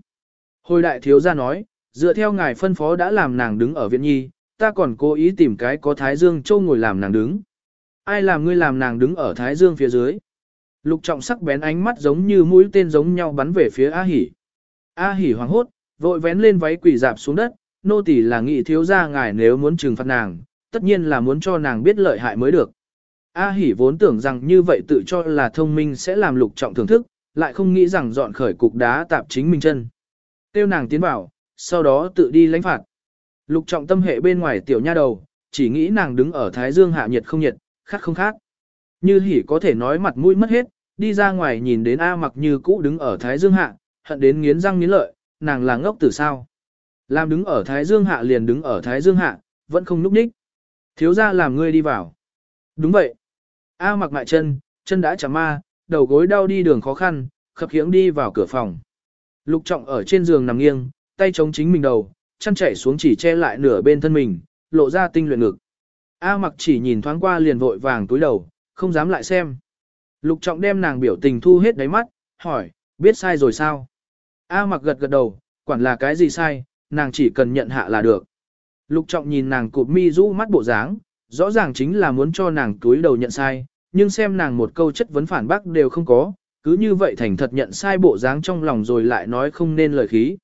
Hồi đại thiếu gia nói, dựa theo ngài phân phó đã làm nàng đứng ở viện nhi, ta còn cố ý tìm cái có thái dương châu ngồi làm nàng đứng. Ai làm ngươi làm nàng đứng ở thái dương phía dưới? Lục trọng sắc bén ánh mắt giống như mũi tên giống nhau bắn về phía A hỉ. A hỉ hoảng hốt, vội vén lên váy quỷ dạp xuống đất, nô tỳ là nghị thiếu gia ngài nếu muốn trừng phạt nàng, tất nhiên là muốn cho nàng biết lợi hại mới được. A hỉ vốn tưởng rằng như vậy tự cho là thông minh sẽ làm lục trọng thưởng thức, lại không nghĩ rằng dọn khởi cục đá tạp chính mình chân. Tiêu nàng tiến vào, sau đó tự đi lãnh phạt. Lục trọng tâm hệ bên ngoài tiểu nha đầu, chỉ nghĩ nàng đứng ở thái dương hạ nhiệt không nhiệt, khát không khát. Như hỉ có thể nói mặt mũi mất hết, đi ra ngoài nhìn đến A mặc như cũ đứng ở thái dương hạ, hận đến nghiến răng nghiến lợi, nàng là ngốc từ sao. Làm đứng ở thái dương hạ liền đứng ở thái dương hạ, vẫn không núp ních. Thiếu ra làm ngươi đi vào. Đúng vậy. A mặc mại chân, chân đã chả ma, đầu gối đau đi đường khó khăn, khập khiễng đi vào cửa phòng. Lục trọng ở trên giường nằm nghiêng, tay chống chính mình đầu, chân chảy xuống chỉ che lại nửa bên thân mình, lộ ra tinh luyện ngực. A mặc chỉ nhìn thoáng qua liền vội vàng túi đầu, không dám lại xem. Lục trọng đem nàng biểu tình thu hết đáy mắt, hỏi, biết sai rồi sao? A mặc gật gật đầu, quản là cái gì sai, nàng chỉ cần nhận hạ là được. Lục trọng nhìn nàng cụp mi rũ mắt bộ dáng, rõ ràng chính là muốn cho nàng túi đầu nhận sai, nhưng xem nàng một câu chất vấn phản bác đều không có, cứ như vậy thành thật nhận sai bộ dáng trong lòng rồi lại nói không nên lời khí.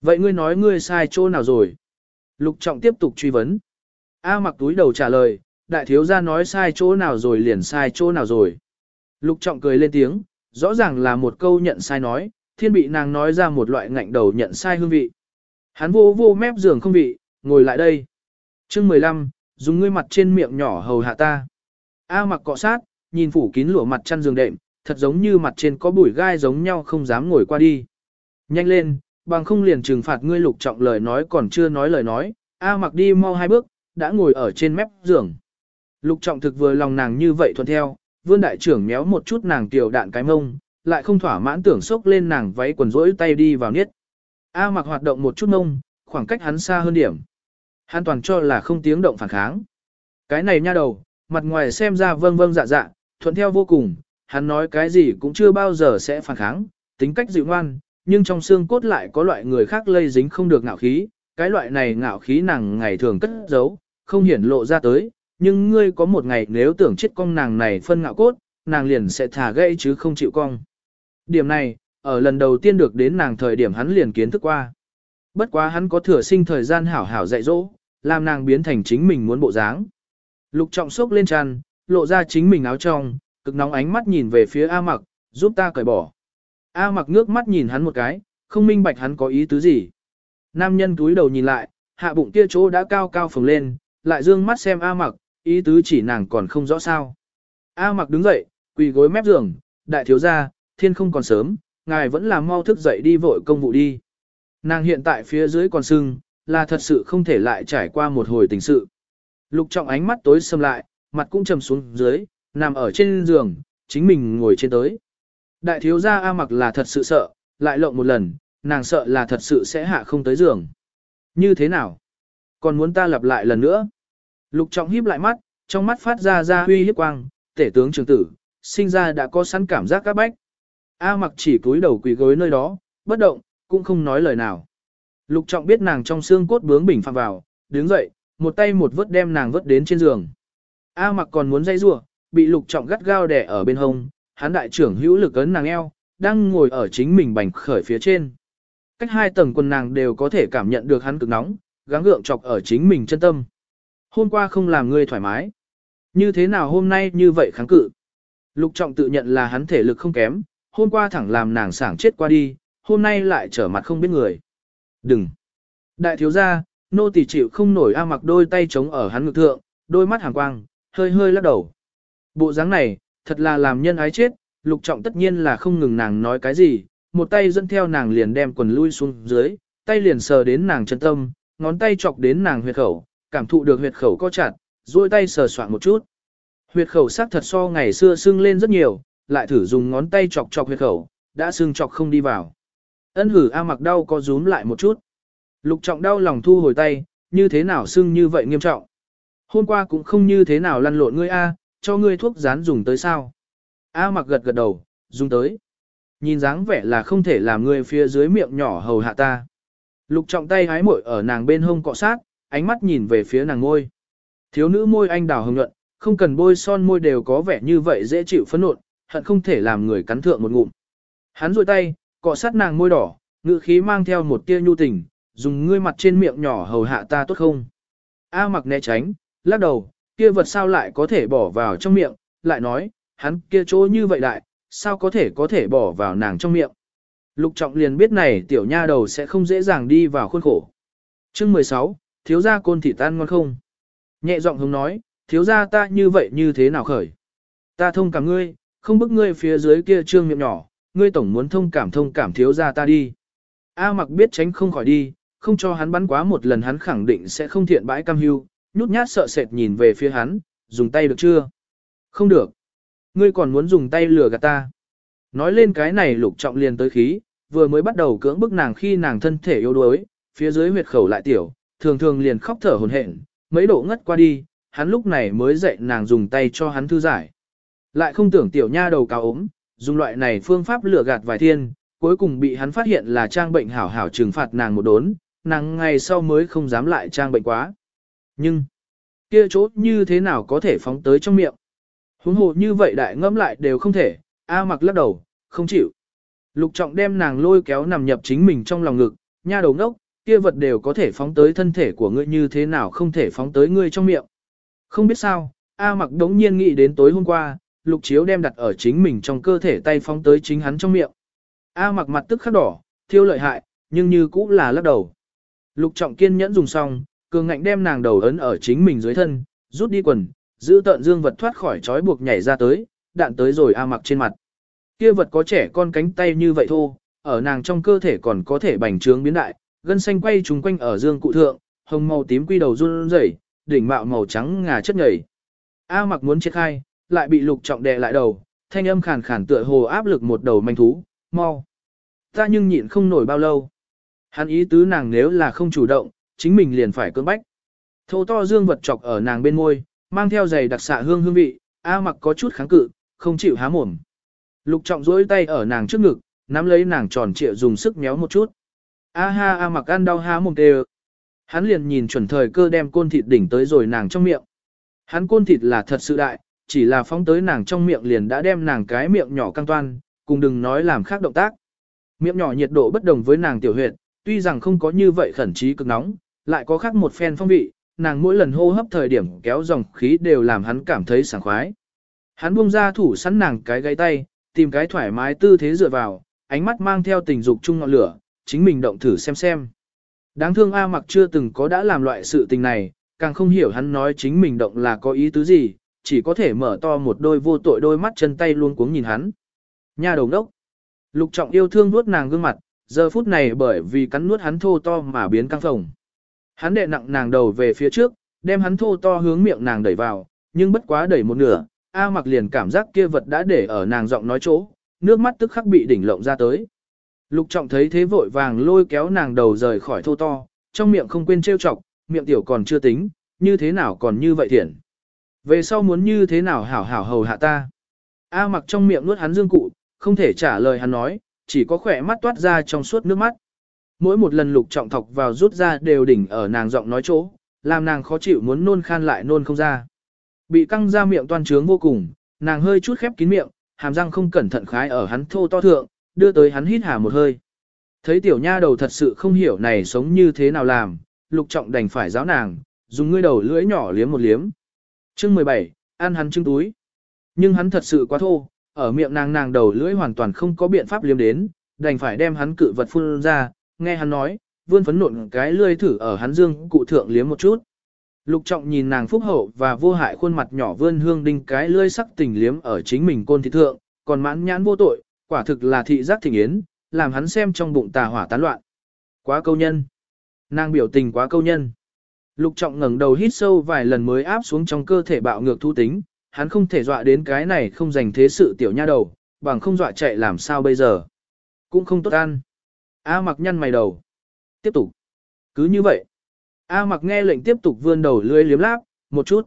Vậy ngươi nói ngươi sai chỗ nào rồi? Lục trọng tiếp tục truy vấn. A mặc túi đầu trả lời, đại thiếu gia nói sai chỗ nào rồi liền sai chỗ nào rồi. Lục trọng cười lên tiếng, rõ ràng là một câu nhận sai nói, thiên bị nàng nói ra một loại ngạnh đầu nhận sai hương vị. Hắn vô vô mép giường không vị, ngồi lại đây. chương 15, dùng ngươi mặt trên miệng nhỏ hầu hạ ta. A mặc cọ sát, nhìn phủ kín lụa mặt chăn giường đệm, thật giống như mặt trên có bụi gai giống nhau không dám ngồi qua đi. Nhanh lên, bằng không liền trừng phạt ngươi lục trọng lời nói còn chưa nói lời nói, A mặc đi mau hai bước, đã ngồi ở trên mép giường. Lục trọng thực vừa lòng nàng như vậy thuận theo, vương đại trưởng méo một chút nàng tiểu đạn cái mông, lại không thỏa mãn tưởng sốc lên nàng váy quần rỗi tay đi vào niết. A mặc hoạt động một chút mông, khoảng cách hắn xa hơn điểm. Hắn toàn cho là không tiếng động phản kháng. Cái này nha đầu, mặt ngoài xem ra vâng vâng dạ dạ, thuận theo vô cùng, hắn nói cái gì cũng chưa bao giờ sẽ phản kháng, tính cách dịu ngoan, nhưng trong xương cốt lại có loại người khác lây dính không được ngạo khí, cái loại này ngạo khí nàng ngày thường cất giấu, không hiển lộ ra tới, nhưng ngươi có một ngày nếu tưởng chết con nàng này phân ngạo cốt, nàng liền sẽ thả gãy chứ không chịu cong. Điểm này, ở lần đầu tiên được đến nàng thời điểm hắn liền kiến thức qua. Bất quá hắn có thừa sinh thời gian hảo hảo dạy dỗ, làm nàng biến thành chính mình muốn bộ dáng. Lục trọng sốc lên tràn, lộ ra chính mình áo trong, cực nóng ánh mắt nhìn về phía A mặc, giúp ta cởi bỏ. A mặc ngước mắt nhìn hắn một cái, không minh bạch hắn có ý tứ gì. Nam nhân túi đầu nhìn lại, hạ bụng kia chỗ đã cao cao phồng lên, lại dương mắt xem A mặc, ý tứ chỉ nàng còn không rõ sao. A mặc đứng dậy, quỳ gối mép giường, đại thiếu gia, thiên không còn sớm, ngài vẫn là mau thức dậy đi vội công vụ đi. Nàng hiện tại phía dưới còn sưng, là thật sự không thể lại trải qua một hồi tình sự. Lục trọng ánh mắt tối sầm lại, mặt cũng trầm xuống dưới, nằm ở trên giường, chính mình ngồi trên tới. Đại thiếu gia A mặc là thật sự sợ, lại lộng một lần, nàng sợ là thật sự sẽ hạ không tới giường. Như thế nào? Còn muốn ta lặp lại lần nữa? Lục trọng híp lại mắt, trong mắt phát ra ra huy hiếp quang, tể tướng trường tử, sinh ra đã có sẵn cảm giác các bách. A mặc chỉ cúi đầu quỳ gối nơi đó, bất động, cũng không nói lời nào. Lục trọng biết nàng trong xương cốt bướng bỉnh phạm vào, đứng dậy, một tay một vớt đem nàng vớt đến trên giường. A mặc còn muốn dây rủa, bị lục trọng gắt gao đè ở bên hông, hắn đại trưởng hữu lực ấn nàng eo, đang ngồi ở chính mình bành khởi phía trên. Cách hai tầng quần nàng đều có thể cảm nhận được hắn cực nóng, gắng gượng chọc ở chính mình chân tâm. Hôm qua không làm ngươi thoải mái. Như thế nào hôm nay như vậy kháng cự? Lục trọng tự nhận là hắn thể lực không kém, hôm qua thẳng làm nàng sảng chết qua đi, hôm nay lại trở mặt không biết người. Đừng! Đại thiếu gia, nô tỳ chịu không nổi A mặc đôi tay chống ở hắn ngực thượng, đôi mắt hàng quang, hơi hơi lắc đầu. Bộ dáng này, thật là làm nhân ái chết, lục trọng tất nhiên là không ngừng nàng nói cái gì, một tay dẫn theo nàng liền đem quần lui xuống dưới, tay liền sờ đến nàng chân tâm, ngón tay chọc đến nàng huyệt khẩu, cảm thụ được huyệt khẩu co chặt, duỗi tay sờ soạn một chút. Huyệt khẩu sắc thật so ngày xưa sưng lên rất nhiều, lại thử dùng ngón tay chọc chọc huyệt khẩu, đã sưng chọc không đi vào. Ân hử A mặc đau có rúm lại một chút. Lục trọng đau lòng thu hồi tay, như thế nào sưng như vậy nghiêm trọng. Hôm qua cũng không như thế nào lăn lộn ngươi A, cho ngươi thuốc rán dùng tới sao. A mặc gật gật đầu, dùng tới. Nhìn dáng vẻ là không thể làm ngươi phía dưới miệng nhỏ hầu hạ ta. Lục trọng tay hái mội ở nàng bên hông cọ sát, ánh mắt nhìn về phía nàng ngôi. Thiếu nữ môi anh đào hồng nhuận, không cần bôi son môi đều có vẻ như vậy dễ chịu phấn nộn, hận không thể làm người cắn thượng một ngụm. Hắn rôi tay, cọ sát nàng môi đỏ, ngữ khí mang theo một tia nhu tình, dùng ngươi mặt trên miệng nhỏ hầu hạ ta tốt không? A mặc né tránh, lắc đầu, kia vật sao lại có thể bỏ vào trong miệng, lại nói, hắn kia chỗ như vậy đại, sao có thể có thể bỏ vào nàng trong miệng. Lục trọng liền biết này tiểu nha đầu sẽ không dễ dàng đi vào khuôn khổ. Chương 16, thiếu gia côn thịt tan ngon không? Nhẹ giọng hướng nói, thiếu gia ta như vậy như thế nào khởi? Ta thông cảm ngươi, không bức ngươi phía dưới kia trương miệng nhỏ, ngươi tổng muốn thông cảm thông cảm thiếu gia ta đi. A mặc biết tránh không khỏi đi, không cho hắn bắn quá một lần hắn khẳng định sẽ không thiện bãi cam hưu, nhút nhát sợ sệt nhìn về phía hắn, dùng tay được chưa? Không được. Ngươi còn muốn dùng tay lừa gạt ta. Nói lên cái này lục trọng liền tới khí, vừa mới bắt đầu cưỡng bức nàng khi nàng thân thể yếu đuối, phía dưới huyệt khẩu lại tiểu, thường thường liền khóc thở hồn hển, mấy độ ngất qua đi, hắn lúc này mới dạy nàng dùng tay cho hắn thư giải. Lại không tưởng tiểu nha đầu cao ốm, dùng loại này phương pháp lừa gạt vài thiên, cuối cùng bị hắn phát hiện là trang bệnh hảo hảo trừng phạt nàng một đốn, nàng ngày sau mới không dám lại trang bệnh quá. Nhưng, kia chỗ như thế nào có thể phóng tới trong miệng? Huống hồ như vậy đại ngẫm lại đều không thể, A mặc lắc đầu, không chịu. Lục trọng đem nàng lôi kéo nằm nhập chính mình trong lòng ngực, nha đầu ngốc, kia vật đều có thể phóng tới thân thể của ngươi như thế nào không thể phóng tới ngươi trong miệng. Không biết sao, A mặc đống nhiên nghĩ đến tối hôm qua, lục chiếu đem đặt ở chính mình trong cơ thể tay phóng tới chính hắn trong miệng. A mặc mặt tức khắc đỏ, thiêu lợi hại, nhưng như cũng là lắc đầu. Lục trọng kiên nhẫn dùng xong, cường ngạnh đem nàng đầu ấn ở chính mình dưới thân, rút đi quần, giữ tận dương vật thoát khỏi trói buộc nhảy ra tới, đạn tới rồi A mặc trên mặt. Kia vật có trẻ con cánh tay như vậy thô, ở nàng trong cơ thể còn có thể bành trướng biến đại, gân xanh quay trùng quanh ở dương cụ thượng, hồng màu tím quy đầu run rẩy, đỉnh mạo màu trắng ngà chất nhảy. A mặc muốn chết khai, lại bị lục trọng đè lại đầu, thanh âm khàn khàn tựa hồ áp lực một đầu manh thú, mau. Ta nhưng nhịn không nổi bao lâu. Hắn ý tứ nàng nếu là không chủ động, chính mình liền phải cưỡng bách. Thô to dương vật chọc ở nàng bên môi, mang theo giày đặc xạ hương hương vị, A mặc có chút kháng cự, không chịu há mồm. Lục trọng duỗi tay ở nàng trước ngực, nắm lấy nàng tròn trịa dùng sức méo một chút. A ha A mặc ăn đau há mồm tê Hắn liền nhìn chuẩn thời cơ đem côn thịt đỉnh tới rồi nàng trong miệng. Hắn côn thịt là thật sự đại, chỉ là phóng tới nàng trong miệng liền đã đem nàng cái miệng nhỏ căng toan, cùng đừng nói làm khác động tác. Miệng nhỏ nhiệt độ bất đồng với nàng tiểu huyệt, tuy rằng không có như vậy khẩn trí cực nóng, lại có khác một phen phong vị, nàng mỗi lần hô hấp thời điểm kéo dòng khí đều làm hắn cảm thấy sảng khoái. Hắn buông ra thủ sẵn nàng cái gáy tay, tìm cái thoải mái tư thế dựa vào, ánh mắt mang theo tình dục chung ngọn lửa, chính mình động thử xem xem. Đáng thương A mặc chưa từng có đã làm loại sự tình này, càng không hiểu hắn nói chính mình động là có ý tứ gì, chỉ có thể mở to một đôi vô tội đôi mắt chân tay luôn cuống nhìn hắn. Nha đầu đốc. Lục trọng yêu thương nuốt nàng gương mặt, giờ phút này bởi vì cắn nuốt hắn thô to mà biến căng phồng. Hắn đệ nặng nàng đầu về phía trước, đem hắn thô to hướng miệng nàng đẩy vào, nhưng bất quá đẩy một nửa, A mặc liền cảm giác kia vật đã để ở nàng giọng nói chỗ, nước mắt tức khắc bị đỉnh lộng ra tới. Lục trọng thấy thế vội vàng lôi kéo nàng đầu rời khỏi thô to, trong miệng không quên trêu chọc, miệng tiểu còn chưa tính, như thế nào còn như vậy thiện. Về sau muốn như thế nào hảo hảo hầu hạ ta. A mặc trong miệng nuốt hắn dương cụ, không thể trả lời hắn nói, chỉ có khỏe mắt toát ra trong suốt nước mắt. Mỗi một lần lục trọng thọc vào rút ra đều đỉnh ở nàng giọng nói chỗ, làm nàng khó chịu muốn nôn khan lại nôn không ra. Bị căng ra miệng toan trướng vô cùng, nàng hơi chút khép kín miệng, hàm răng không cẩn thận khái ở hắn thô to thượng, đưa tới hắn hít hà một hơi. Thấy tiểu nha đầu thật sự không hiểu này sống như thế nào làm, lục trọng đành phải giáo nàng, dùng ngươi đầu lưỡi nhỏ liếm một liếm. Chương 17, ăn hắn trứng túi. Nhưng hắn thật sự quá thô, ở miệng nàng nàng đầu lưỡi hoàn toàn không có biện pháp liếm đến, đành phải đem hắn cự vật phun ra, nghe hắn nói, vươn phấn nộn cái lưỡi thử ở hắn dương cụ thượng liếm một chút. Lục trọng nhìn nàng phúc hậu và vô hại khuôn mặt nhỏ vươn hương đinh cái lưỡi sắc tình liếm ở chính mình côn thị thượng, còn mãn nhãn vô tội, quả thực là thị giác thịnh yến, làm hắn xem trong bụng tà hỏa tán loạn. Quá câu nhân. Nàng biểu tình quá câu nhân. Lục trọng ngẩng đầu hít sâu vài lần mới áp xuống trong cơ thể bạo ngược thu tính, hắn không thể dọa đến cái này không dành thế sự tiểu nha đầu, bằng không dọa chạy làm sao bây giờ. Cũng không tốt ăn. A mặc nhăn mày đầu. Tiếp tục. Cứ như vậy. A mặc nghe lệnh tiếp tục vươn đầu lưỡi liếm láp, một chút.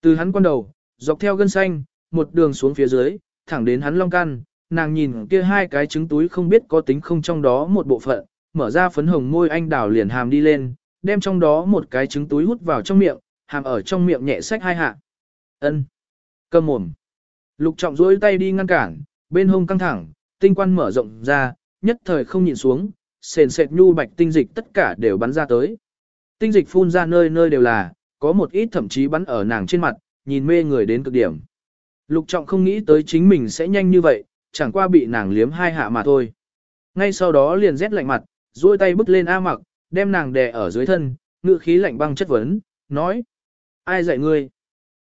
Từ hắn quan đầu, dọc theo gân xanh, một đường xuống phía dưới, thẳng đến hắn long can, nàng nhìn kia hai cái trứng túi không biết có tính không trong đó một bộ phận, mở ra phấn hồng môi anh đảo liền hàm đi lên, đem trong đó một cái trứng túi hút vào trong miệng, hàm ở trong miệng nhẹ sách hai hạ. Ân. Cầm mồm. Lục trọng duỗi tay đi ngăn cản, bên hông căng thẳng, tinh quan mở rộng ra, nhất thời không nhìn xuống, sền sệt nhu bạch tinh dịch tất cả đều bắn ra tới. Tinh dịch phun ra nơi nơi đều là, có một ít thậm chí bắn ở nàng trên mặt, nhìn mê người đến cực điểm. Lục trọng không nghĩ tới chính mình sẽ nhanh như vậy, chẳng qua bị nàng liếm hai hạ mà thôi. Ngay sau đó liền rét lạnh mặt, duỗi tay bước lên A mặc, đem nàng đè ở dưới thân, ngự khí lạnh băng chất vấn, nói. Ai dạy ngươi?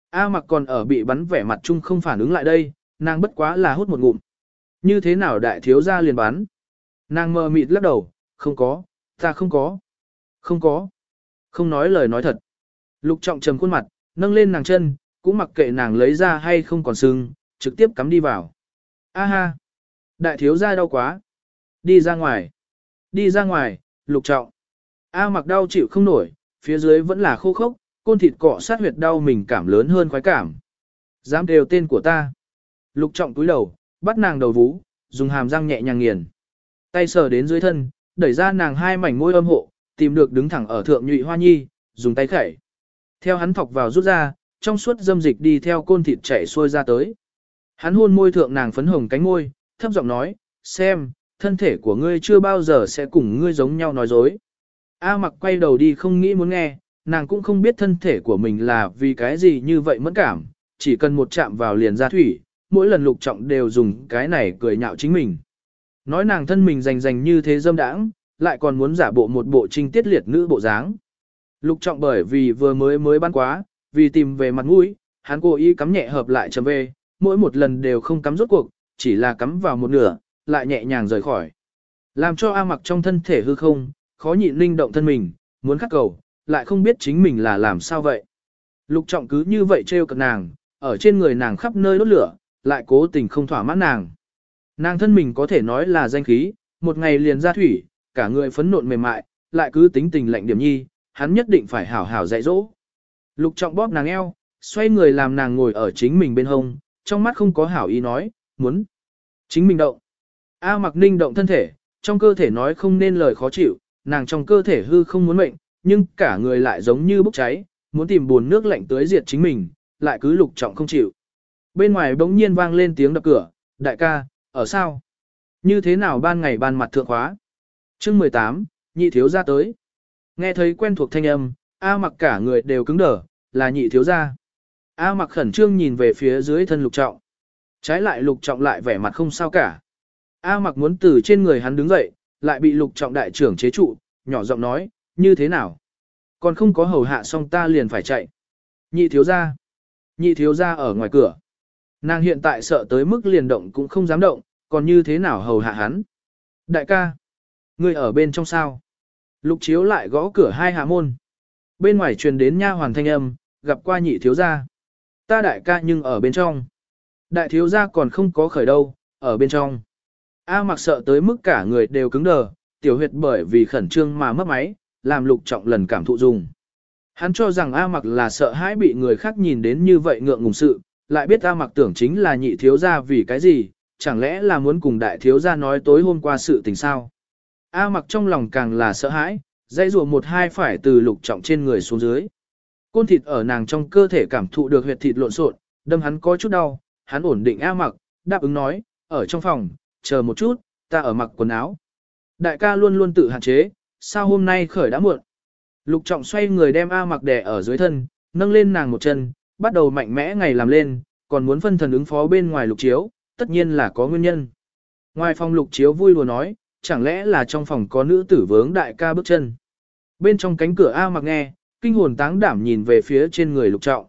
A mặc còn ở bị bắn vẻ mặt chung không phản ứng lại đây, nàng bất quá là hút một ngụm. Như thế nào đại thiếu gia liền bắn? Nàng mờ mịt lắc đầu, không có, ta không có. Không có. Không nói lời nói thật. Lục trọng trầm khuôn mặt, nâng lên nàng chân, cũng mặc kệ nàng lấy ra hay không còn sưng, trực tiếp cắm đi vào. A ha. Đại thiếu gia đau quá. Đi ra ngoài. Đi ra ngoài, lục trọng. A mặc đau chịu không nổi, phía dưới vẫn là khô khốc, côn thịt cọ sát huyệt đau mình cảm lớn hơn khoái cảm. Dám đều tên của ta. Lục trọng túi đầu, bắt nàng đầu vú, dùng hàm răng nhẹ nhàng nghiền. Tay sờ đến dưới thân, đẩy ra nàng hai mảnh môi âm hộ, tìm được đứng thẳng ở thượng nhụy hoa nhi, dùng tay khẩy. Theo hắn thọc vào rút ra, trong suốt dâm dịch đi theo côn thịt chảy xuôi ra tới. Hắn hôn môi thượng nàng phấn hồng cánh môi, thấp giọng nói, xem, thân thể của ngươi chưa bao giờ sẽ cùng ngươi giống nhau nói dối. A mặc quay đầu đi không nghĩ muốn nghe, nàng cũng không biết thân thể của mình là vì cái gì như vậy mẫn cảm, chỉ cần một chạm vào liền ra thủy, mỗi lần lục trọng đều dùng cái này cười nhạo chính mình. Nói nàng thân mình rành rành như thế dâm đãng, lại còn muốn giả bộ một bộ trinh tiết liệt nữ bộ dáng. Lục trọng bởi vì vừa mới mới ban quá, vì tìm về mặt mũi, hắn cố ý cắm nhẹ hợp lại chấm về, mỗi một lần đều không cắm rốt cuộc, chỉ là cắm vào một nửa, lại nhẹ nhàng rời khỏi. Làm cho A mặc trong thân thể hư không, khó nhịn linh động thân mình, muốn khắc cầu, lại không biết chính mình là làm sao vậy. Lục trọng cứ như vậy trêu cợt nàng, ở trên người nàng khắp nơi đốt lửa, lại cố tình không thỏa mãn nàng. Nàng thân mình có thể nói là danh khí, một ngày liền ra thủy, cả người phấn nộn mềm mại, lại cứ tính tình lạnh điểm nhi, hắn nhất định phải hảo hảo dạy dỗ. Lục trọng bóp nàng eo, xoay người làm nàng ngồi ở chính mình bên hông, trong mắt không có hảo ý nói, muốn. Chính mình động. A mặc ninh động thân thể, trong cơ thể nói không nên lời khó chịu, nàng trong cơ thể hư không muốn mệnh, nhưng cả người lại giống như bốc cháy, muốn tìm buồn nước lạnh tới diệt chính mình, lại cứ lục trọng không chịu. Bên ngoài bỗng nhiên vang lên tiếng đập cửa, đại ca, ở sao? Như thế nào ban ngày ban mặt thượng khóa? chương 18, nhị thiếu ra tới. Nghe thấy quen thuộc thanh âm, A mặc cả người đều cứng đờ, là nhị thiếu ra. A mặc khẩn trương nhìn về phía dưới thân lục trọng. Trái lại lục trọng lại vẻ mặt không sao cả. A mặc muốn từ trên người hắn đứng dậy, lại bị lục trọng đại trưởng chế trụ, nhỏ giọng nói, như thế nào? Còn không có hầu hạ xong ta liền phải chạy. Nhị thiếu ra. Nhị thiếu ra ở ngoài cửa. Nàng hiện tại sợ tới mức liền động cũng không dám động, còn như thế nào hầu hạ hắn. Đại ca. Ngươi ở bên trong sao? Lục chiếu lại gõ cửa hai hạ môn. Bên ngoài truyền đến nha hoàn thanh âm, gặp qua nhị thiếu gia. Ta đại ca nhưng ở bên trong. Đại thiếu gia còn không có khởi đâu, ở bên trong. A mặc sợ tới mức cả người đều cứng đờ, tiểu huyệt bởi vì khẩn trương mà mất máy, làm lục trọng lần cảm thụ dùng. Hắn cho rằng A mặc là sợ hãi bị người khác nhìn đến như vậy ngượng ngùng sự, lại biết A mặc tưởng chính là nhị thiếu gia vì cái gì, chẳng lẽ là muốn cùng đại thiếu gia nói tối hôm qua sự tình sao. A mặc trong lòng càng là sợ hãi, dây rùa một hai phải từ lục trọng trên người xuống dưới. Côn thịt ở nàng trong cơ thể cảm thụ được huyệt thịt lộn xộn, đâm hắn có chút đau, hắn ổn định A mặc, đáp ứng nói, ở trong phòng, chờ một chút, ta ở mặc quần áo. Đại ca luôn luôn tự hạn chế, sao hôm nay khởi đã muộn. Lục trọng xoay người đem A mặc đẻ ở dưới thân, nâng lên nàng một chân, bắt đầu mạnh mẽ ngày làm lên, còn muốn phân thần ứng phó bên ngoài lục chiếu, tất nhiên là có nguyên nhân. Ngoài phòng lục chiếu vui lùa nói, chẳng lẽ là trong phòng có nữ tử vướng đại ca bước chân. Bên trong cánh cửa A mặc nghe, kinh hồn táng đảm nhìn về phía trên người lục trọng.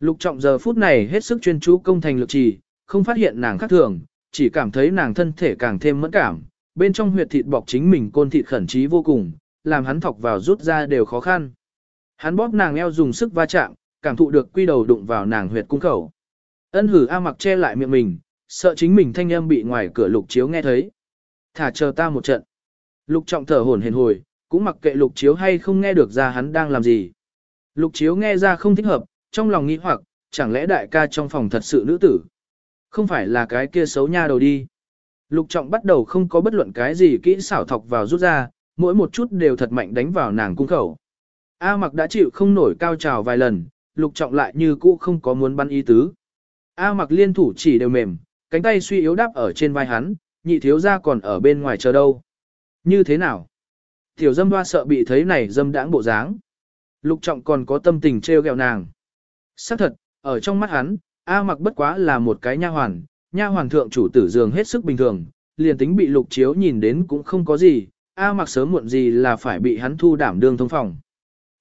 Lục trọng giờ phút này hết sức chuyên chú công thành lực trì, không phát hiện nàng khác thường, chỉ cảm thấy nàng thân thể càng thêm mẫn cảm, bên trong huyệt thịt bọc chính mình côn thịt khẩn trí vô cùng, làm hắn thọc vào rút ra đều khó khăn. Hắn bóp nàng eo dùng sức va chạm, cảm thụ được quy đầu đụng vào nàng huyệt cung khẩu. Ân hử A mặc che lại miệng mình, sợ chính mình thanh âm bị ngoài cửa lục chiếu nghe thấy. Thả chờ ta một trận. Lục trọng thở hổn hển hồi, cũng mặc kệ lục chiếu hay không nghe được ra hắn đang làm gì. Lục chiếu nghe ra không thích hợp, trong lòng nghĩ hoặc, chẳng lẽ đại ca trong phòng thật sự nữ tử. Không phải là cái kia xấu nha đầu đi. Lục trọng bắt đầu không có bất luận cái gì kỹ xảo thọc vào rút ra, mỗi một chút đều thật mạnh đánh vào nàng cung khẩu. A mặc đã chịu không nổi cao trào vài lần, lục trọng lại như cũ không có muốn bắn ý tứ. A mặc liên thủ chỉ đều mềm, cánh tay suy yếu đáp ở trên vai hắn, nhị thiếu ra còn ở bên ngoài chờ đâu. Như thế nào? Tiểu dâm hoa sợ bị thấy này dâm đãng bộ dáng. Lục trọng còn có tâm tình trêu ghẹo nàng. xác thật, ở trong mắt hắn, A mặc bất quá là một cái nha hoàn, nha hoàn thượng chủ tử giường hết sức bình thường, liền tính bị lục chiếu nhìn đến cũng không có gì, A mặc sớm muộn gì là phải bị hắn thu đảm đương thông phòng.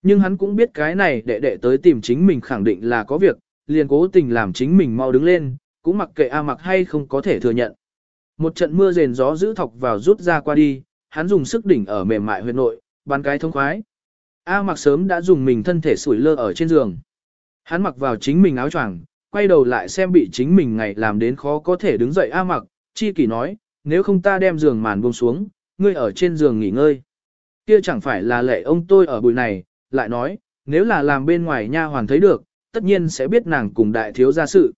Nhưng hắn cũng biết cái này đệ đệ tới tìm chính mình khẳng định là có việc, liền cố tình làm chính mình mau đứng lên, cũng mặc kệ A mặc hay không có thể thừa nhận. Một trận mưa rền gió giữ thọc vào rút ra qua đi, hắn dùng sức đỉnh ở mềm mại huyệt nội, bắn cái thông khoái. A mặc sớm đã dùng mình thân thể sủi lơ ở trên giường. Hắn mặc vào chính mình áo choàng, quay đầu lại xem bị chính mình ngày làm đến khó có thể đứng dậy A mặc, chi kỷ nói, nếu không ta đem giường màn buông xuống, ngươi ở trên giường nghỉ ngơi. Kia chẳng phải là lệ ông tôi ở buổi này, lại nói, nếu là làm bên ngoài nha hoàn thấy được, tất nhiên sẽ biết nàng cùng đại thiếu gia sự.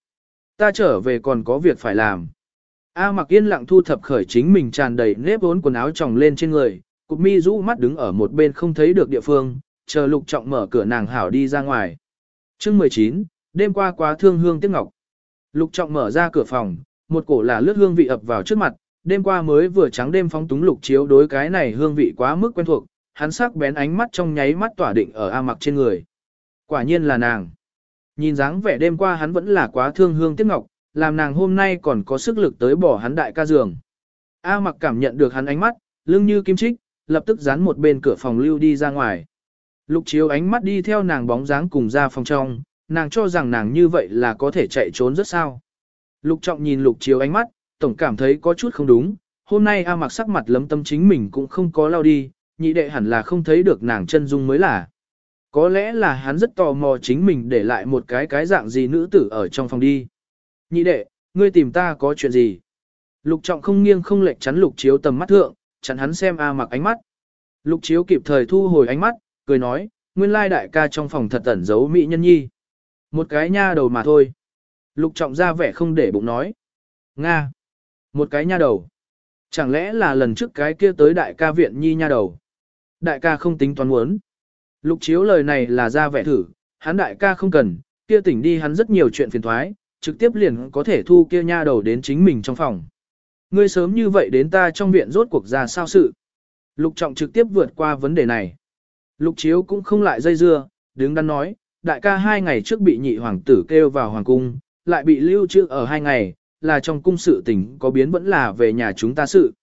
Ta trở về còn có việc phải làm. A mặc yên lặng thu thập khởi chính mình tràn đầy nếp vốn quần áo tròng lên trên người, cục mi rũ mắt đứng ở một bên không thấy được địa phương, chờ lục trọng mở cửa nàng hảo đi ra ngoài. chương 19, đêm qua quá thương hương tiếc ngọc. Lục trọng mở ra cửa phòng, một cổ là lướt hương vị ập vào trước mặt, đêm qua mới vừa trắng đêm phóng túng lục chiếu đối cái này hương vị quá mức quen thuộc, hắn sắc bén ánh mắt trong nháy mắt tỏa định ở A mặc trên người. Quả nhiên là nàng. Nhìn dáng vẻ đêm qua hắn vẫn là quá thương hương tiếc ngọc, làm nàng hôm nay còn có sức lực tới bỏ hắn đại ca giường. A mặc cảm nhận được hắn ánh mắt, lưng như kim trích, lập tức dán một bên cửa phòng lưu đi ra ngoài. Lục chiếu ánh mắt đi theo nàng bóng dáng cùng ra phòng trong, nàng cho rằng nàng như vậy là có thể chạy trốn rất sao. Lục trọng nhìn lục chiếu ánh mắt, tổng cảm thấy có chút không đúng, hôm nay A mặc sắc mặt lấm tâm chính mình cũng không có lao đi, nhị đệ hẳn là không thấy được nàng chân dung mới là. Có lẽ là hắn rất tò mò chính mình để lại một cái cái dạng gì nữ tử ở trong phòng đi. Nhị đệ, ngươi tìm ta có chuyện gì? Lục trọng không nghiêng không lệch chắn lục chiếu tầm mắt thượng, chắn hắn xem A mặc ánh mắt. Lục chiếu kịp thời thu hồi ánh mắt, cười nói, nguyên lai đại ca trong phòng thật ẩn giấu mỹ nhân nhi. Một cái nha đầu mà thôi. Lục trọng ra vẻ không để bụng nói. Nga. Một cái nha đầu. Chẳng lẽ là lần trước cái kia tới đại ca viện nhi nha đầu. Đại ca không tính toán muốn. Lục chiếu lời này là ra vẻ thử, hắn đại ca không cần, kia tỉnh đi hắn rất nhiều chuyện phiền thoái, trực tiếp liền có thể thu kia nha đầu đến chính mình trong phòng. Ngươi sớm như vậy đến ta trong viện rốt cuộc ra sao sự. Lục trọng trực tiếp vượt qua vấn đề này. Lục chiếu cũng không lại dây dưa, đứng đắn nói, đại ca hai ngày trước bị nhị hoàng tử kêu vào hoàng cung, lại bị lưu trữ ở hai ngày, là trong cung sự tình có biến vẫn là về nhà chúng ta sự.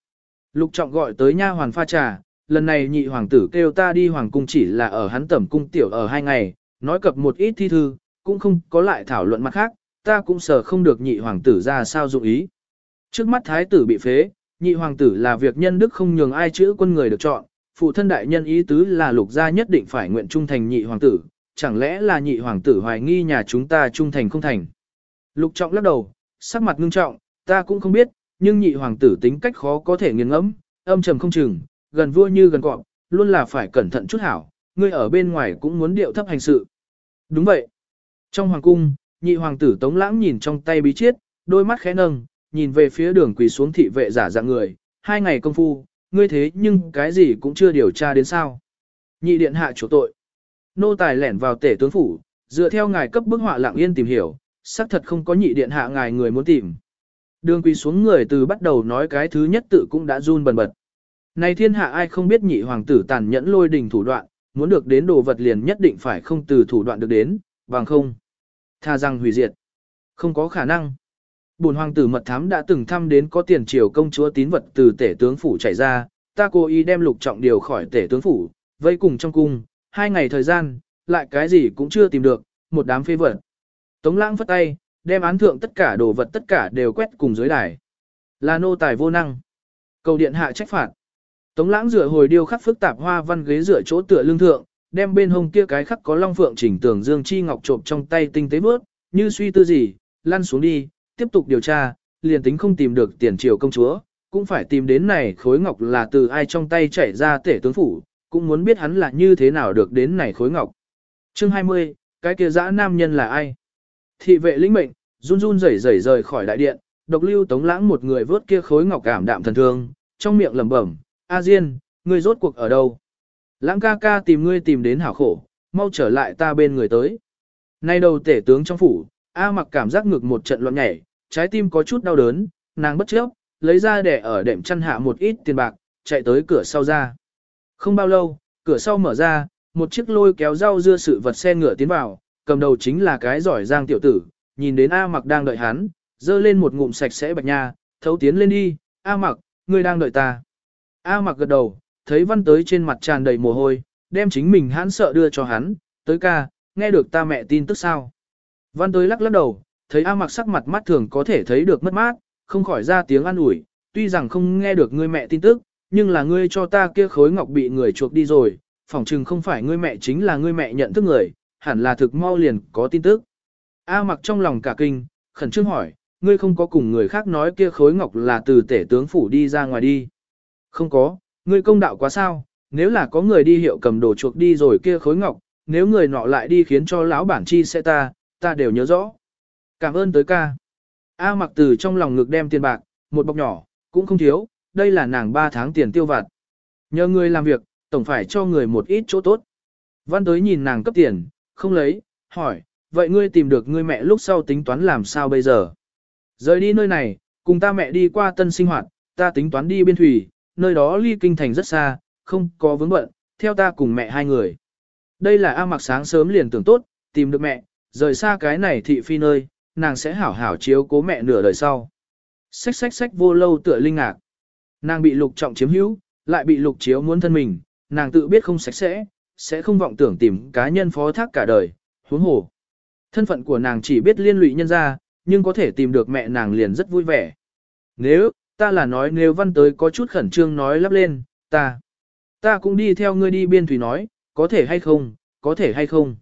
Lục trọng gọi tới nha hoàn pha trà, lần này nhị hoàng tử kêu ta đi hoàng cung chỉ là ở hắn tẩm cung tiểu ở hai ngày, nói cập một ít thi thư, cũng không có lại thảo luận mặt khác, ta cũng sợ không được nhị hoàng tử ra sao dụng ý. Trước mắt thái tử bị phế, nhị hoàng tử là việc nhân đức không nhường ai chữ quân người được chọn, phụ thân đại nhân ý tứ là lục gia nhất định phải nguyện trung thành nhị hoàng tử, chẳng lẽ là nhị hoàng tử hoài nghi nhà chúng ta trung thành không thành. Lục trọng lắc đầu, sắc mặt ngưng trọng, ta cũng không biết, nhưng nhị hoàng tử tính cách khó có thể nghiền ngẫm, âm trầm không chừng, gần vua như gần cọp, luôn là phải cẩn thận chút hảo, ngươi ở bên ngoài cũng muốn điệu thấp hành sự. Đúng vậy. Trong hoàng cung, nhị hoàng tử Tống Lãng nhìn trong tay bí chiết, đôi mắt khẽ nâng, nhìn về phía đường quỳ xuống thị vệ giả dạng người, hai ngày công phu, ngươi thế nhưng cái gì cũng chưa điều tra đến sao. Nhị điện hạ chủ tội. Nô tài lẻn vào tể tướng phủ, dựa theo ngài cấp bức họa lặng yên tìm hiểu, xác thật không có nhị điện hạ ngài người muốn tìm. Đường quỳ xuống người từ bắt đầu nói cái thứ nhất tự cũng đã run bần bật. Này thiên hạ ai không biết nhị hoàng tử tàn nhẫn lôi đình thủ đoạn, muốn được đến đồ vật liền nhất định phải không từ thủ đoạn được đến, bằng không. Tha rằng hủy diệt. Không có khả năng. Bồn hoàng tử mật thám đã từng thăm đến có tiền triều công chúa tín vật từ tể tướng phủ chạy ra, ta cố ý đem lục trọng điều khỏi tể tướng phủ, vây cùng trong cung, hai ngày thời gian, lại cái gì cũng chưa tìm được, một đám phê vật. Tống lãng phất tay, đem án thượng tất cả đồ vật tất cả đều quét cùng dưới đài. Là nô tài vô năng. Cầu điện hạ trách phạt. Tống lãng rửa hồi điêu khắc phức tạp hoa văn ghế rửa chỗ tựa lưng thượng, đem bên hông kia cái khắc có long phượng chỉnh tường dương chi ngọc trộm trong tay tinh tế bước, như suy tư gì, lăn xuống đi, tiếp tục điều tra, liền tính không tìm được tiền triều công chúa, cũng phải tìm đến này khối ngọc là từ ai trong tay chảy ra tể tướng phủ, cũng muốn biết hắn là như thế nào được đến này khối ngọc. Chương 20, cái kia dã nam nhân là ai? Thị vệ lĩnh mệnh, run run rẩy rẩy rời khỏi đại điện, độc lưu tống lãng một người vớt kia khối ngọc cảm đạm thần thương, trong miệng lẩm bẩm, A Diên, ngươi rốt cuộc ở đâu? Lãng ca ca tìm ngươi tìm đến hảo khổ, mau trở lại ta bên người tới. Nay đầu tể tướng trong phủ, A mặc cảm giác ngực một trận loạn nhảy, trái tim có chút đau đớn, nàng bất chấp, lấy ra để ở đệm chăn hạ một ít tiền bạc, chạy tới cửa sau ra. Không bao lâu, cửa sau mở ra, một chiếc lôi kéo rau dưa sự vật xe ngựa tiến vào, cầm đầu chính là cái giỏi giang tiểu tử, nhìn đến A mặc đang đợi hắn, Dơ lên một ngụm sạch sẽ bạch nha, thấu tiến lên đi, A mặc, ngươi đang đợi ta. A mặc gật đầu, thấy văn tới trên mặt tràn đầy mồ hôi, đem chính mình hãn sợ đưa cho hắn, tới ca, nghe được ta mẹ tin tức sao. Văn tới lắc lắc đầu, thấy A mặc sắc mặt mắt thường có thể thấy được mất mát, không khỏi ra tiếng an ủi, tuy rằng không nghe được ngươi mẹ tin tức, nhưng là ngươi cho ta kia khối ngọc bị người chuộc đi rồi, phỏng chừng không phải ngươi mẹ chính là ngươi mẹ nhận thức người, hẳn là thực mau liền có tin tức. A mặc trong lòng cả kinh, khẩn trương hỏi, ngươi không có cùng người khác nói kia khối ngọc là từ tể tướng phủ đi ra ngoài đi. Không có, ngươi công đạo quá sao, nếu là có người đi hiệu cầm đồ chuộc đi rồi kia khối ngọc, nếu người nọ lại đi khiến cho lão bản chi sẽ ta, ta đều nhớ rõ. Cảm ơn tới ca. A mặc từ trong lòng ngực đem tiền bạc, một bọc nhỏ, cũng không thiếu, đây là nàng 3 tháng tiền tiêu vặt. Nhờ người làm việc, tổng phải cho người một ít chỗ tốt. Văn tới nhìn nàng cấp tiền, không lấy, hỏi, vậy ngươi tìm được ngươi mẹ lúc sau tính toán làm sao bây giờ? Rời đi nơi này, cùng ta mẹ đi qua tân sinh hoạt, ta tính toán đi biên thủy, nơi đó ly kinh thành rất xa, không có vướng bận, theo ta cùng mẹ hai người. Đây là A mặc sáng sớm liền tưởng tốt, tìm được mẹ, rời xa cái này thị phi nơi, nàng sẽ hảo hảo chiếu cố mẹ nửa đời sau. Xách xách xách vô lâu tựa linh ngạc. Nàng bị lục trọng chiếm hữu, lại bị lục chiếu muốn thân mình, nàng tự biết không sạch sẽ, sẽ không vọng tưởng tìm cá nhân phó thác cả đời, huống hồ. Thân phận của nàng chỉ biết liên lụy nhân ra, nhưng có thể tìm được mẹ nàng liền rất vui vẻ. Nếu, ta là nói nếu văn tới có chút khẩn trương nói lắp lên, ta, ta cũng đi theo ngươi đi biên thủy nói, có thể hay không, có thể hay không.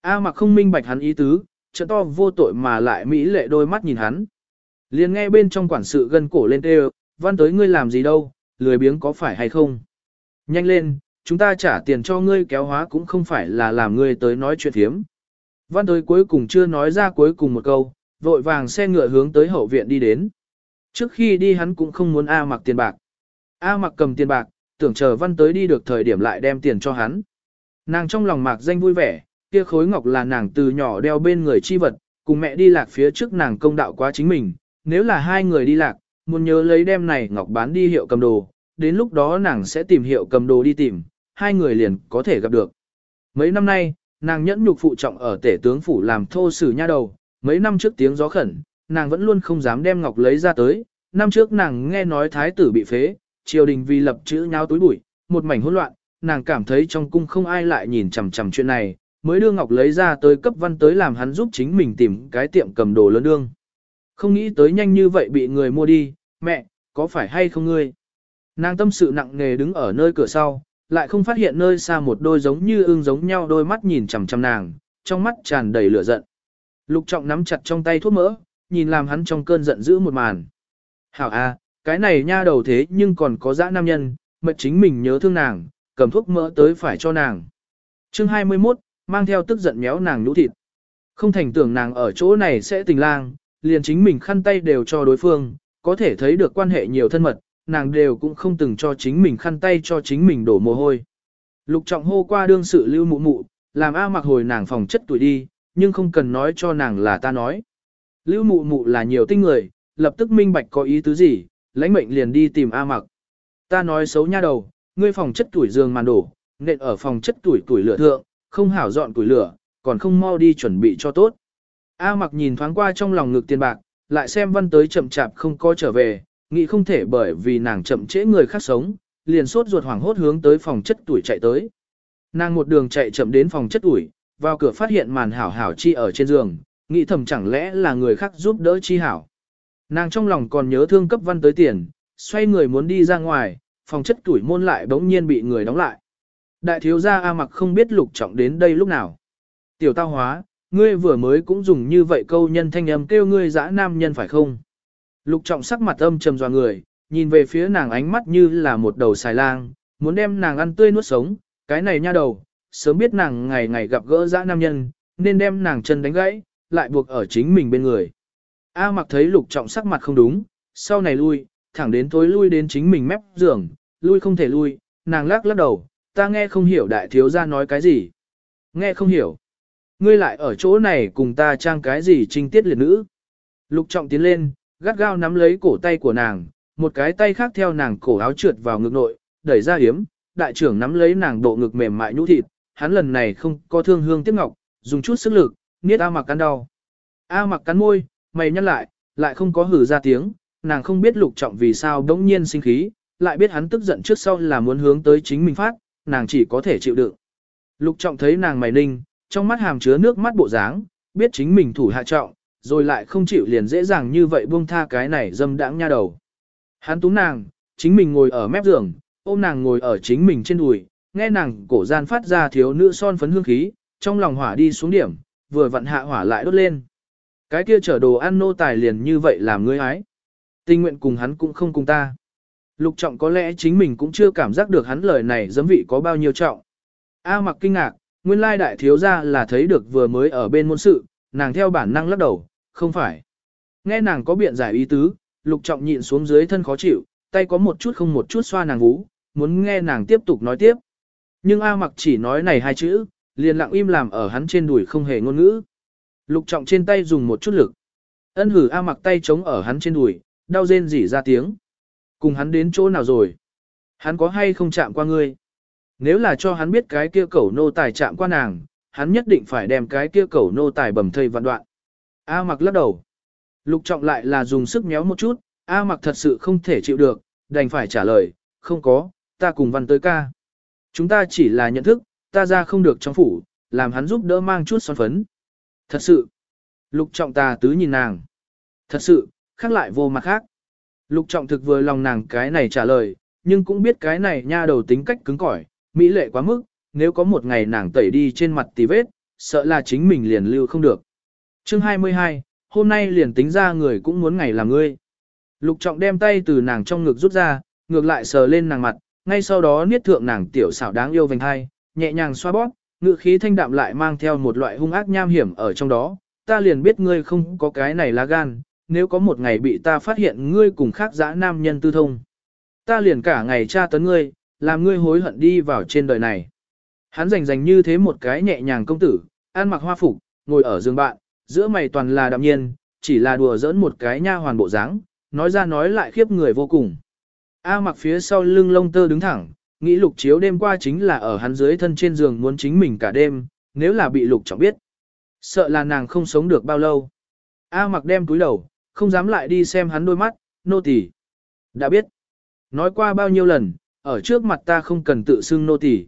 A mặc không minh bạch hắn ý tứ, trợ to vô tội mà lại mỹ lệ đôi mắt nhìn hắn. Liền nghe bên trong quản sự gân cổ lên tê văn tới ngươi làm gì đâu, lười biếng có phải hay không. Nhanh lên, chúng ta trả tiền cho ngươi kéo hóa cũng không phải là làm ngươi tới nói chuyện thiếm. Văn tới cuối cùng chưa nói ra cuối cùng một câu, vội vàng xe ngựa hướng tới hậu viện đi đến. Trước khi đi hắn cũng không muốn A mặc tiền bạc. A mặc cầm tiền bạc, tưởng chờ văn tới đi được thời điểm lại đem tiền cho hắn. Nàng trong lòng mạc danh vui vẻ, kia khối ngọc là nàng từ nhỏ đeo bên người chi vật, cùng mẹ đi lạc phía trước nàng công đạo quá chính mình, nếu là hai người đi lạc, muốn nhớ lấy đem này ngọc bán đi hiệu cầm đồ, đến lúc đó nàng sẽ tìm hiệu cầm đồ đi tìm, hai người liền có thể gặp được. Mấy năm nay, nàng nhẫn nhục phụ trọng ở tể tướng phủ làm thô sử nha đầu, mấy năm trước tiếng gió khẩn, nàng vẫn luôn không dám đem ngọc lấy ra tới, năm trước nàng nghe nói thái tử bị phế, triều đình vì lập chữ nháo túi bụi, một mảnh hỗn loạn, nàng cảm thấy trong cung không ai lại nhìn chằm chằm chuyện này, mới đưa ngọc lấy ra tới cấp văn tới làm hắn giúp chính mình tìm cái tiệm cầm đồ lớn đương. Không nghĩ tới nhanh như vậy bị người mua đi, mẹ, có phải hay không ngươi? Nàng tâm sự nặng nề đứng ở nơi cửa sau, lại không phát hiện nơi xa một đôi giống như ưng giống nhau đôi mắt nhìn chằm chằm nàng, trong mắt tràn đầy lửa giận. Lục trọng nắm chặt trong tay thuốc mỡ, nhìn làm hắn trong cơn giận dữ một màn. Hảo a, cái này nha đầu thế nhưng còn có dã nam nhân, mệt chính mình nhớ thương nàng, cầm thuốc mỡ tới phải cho nàng. Chương 21, mang theo tức giận méo nàng nhũ thịt. Không thành tưởng nàng ở chỗ này sẽ tình lang, liền chính mình khăn tay đều cho đối phương, có thể thấy được quan hệ nhiều thân mật, nàng đều cũng không từng cho chính mình khăn tay cho chính mình đổ mồ hôi. Lục trọng hô qua đương sự lưu mụ mụ, làm A mặc hồi nàng phòng chất tuổi đi, nhưng không cần nói cho nàng là ta nói. Lưu mụ mụ là nhiều tinh người, lập tức minh bạch có ý tứ gì, lãnh mệnh liền đi tìm A mặc. Ta nói xấu nha đầu, ngươi phòng chất tuổi giường màn đổ, nện ở phòng chất tuổi tuổi lửa thượng, không hảo dọn tuổi lửa, còn không mau đi chuẩn bị cho tốt. A mặc nhìn thoáng qua trong lòng ngực tiền bạc, lại xem văn tới chậm chạp không có trở về, nghĩ không thể bởi vì nàng chậm trễ người khác sống, liền sốt ruột hoảng hốt hướng tới phòng chất tuổi chạy tới. Nàng một đường chạy chậm đến phòng chất tuổi, vào cửa phát hiện màn hảo hảo chi ở trên giường, nghĩ thầm chẳng lẽ là người khác giúp đỡ chi hảo. Nàng trong lòng còn nhớ thương cấp văn tới tiền, xoay người muốn đi ra ngoài, phòng chất tuổi môn lại bỗng nhiên bị người đóng lại. Đại thiếu gia A mặc không biết lục trọng đến đây lúc nào. Tiểu tao hóa, ngươi vừa mới cũng dùng như vậy câu nhân thanh âm kêu ngươi dã nam nhân phải không? Lục trọng sắc mặt âm trầm dò người, nhìn về phía nàng ánh mắt như là một đầu xài lang, muốn đem nàng ăn tươi nuốt sống, cái này nha đầu, sớm biết nàng ngày ngày gặp gỡ dã nam nhân, nên đem nàng chân đánh gãy, lại buộc ở chính mình bên người. A mặc thấy lục trọng sắc mặt không đúng, sau này lui, thẳng đến tối lui đến chính mình mép giường, lui không thể lui, nàng lắc lắc đầu, ta nghe không hiểu đại thiếu gia nói cái gì. Nghe không hiểu. Ngươi lại ở chỗ này cùng ta trang cái gì trinh tiết liệt nữ. Lục trọng tiến lên, gắt gao nắm lấy cổ tay của nàng, một cái tay khác theo nàng cổ áo trượt vào ngực nội, đẩy ra hiếm, đại trưởng nắm lấy nàng độ ngực mềm mại nhũ thịt, hắn lần này không có thương hương tiếc ngọc, dùng chút sức lực, niết A mặc cắn đau. A mặc cắn môi, mày nhăn lại, lại không có hử ra tiếng, nàng không biết lục trọng vì sao đống nhiên sinh khí, lại biết hắn tức giận trước sau là muốn hướng tới chính mình phát, nàng chỉ có thể chịu đựng. Lục trọng thấy nàng mày ninh, trong mắt hàm chứa nước mắt bộ dáng, biết chính mình thủ hạ trọng, rồi lại không chịu liền dễ dàng như vậy buông tha cái này dâm đãng nha đầu. Hắn tú nàng, chính mình ngồi ở mép giường, ôm nàng ngồi ở chính mình trên đùi, nghe nàng cổ gian phát ra thiếu nữ son phấn hương khí, trong lòng hỏa đi xuống điểm, vừa vặn hạ hỏa lại đốt lên. Cái kia chở đồ ăn nô tài liền như vậy làm ngươi ái. Tình nguyện cùng hắn cũng không cùng ta. Lục trọng có lẽ chính mình cũng chưa cảm giác được hắn lời này dấm vị có bao nhiêu trọng. A mặc kinh ngạc, nguyên lai đại thiếu gia là thấy được vừa mới ở bên môn sự, nàng theo bản năng lắc đầu, không phải. Nghe nàng có biện giải ý tứ, lục trọng nhịn xuống dưới thân khó chịu, tay có một chút không một chút xoa nàng vú, muốn nghe nàng tiếp tục nói tiếp. Nhưng A mặc chỉ nói này hai chữ, liền lặng im làm ở hắn trên đùi không hề ngôn ngữ. Lục trọng trên tay dùng một chút lực. Ân hử A mặc tay chống ở hắn trên đùi, đau rên rỉ ra tiếng. Cùng hắn đến chỗ nào rồi? Hắn có hay không chạm qua ngươi? Nếu là cho hắn biết cái kia cẩu nô tài chạm qua nàng, hắn nhất định phải đem cái kia cẩu nô tài bầm thây vạn đoạn. A mặc lắc đầu. Lục trọng lại là dùng sức méo một chút, A mặc thật sự không thể chịu được, đành phải trả lời, không có, ta cùng văn tới ca. Chúng ta chỉ là nhận thức, ta ra không được trong phủ, làm hắn giúp đỡ mang chút son phấn. Thật sự. Lục trọng ta tứ nhìn nàng. Thật sự, khác lại vô mặt khác. Lục trọng thực vừa lòng nàng cái này trả lời, nhưng cũng biết cái này nha đầu tính cách cứng cỏi, mỹ lệ quá mức, nếu có một ngày nàng tẩy đi trên mặt tì vết, sợ là chính mình liền lưu không được. Chương 22, hôm nay liền tính ra người cũng muốn ngày làm ngươi. Lục trọng đem tay từ nàng trong ngực rút ra, ngược lại sờ lên nàng mặt, ngay sau đó niết thượng nàng tiểu xảo đáng yêu vành hai, nhẹ nhàng xoa bóp, ngự khí thanh đạm lại mang theo một loại hung ác nham hiểm ở trong đó, ta liền biết ngươi không có cái này lá gan, nếu có một ngày bị ta phát hiện ngươi cùng khác dã nam nhân tư thông. Ta liền cả ngày tra tấn ngươi, làm ngươi hối hận đi vào trên đời này. Hắn rành rành như thế một cái nhẹ nhàng công tử, ăn mặc hoa phục, ngồi ở giường bạn, giữa mày toàn là đạm nhiên, chỉ là đùa giỡn một cái nha hoàn bộ dáng, nói ra nói lại khiếp người vô cùng. A mặc phía sau lưng lông tơ đứng thẳng, nghĩ lục chiếu đêm qua chính là ở hắn dưới thân trên giường muốn chính mình cả đêm, nếu là bị lục chẳng biết. Sợ là nàng không sống được bao lâu. A mặc đem túi đầu, không dám lại đi xem hắn đôi mắt, nô tỳ. Đã biết. Nói qua bao nhiêu lần, ở trước mặt ta không cần tự xưng nô tỳ.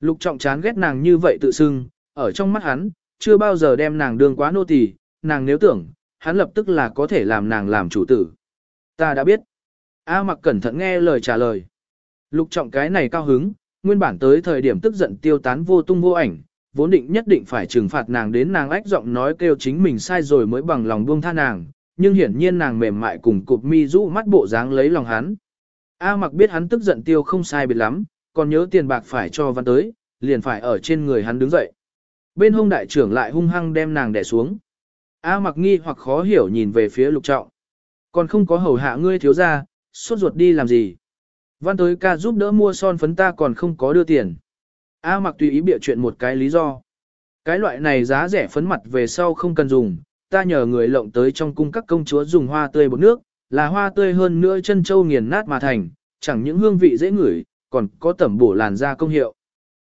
Lục trọng chán ghét nàng như vậy tự xưng, ở trong mắt hắn, chưa bao giờ đem nàng đương quá nô tỳ, nàng nếu tưởng, hắn lập tức là có thể làm nàng làm chủ tử. Ta đã biết. A mặc cẩn thận nghe lời trả lời. Lục trọng cái này cao hứng, nguyên bản tới thời điểm tức giận tiêu tán vô tung vô ảnh, vốn định nhất định phải trừng phạt nàng đến nàng ách giọng nói kêu chính mình sai rồi mới bằng lòng buông tha nàng, nhưng hiển nhiên nàng mềm mại cùng cụp mi rũ mắt bộ dáng lấy lòng hắn. A mặc biết hắn tức giận tiêu không sai biệt lắm, còn nhớ tiền bạc phải cho văn tới, liền phải ở trên người hắn đứng dậy. Bên hông đại trưởng lại hung hăng đem nàng đè xuống. A mặc nghi hoặc khó hiểu nhìn về phía lục trọng. Còn không có hầu hạ ngươi thiếu ra, suốt ruột đi làm gì. Văn tới ca giúp đỡ mua son phấn ta còn không có đưa tiền. A mặc tùy ý bịa chuyện một cái lý do. Cái loại này giá rẻ phấn mặt về sau không cần dùng, ta nhờ người lộng tới trong cung các công chúa dùng hoa tươi bột nước, là hoa tươi hơn nữa chân châu nghiền nát mà thành, chẳng những hương vị dễ ngửi, còn có tẩm bổ làn da công hiệu.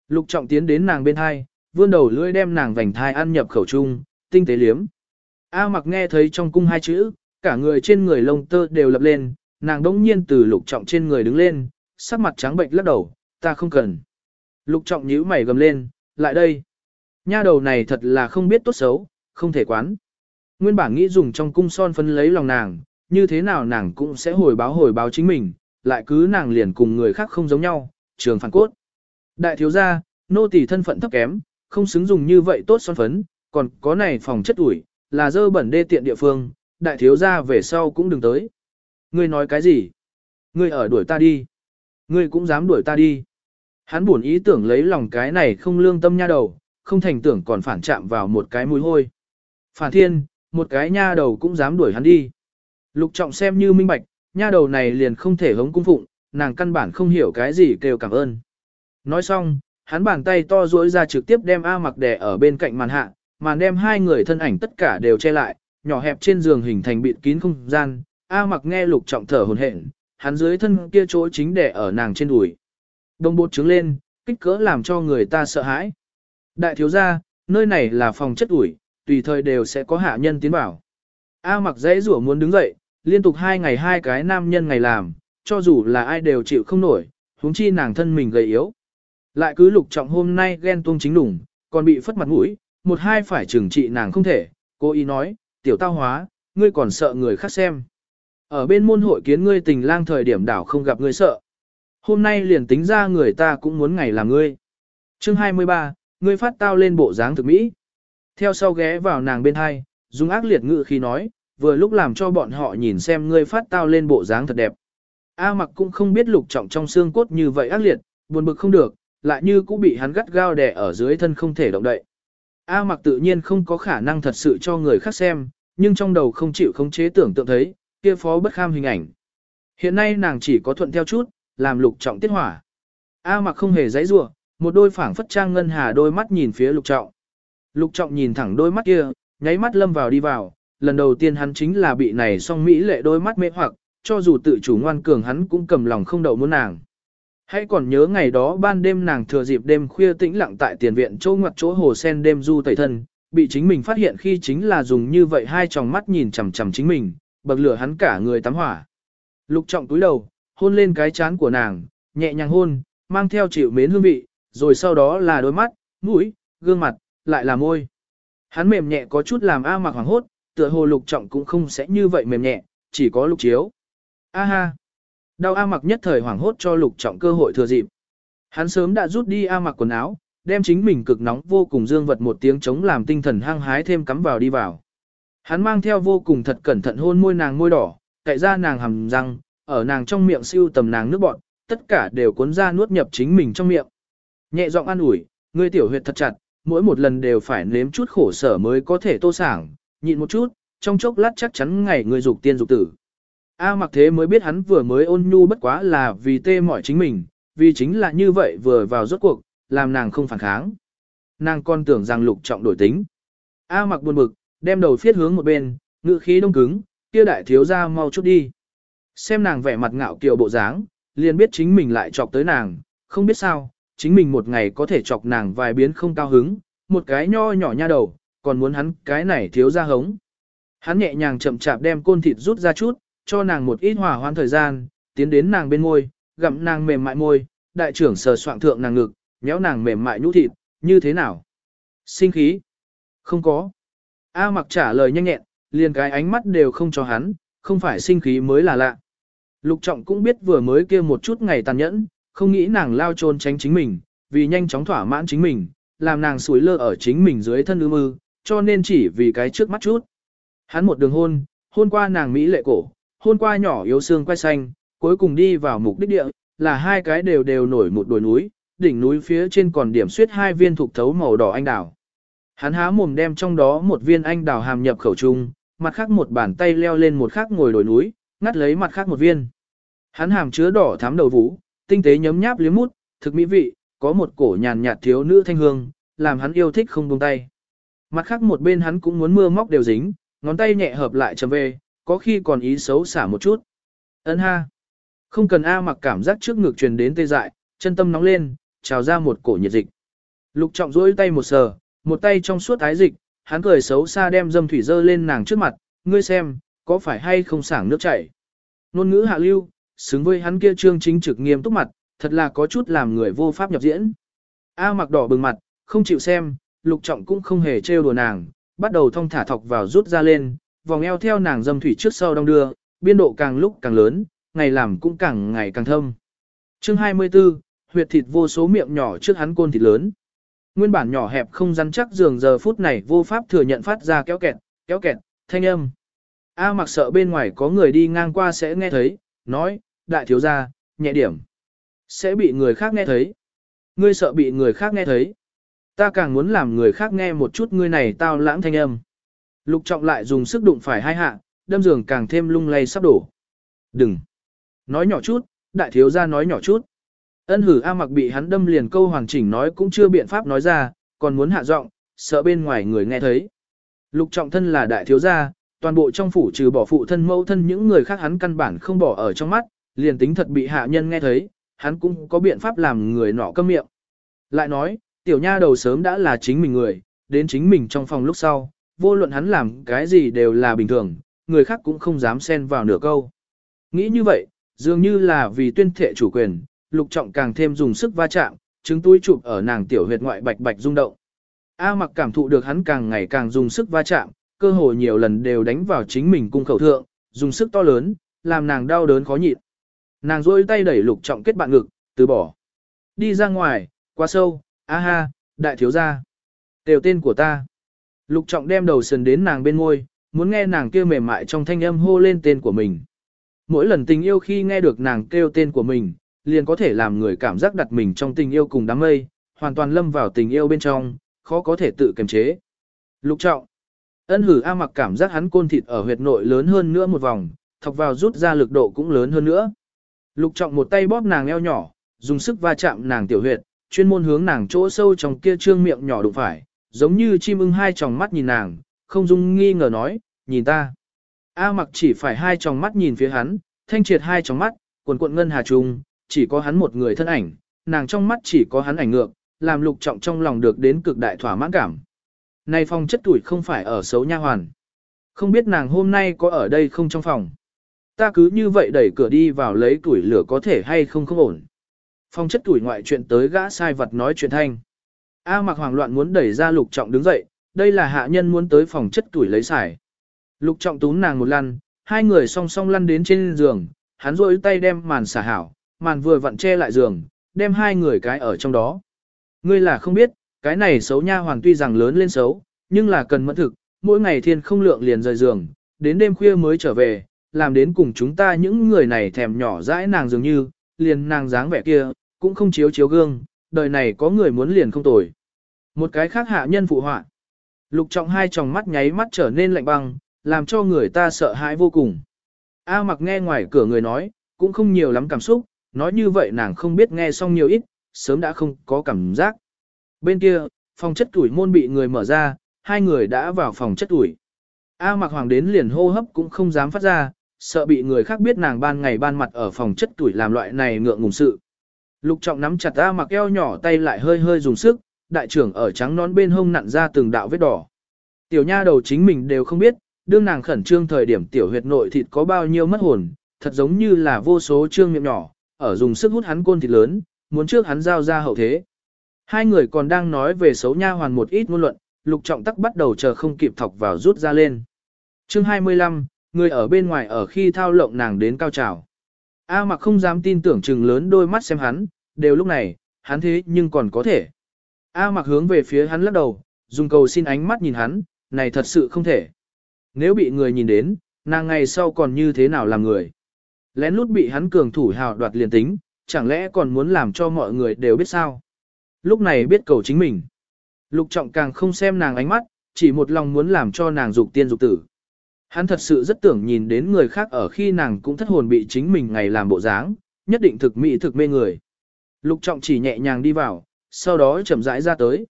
Lục trọng tiến đến nàng bên hai, vươn đầu lưỡi đem nàng vành thai ăn nhập khẩu trung, tinh tế liếm. A mặc nghe thấy trong cung hai chữ, cả người trên người lông tơ đều lập lên, nàng đống nhiên từ lục trọng trên người đứng lên, sắc mặt trắng bệnh lắc đầu, ta không cần. Lục trọng nhíu mày gầm lên, lại đây. Nha đầu này thật là không biết tốt xấu, không thể quán. Nguyên bản nghĩ dùng trong cung son phấn lấy lòng nàng, như thế nào nàng cũng sẽ hồi báo hồi báo chính mình, lại cứ nàng liền cùng người khác không giống nhau, trường phản cốt. Đại thiếu gia, nô tỳ thân phận thấp kém, không xứng dùng như vậy tốt son phấn, còn có này phòng chất ủi, là dơ bẩn đê tiện địa phương, đại thiếu gia về sau cũng đừng tới. Ngươi nói cái gì? Ngươi ở đuổi ta đi. Ngươi cũng dám đuổi ta đi. Hắn buồn ý tưởng lấy lòng cái này không lương tâm nha đầu, không thành tưởng còn phản chạm vào một cái mùi hôi. Phản thiên, một cái nha đầu cũng dám đuổi hắn đi. Lục trọng xem như minh bạch, nha đầu này liền không thể hống cung phụng, nàng căn bản không hiểu cái gì kêu cảm ơn. Nói xong, hắn bàn tay to duỗi ra trực tiếp đem A mặc đè ở bên cạnh màn hạ, màn đem hai người thân ảnh tất cả đều che lại, nhỏ hẹp trên giường hình thành bịt kín không gian. A mặc nghe lục trọng thở hồn hển, hắn dưới thân kia chỗ chính đè ở nàng trên đùi. Đông bột trứng lên, kích cỡ làm cho người ta sợ hãi. Đại thiếu gia, nơi này là phòng chất ủi, tùy thời đều sẽ có hạ nhân tiến bảo. A mặc dễ rủa muốn đứng dậy, liên tục hai ngày hai cái nam nhân ngày làm, cho dù là ai đều chịu không nổi, huống chi nàng thân mình gầy yếu. Lại cứ lục trọng hôm nay ghen tuông chính đủng, còn bị phất mặt mũi, một hai phải trừng trị nàng không thể, cô ý nói, tiểu tao hóa, ngươi còn sợ người khác xem. Ở bên môn hội kiến ngươi tình lang thời điểm đảo không gặp ngươi sợ. Hôm nay liền tính ra người ta cũng muốn ngày làm ngươi. Chương 23, ngươi phát tao lên bộ dáng thực mỹ. Theo sau ghé vào nàng bên hai, dùng ác liệt ngự khi nói, vừa lúc làm cho bọn họ nhìn xem ngươi phát tao lên bộ dáng thật đẹp. A mặc cũng không biết lục trọng trong xương cốt như vậy ác liệt, buồn bực không được, lại như cũng bị hắn gắt gao đè ở dưới thân không thể động đậy. A mặc tự nhiên không có khả năng thật sự cho người khác xem, nhưng trong đầu không chịu khống chế tưởng tượng thấy, kia phó bất kham hình ảnh. Hiện nay nàng chỉ có thuận theo chút, làm lục trọng tiết hỏa. A mặc không hề giấy rủa một đôi phảng phất trang ngân hà đôi mắt nhìn phía lục trọng. Lục trọng nhìn thẳng đôi mắt kia, nháy mắt lâm vào đi vào, lần đầu tiên hắn chính là bị này song mỹ lệ đôi mắt mê hoặc, cho dù tự chủ ngoan cường hắn cũng cầm lòng không đậu muốn nàng. Hãy còn nhớ ngày đó ban đêm nàng thừa dịp đêm khuya tĩnh lặng tại tiền viện chỗ ngoặt chỗ hồ sen đêm du tẩy thân, bị chính mình phát hiện khi chính là dùng như vậy hai tròng mắt nhìn chằm chằm chính mình, bậc lửa hắn cả người tắm hỏa. Lục trọng túi đầu, hôn lên cái chán của nàng, nhẹ nhàng hôn, mang theo chịu mến hương vị, rồi sau đó là đôi mắt, mũi, gương mặt, lại là môi. Hắn mềm nhẹ có chút làm A mặc hoàng hốt, tựa hồ lục trọng cũng không sẽ như vậy mềm nhẹ, chỉ có lục chiếu. A ha! Đau A mặc nhất thời hoảng hốt cho lục trọng cơ hội thừa dịp. Hắn sớm đã rút đi A mặc quần áo, đem chính mình cực nóng vô cùng dương vật một tiếng chống làm tinh thần hăng hái thêm cắm vào đi vào. Hắn mang theo vô cùng thật cẩn thận hôn môi nàng môi đỏ, cậy ra nàng hầm răng, ở nàng trong miệng siêu tầm nàng nước bọt, tất cả đều cuốn ra nuốt nhập chính mình trong miệng. Nhẹ giọng an ủi, ngươi tiểu huyệt thật chặt, mỗi một lần đều phải nếm chút khổ sở mới có thể tô sảng, nhịn một chút, trong chốc lát chắc chắn ngày người dục tiên dục tử. A mặc thế mới biết hắn vừa mới ôn nhu bất quá là vì tê mỏi chính mình, vì chính là như vậy vừa vào rốt cuộc, làm nàng không phản kháng. Nàng còn tưởng rằng lục trọng đổi tính. A mặc buồn bực, đem đầu phiết hướng một bên, ngự khí đông cứng, kia đại thiếu ra mau chút đi. Xem nàng vẻ mặt ngạo kiều bộ dáng, liền biết chính mình lại chọc tới nàng, không biết sao, chính mình một ngày có thể chọc nàng vài biến không cao hứng, một cái nho nhỏ nha đầu, còn muốn hắn cái này thiếu ra hống. Hắn nhẹ nhàng chậm chạp đem côn thịt rút ra chút, cho nàng một ít hòa hoãn thời gian, tiến đến nàng bên môi, gặm nàng mềm mại môi, đại trưởng sờ soạng thượng nàng ngực, nhéo nàng mềm mại nhũ thịt, như thế nào? Sinh khí? Không có. A mặc trả lời nhanh nhẹn, liền cái ánh mắt đều không cho hắn, không phải sinh khí mới là lạ. Lục trọng cũng biết vừa mới kia một chút ngày tàn nhẫn, không nghĩ nàng lao trôn tránh chính mình, vì nhanh chóng thỏa mãn chính mình, làm nàng suối lơ ở chính mình dưới thân ư mư, cho nên chỉ vì cái trước mắt chút. Hắn một đường hôn, hôn qua nàng Mỹ lệ cổ, hôn qua nhỏ yếu xương quay xanh, cuối cùng đi vào mục đích địa, là hai cái đều đều nổi một đồi núi, đỉnh núi phía trên còn điểm suyết hai viên thuộc thấu màu đỏ anh đào. Hắn há mồm đem trong đó một viên anh đào hàm nhập khẩu trung, mặt khác một bàn tay leo lên một khác ngồi đồi núi, ngắt lấy mặt khác một viên. Hắn hàm chứa đỏ thắm đầu vũ, tinh tế nhấm nháp liếm mút, thực mỹ vị, có một cổ nhàn nhạt thiếu nữ thanh hương, làm hắn yêu thích không buông tay. Mặt khác một bên hắn cũng muốn mưa móc đều dính, ngón tay nhẹ hợp lại chầm về, có khi còn ý xấu xả một chút. Ấn ha. Không cần A mặc cảm giác trước ngực truyền đến tê dại, chân tâm nóng lên, trào ra một cổ nhiệt dịch. Lục trọng duỗi tay một sờ, một tay trong suốt ái dịch, hắn cười xấu xa đem dâm thủy dơ lên nàng trước mặt, ngươi xem, có phải hay không sảng nước chảy. Nôn ngữ hạ lưu, xứng với hắn kia trương chính trực nghiêm túc mặt, thật là có chút làm người vô pháp nhập diễn. A mặc đỏ bừng mặt, không chịu xem, lục trọng cũng không hề trêu đùa nàng, bắt đầu thong thả thọc vào rút ra lên, vòng eo theo nàng dâm thủy trước sau đong đưa, biên độ càng lúc càng lớn, ngày làm cũng càng ngày càng thâm. Chương 24, huyệt thịt vô số miệng nhỏ trước hắn côn thịt lớn. Nguyên bản nhỏ hẹp không rắn chắc giường giờ phút này vô pháp thừa nhận phát ra kéo kẹt, kéo kẹt, thanh âm. A mặc sợ bên ngoài có người đi ngang qua sẽ nghe thấy, nói, đại thiếu gia, nhẹ điểm. Sẽ bị người khác nghe thấy. Ngươi sợ bị người khác nghe thấy. Ta càng muốn làm người khác nghe một chút ngươi này tao lãng thanh âm. Lục trọng lại dùng sức đụng phải hai hạ, đâm giường càng thêm lung lay sắp đổ. Đừng. Nói nhỏ chút, đại thiếu gia nói nhỏ chút. Ân hử A mặc bị hắn đâm liền câu hoàn chỉnh nói cũng chưa biện pháp nói ra, còn muốn hạ giọng, sợ bên ngoài người nghe thấy. Lục trọng thân là đại thiếu gia, toàn bộ trong phủ trừ bỏ phụ thân mẫu thân những người khác hắn căn bản không bỏ ở trong mắt, liền tính thật bị hạ nhân nghe thấy, hắn cũng có biện pháp làm người nọ câm miệng. Lại nói, tiểu nha đầu sớm đã là chính mình người, đến chính mình trong phòng lúc sau, vô luận hắn làm cái gì đều là bình thường, người khác cũng không dám xen vào nửa câu. Nghĩ như vậy, dường như là vì tuyên thệ chủ quyền, lục trọng càng thêm dùng sức va chạm, trứng túi chụp ở nàng tiểu huyệt ngoại bạch bạch rung động. A mặc cảm thụ được hắn càng ngày càng dùng sức va chạm, cơ hội nhiều lần đều đánh vào chính mình cung khẩu thượng, dùng sức to lớn, làm nàng đau đớn khó nhịn. Nàng rôi tay đẩy lục trọng kết bạn ngực, từ bỏ. Đi ra ngoài, qua sâu, a ha, đại thiếu gia. Tiểu tên của ta. Lục trọng đem đầu sườn đến nàng bên môi, muốn nghe nàng kêu mềm mại trong thanh âm hô lên tên của mình. Mỗi lần tình yêu khi nghe được nàng kêu tên của mình, liền có thể làm người cảm giác đặt mình trong tình yêu cùng đám mây, hoàn toàn lâm vào tình yêu bên trong, khó có thể tự kiềm chế. Lục trọng. Ân hử A mặc cảm giác hắn côn thịt ở huyệt nội lớn hơn nữa một vòng, thọc vào rút ra lực độ cũng lớn hơn nữa. Lục trọng một tay bóp nàng eo nhỏ, dùng sức va chạm nàng tiểu huyệt, chuyên môn hướng nàng chỗ sâu trong kia trương miệng nhỏ đụng phải, giống như chim ưng hai tròng mắt nhìn nàng, không dung nghi ngờ nói, nhìn ta. A mặc chỉ phải hai tròng mắt nhìn phía hắn, thanh triệt hai tròng mắt, quần cuộn ngân hà trùng, chỉ có hắn một người thân ảnh, nàng trong mắt chỉ có hắn ảnh ngược, làm lục trọng trong lòng được đến cực đại thỏa mãn cảm. Này phòng chất tuổi không phải ở xấu nha hoàn. Không biết nàng hôm nay có ở đây không trong phòng. Ta cứ như vậy đẩy cửa đi vào lấy tuổi lửa có thể hay không không ổn. Phong chất tuổi ngoại chuyện tới gã sai vật nói chuyện thanh. A mặc hoảng loạn muốn đẩy ra lục trọng đứng dậy, đây là hạ nhân muốn tới phòng chất tuổi lấy xài. Lục trọng tún nàng một lăn, hai người song song lăn đến trên giường, hắn rôi tay đem màn xả hảo, màn vừa vặn che lại giường, đem hai người cái ở trong đó. Ngươi là không biết, cái này xấu nha hoàng tuy rằng lớn lên xấu, nhưng là cần mẫn thực, mỗi ngày thiên không lượng liền rời giường, đến đêm khuya mới trở về, làm đến cùng chúng ta những người này thèm nhỏ dãi nàng dường như, liền nàng dáng vẻ kia, cũng không chiếu chiếu gương, đời này có người muốn liền không tồi. Một cái khác hạ nhân phụ họa. Lục trọng hai tròng mắt nháy mắt trở nên lạnh băng, làm cho người ta sợ hãi vô cùng. A mặc nghe ngoài cửa người nói, cũng không nhiều lắm cảm xúc, nói như vậy nàng không biết nghe xong nhiều ít, sớm đã không có cảm giác. Bên kia, phòng chất tuổi môn bị người mở ra, hai người đã vào phòng chất tuổi. A mặc hoàng đến liền hô hấp cũng không dám phát ra, sợ bị người khác biết nàng ban ngày ban mặt ở phòng chất tuổi làm loại này ngượng ngùng sự. Lục trọng nắm chặt A mặc eo nhỏ tay lại hơi hơi dùng sức, đại trưởng ở trắng nón bên hông nặn ra từng đạo vết đỏ. Tiểu nha đầu chính mình đều không biết, đương nàng khẩn trương thời điểm tiểu huyệt nội thịt có bao nhiêu mất hồn, thật giống như là vô số trương miệng nhỏ, ở dùng sức hút hắn côn thịt lớn, muốn trước hắn giao ra hậu thế. Hai người còn đang nói về xấu nha hoàn một ít ngôn luận, lục trọng tắc bắt đầu chờ không kịp thọc vào rút ra lên. Chương 25, người ở bên ngoài ở khi thao lộng nàng đến cao trào. A mặc không dám tin tưởng chừng lớn đôi mắt xem hắn, đều lúc này, hắn thế nhưng còn có thể. A mặc hướng về phía hắn lắc đầu, dùng cầu xin ánh mắt nhìn hắn, này thật sự không thể. Nếu bị người nhìn đến, nàng ngày sau còn như thế nào làm người. Lén lút bị hắn cường thủ hào đoạt liền tính, chẳng lẽ còn muốn làm cho mọi người đều biết sao. Lúc này biết cầu chính mình. Lục trọng càng không xem nàng ánh mắt, chỉ một lòng muốn làm cho nàng dục tiên dục tử. Hắn thật sự rất tưởng nhìn đến người khác ở khi nàng cũng thất hồn bị chính mình ngày làm bộ dáng, nhất định thực mỹ thực mê người. Lục trọng chỉ nhẹ nhàng đi vào, sau đó chậm rãi ra tới.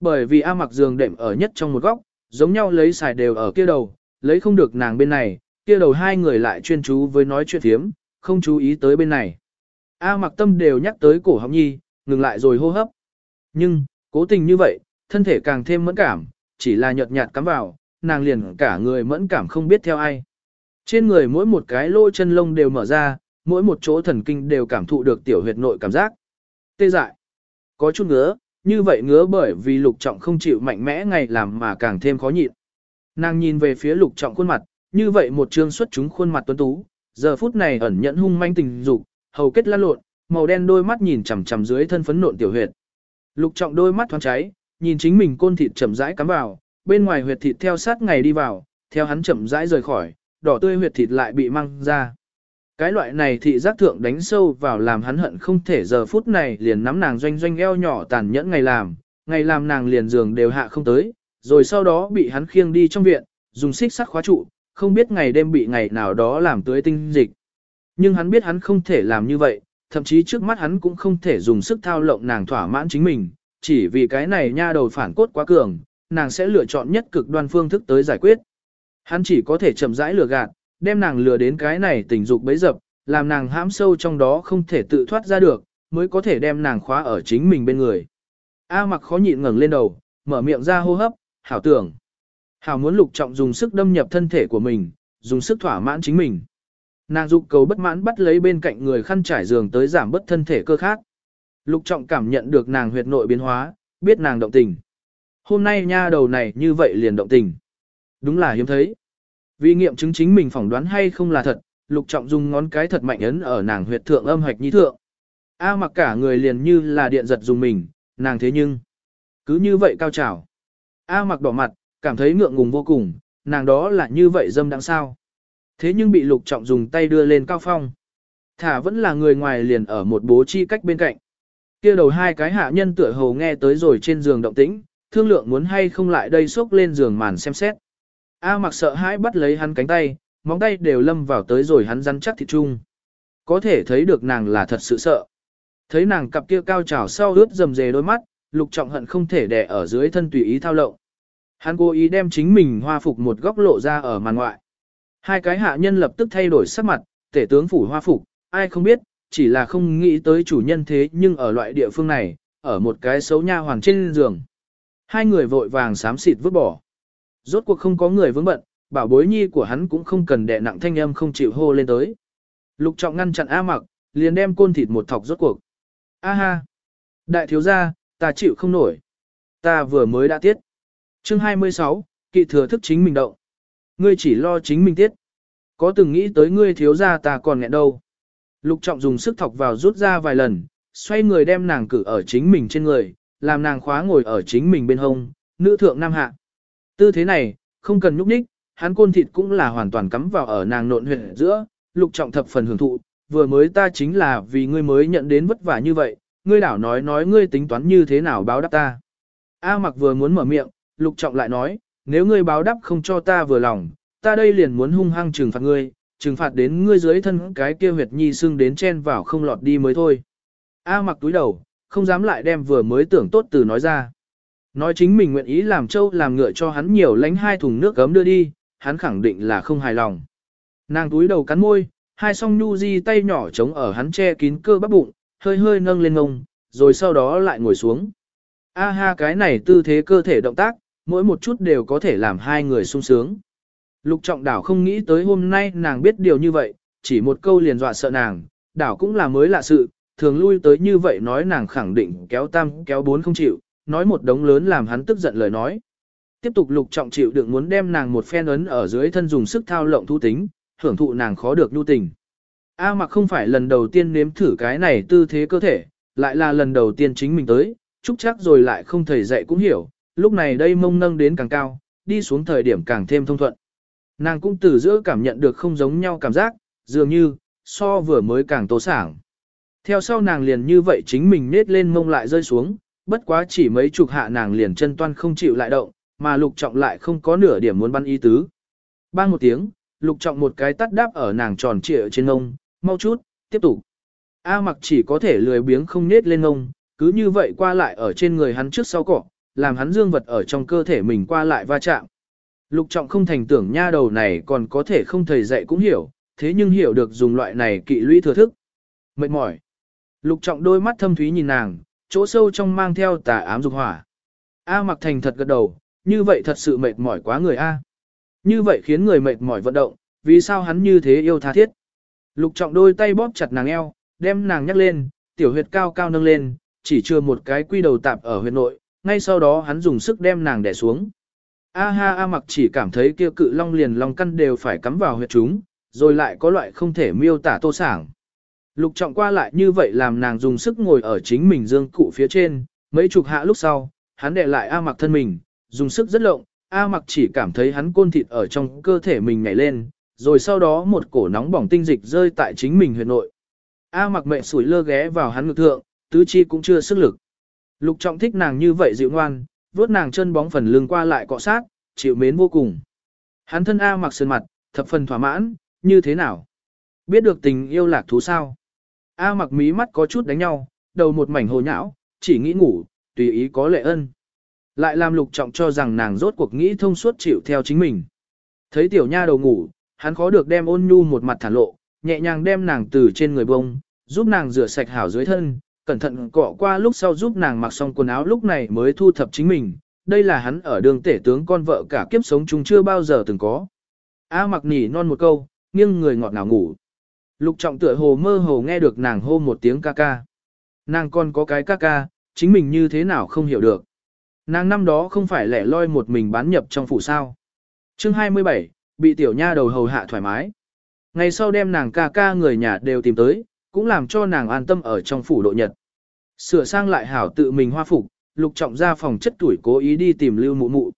Bởi vì A mặc giường đệm ở nhất trong một góc, giống nhau lấy xài đều ở kia đầu, lấy không được nàng bên này, kia đầu hai người lại chuyên chú với nói chuyện thiếm, không chú ý tới bên này. A mặc tâm đều nhắc tới cổ họng nhi, ngừng lại rồi hô hấp. Nhưng, cố tình như vậy, thân thể càng thêm mẫn cảm, chỉ là nhợt nhạt cắm vào, nàng liền cả người mẫn cảm không biết theo ai. Trên người mỗi một cái lỗ chân lông đều mở ra, mỗi một chỗ thần kinh đều cảm thụ được tiểu huyệt nội cảm giác. Tê dại. Có chút ngứa, như vậy ngứa bởi vì lục trọng không chịu mạnh mẽ ngày làm mà càng thêm khó nhịn. Nàng nhìn về phía lục trọng khuôn mặt, như vậy một trương xuất chúng khuôn mặt tuấn tú, giờ phút này ẩn nhẫn hung manh tình dục, hầu kết lan lộn, màu đen đôi mắt nhìn chằm chằm dưới thân phấn nộn tiểu huyệt. Lục trọng đôi mắt thoáng cháy, nhìn chính mình côn thịt chậm rãi cắm vào, bên ngoài huyệt thịt theo sát ngày đi vào, theo hắn chậm rãi rời khỏi, đỏ tươi huyệt thịt lại bị mang ra. Cái loại này thị giác thượng đánh sâu vào làm hắn hận không thể giờ phút này liền nắm nàng doanh doanh eo nhỏ tàn nhẫn ngày làm, ngày làm nàng liền giường đều hạ không tới, rồi sau đó bị hắn khiêng đi trong viện, dùng xích sắt khóa trụ, không biết ngày đêm bị ngày nào đó làm tưới tinh dịch. Nhưng hắn biết hắn không thể làm như vậy, thậm chí trước mắt hắn cũng không thể dùng sức thao lộng nàng thỏa mãn chính mình, chỉ vì cái này nha đầu phản cốt quá cường, nàng sẽ lựa chọn nhất cực đoan phương thức tới giải quyết. Hắn chỉ có thể chậm rãi lừa gạt, đem nàng lừa đến cái này tình dục bấy dập, làm nàng hãm sâu trong đó không thể tự thoát ra được, mới có thể đem nàng khóa ở chính mình bên người. A mặc khó nhịn ngẩng lên đầu, mở miệng ra hô hấp, hảo tưởng. Hảo muốn lục trọng dùng sức đâm nhập thân thể của mình, dùng sức thỏa mãn chính mình. Nàng dục cầu bất mãn bắt lấy bên cạnh người khăn trải giường tới giảm bất thân thể cơ khác. Lục trọng cảm nhận được nàng huyệt nội biến hóa, biết nàng động tình. Hôm nay nha đầu này như vậy liền động tình. Đúng là hiếm thấy. Vì nghiệm chứng chính mình phỏng đoán hay không là thật, lục trọng dùng ngón cái thật mạnh ấn ở nàng huyệt thượng âm hạch nhi thượng. A mặc cả người liền như là điện giật dùng mình, nàng thế nhưng. Cứ như vậy cao trào. A mặc đỏ mặt, cảm thấy ngượng ngùng vô cùng, nàng đó là như vậy dâm đáng sao. Thế nhưng bị lục trọng dùng tay đưa lên cao phong. Thả vẫn là người ngoài liền ở một bố chi cách bên cạnh. kia đầu hai cái hạ nhân tựa hồ nghe tới rồi trên giường động tĩnh, thương lượng muốn hay không lại đây xốc lên giường màn xem xét. A mặc sợ hãi bắt lấy hắn cánh tay, móng tay đều lâm vào tới rồi hắn rắn chắc thịt chung. Có thể thấy được nàng là thật sự sợ. Thấy nàng cặp kia cao trào sau ướt dầm dề đôi mắt, lục trọng hận không thể đè ở dưới thân tùy ý thao lộng. Hắn cố ý đem chính mình hoa phục một góc lộ ra ở màn ngoại. Hai cái hạ nhân lập tức thay đổi sắc mặt, tể tướng phủ hoa phục, ai không biết, chỉ là không nghĩ tới chủ nhân thế nhưng ở loại địa phương này, ở một cái xấu nha hoàng trên giường. Hai người vội vàng xám xịt vứt bỏ. Rốt cuộc không có người vướng bận, bảo bối nhi của hắn cũng không cần đè nặng thanh âm không chịu hô lên tới. Lục trọng ngăn chặn A mặc, liền đem côn thịt một thọc rốt cuộc. A ha! Đại thiếu gia, ta chịu không nổi. Ta vừa mới đã tiết. Chương 26, kỵ thừa thức chính mình động. Ngươi chỉ lo chính mình tiết. Có từng nghĩ tới ngươi thiếu gia ta còn nghẹn đâu. Lục trọng dùng sức thọc vào rút ra vài lần, xoay người đem nàng cử ở chính mình trên người, làm nàng khóa ngồi ở chính mình bên hông, nữ thượng nam hạ. Tư thế này, không cần nhúc nhích, hắn côn thịt cũng là hoàn toàn cắm vào ở nàng nộn huyệt giữa, lục trọng thập phần hưởng thụ, vừa mới ta chính là vì ngươi mới nhận đến vất vả như vậy, ngươi đảo nói nói ngươi tính toán như thế nào báo đáp ta. A mặc vừa muốn mở miệng, lục trọng lại nói, nếu ngươi báo đáp không cho ta vừa lòng, ta đây liền muốn hung hăng trừng phạt ngươi, trừng phạt đến ngươi dưới thân cái kia huyệt nhi xưng đến chen vào không lọt đi mới thôi. A mặc túi đầu, không dám lại đem vừa mới tưởng tốt từ nói ra. Nói chính mình nguyện ý làm châu làm ngựa cho hắn nhiều lánh hai thùng nước gấm đưa đi, hắn khẳng định là không hài lòng. Nàng túi đầu cắn môi, hai song nhu di tay nhỏ chống ở hắn che kín cơ bắp bụng, hơi hơi nâng lên ngông, rồi sau đó lại ngồi xuống. A ha cái này tư thế cơ thể động tác, mỗi một chút đều có thể làm hai người sung sướng. Lục trọng đảo không nghĩ tới hôm nay nàng biết điều như vậy, chỉ một câu liền dọa sợ nàng, đảo cũng là mới lạ sự, thường lui tới như vậy nói nàng khẳng định kéo tam kéo bốn không chịu, nói một đống lớn làm hắn tức giận lời nói. Tiếp tục lục trọng chịu đựng muốn đem nàng một phen ấn ở dưới thân dùng sức thao lộng thu tính, hưởng thụ nàng khó được nhu tình. A mặc không phải lần đầu tiên nếm thử cái này tư thế cơ thể, lại là lần đầu tiên chính mình tới, chúc chắc rồi lại không thầy dạy cũng hiểu, lúc này đây mông nâng đến càng cao, đi xuống thời điểm càng thêm thông thuận. Nàng cũng từ giữa cảm nhận được không giống nhau cảm giác, dường như, so vừa mới càng tố sảng. Theo sau nàng liền như vậy chính mình nết lên mông lại rơi xuống, bất quá chỉ mấy chục hạ nàng liền chân toan không chịu lại động, mà lục trọng lại không có nửa điểm muốn bắn ý tứ. Bang một tiếng, lục trọng một cái tắt đáp ở nàng tròn trịa trên ngông, mau chút, tiếp tục. A mặc chỉ có thể lười biếng không nết lên ngông, cứ như vậy qua lại ở trên người hắn trước sau cỏ, làm hắn dương vật ở trong cơ thể mình qua lại va chạm. Lục trọng không thành tưởng nha đầu này còn có thể không thầy dạy cũng hiểu, thế nhưng hiểu được dùng loại này kỵ lũy thừa thức. Mệt mỏi. Lục trọng đôi mắt thâm thúy nhìn nàng, chỗ sâu trong mang theo tà ám dục hỏa. A mặc thành thật gật đầu, như vậy thật sự mệt mỏi quá người A. Như vậy khiến người mệt mỏi vận động, vì sao hắn như thế yêu tha thiết. Lục trọng đôi tay bóp chặt nàng eo, đem nàng nhắc lên, tiểu huyệt cao cao nâng lên, chỉ chưa một cái quy đầu tạp ở huyệt nội, ngay sau đó hắn dùng sức đem nàng đè xuống. A ha A mặc chỉ cảm thấy kia cự long liền long căn đều phải cắm vào huyệt chúng, rồi lại có loại không thể miêu tả tô sảng. Lục trọng qua lại như vậy làm nàng dùng sức ngồi ở chính mình dương cụ phía trên, mấy chục hạ lúc sau, hắn đè lại A mặc thân mình, dùng sức rất lộng, A mặc chỉ cảm thấy hắn côn thịt ở trong cơ thể mình nhảy lên, rồi sau đó một cổ nóng bỏng tinh dịch rơi tại chính mình huyệt nội. A mặc mẹ sủi lơ ghé vào hắn ngực thượng, tứ chi cũng chưa sức lực. Lục trọng thích nàng như vậy dịu ngoan, vuốt nàng chân bóng phần lưng qua lại cọ sát, chịu mến vô cùng. Hắn thân A mặc sơn mặt, thập phần thỏa mãn, như thế nào? Biết được tình yêu lạc thú sao? A mặc mí mắt có chút đánh nhau, đầu một mảnh hồ nhão, chỉ nghĩ ngủ, tùy ý có lệ ân. Lại làm lục trọng cho rằng nàng rốt cuộc nghĩ thông suốt chịu theo chính mình. Thấy tiểu nha đầu ngủ, hắn khó được đem ôn nhu một mặt thả lộ, nhẹ nhàng đem nàng từ trên người bông, giúp nàng rửa sạch hảo dưới thân, cẩn thận cọ qua lúc sau giúp nàng mặc xong quần áo lúc này mới thu thập chính mình. Đây là hắn ở đường tể tướng con vợ cả kiếp sống chúng chưa bao giờ từng có. A mặc nỉ non một câu, nghiêng người ngọt ngào ngủ. Lục trọng tựa hồ mơ hồ nghe được nàng hô một tiếng ca ca. Nàng còn có cái ca ca, chính mình như thế nào không hiểu được. Nàng năm đó không phải lẻ loi một mình bán nhập trong phủ sao. chương 27, bị tiểu nha đầu hầu hạ thoải mái. Ngày sau đem nàng ca ca người nhà đều tìm tới, cũng làm cho nàng an tâm ở trong phủ độ nhật. Sửa sang lại hảo tự mình hoa phục, lục trọng ra phòng chất tuổi cố ý đi tìm lưu mụ mụ.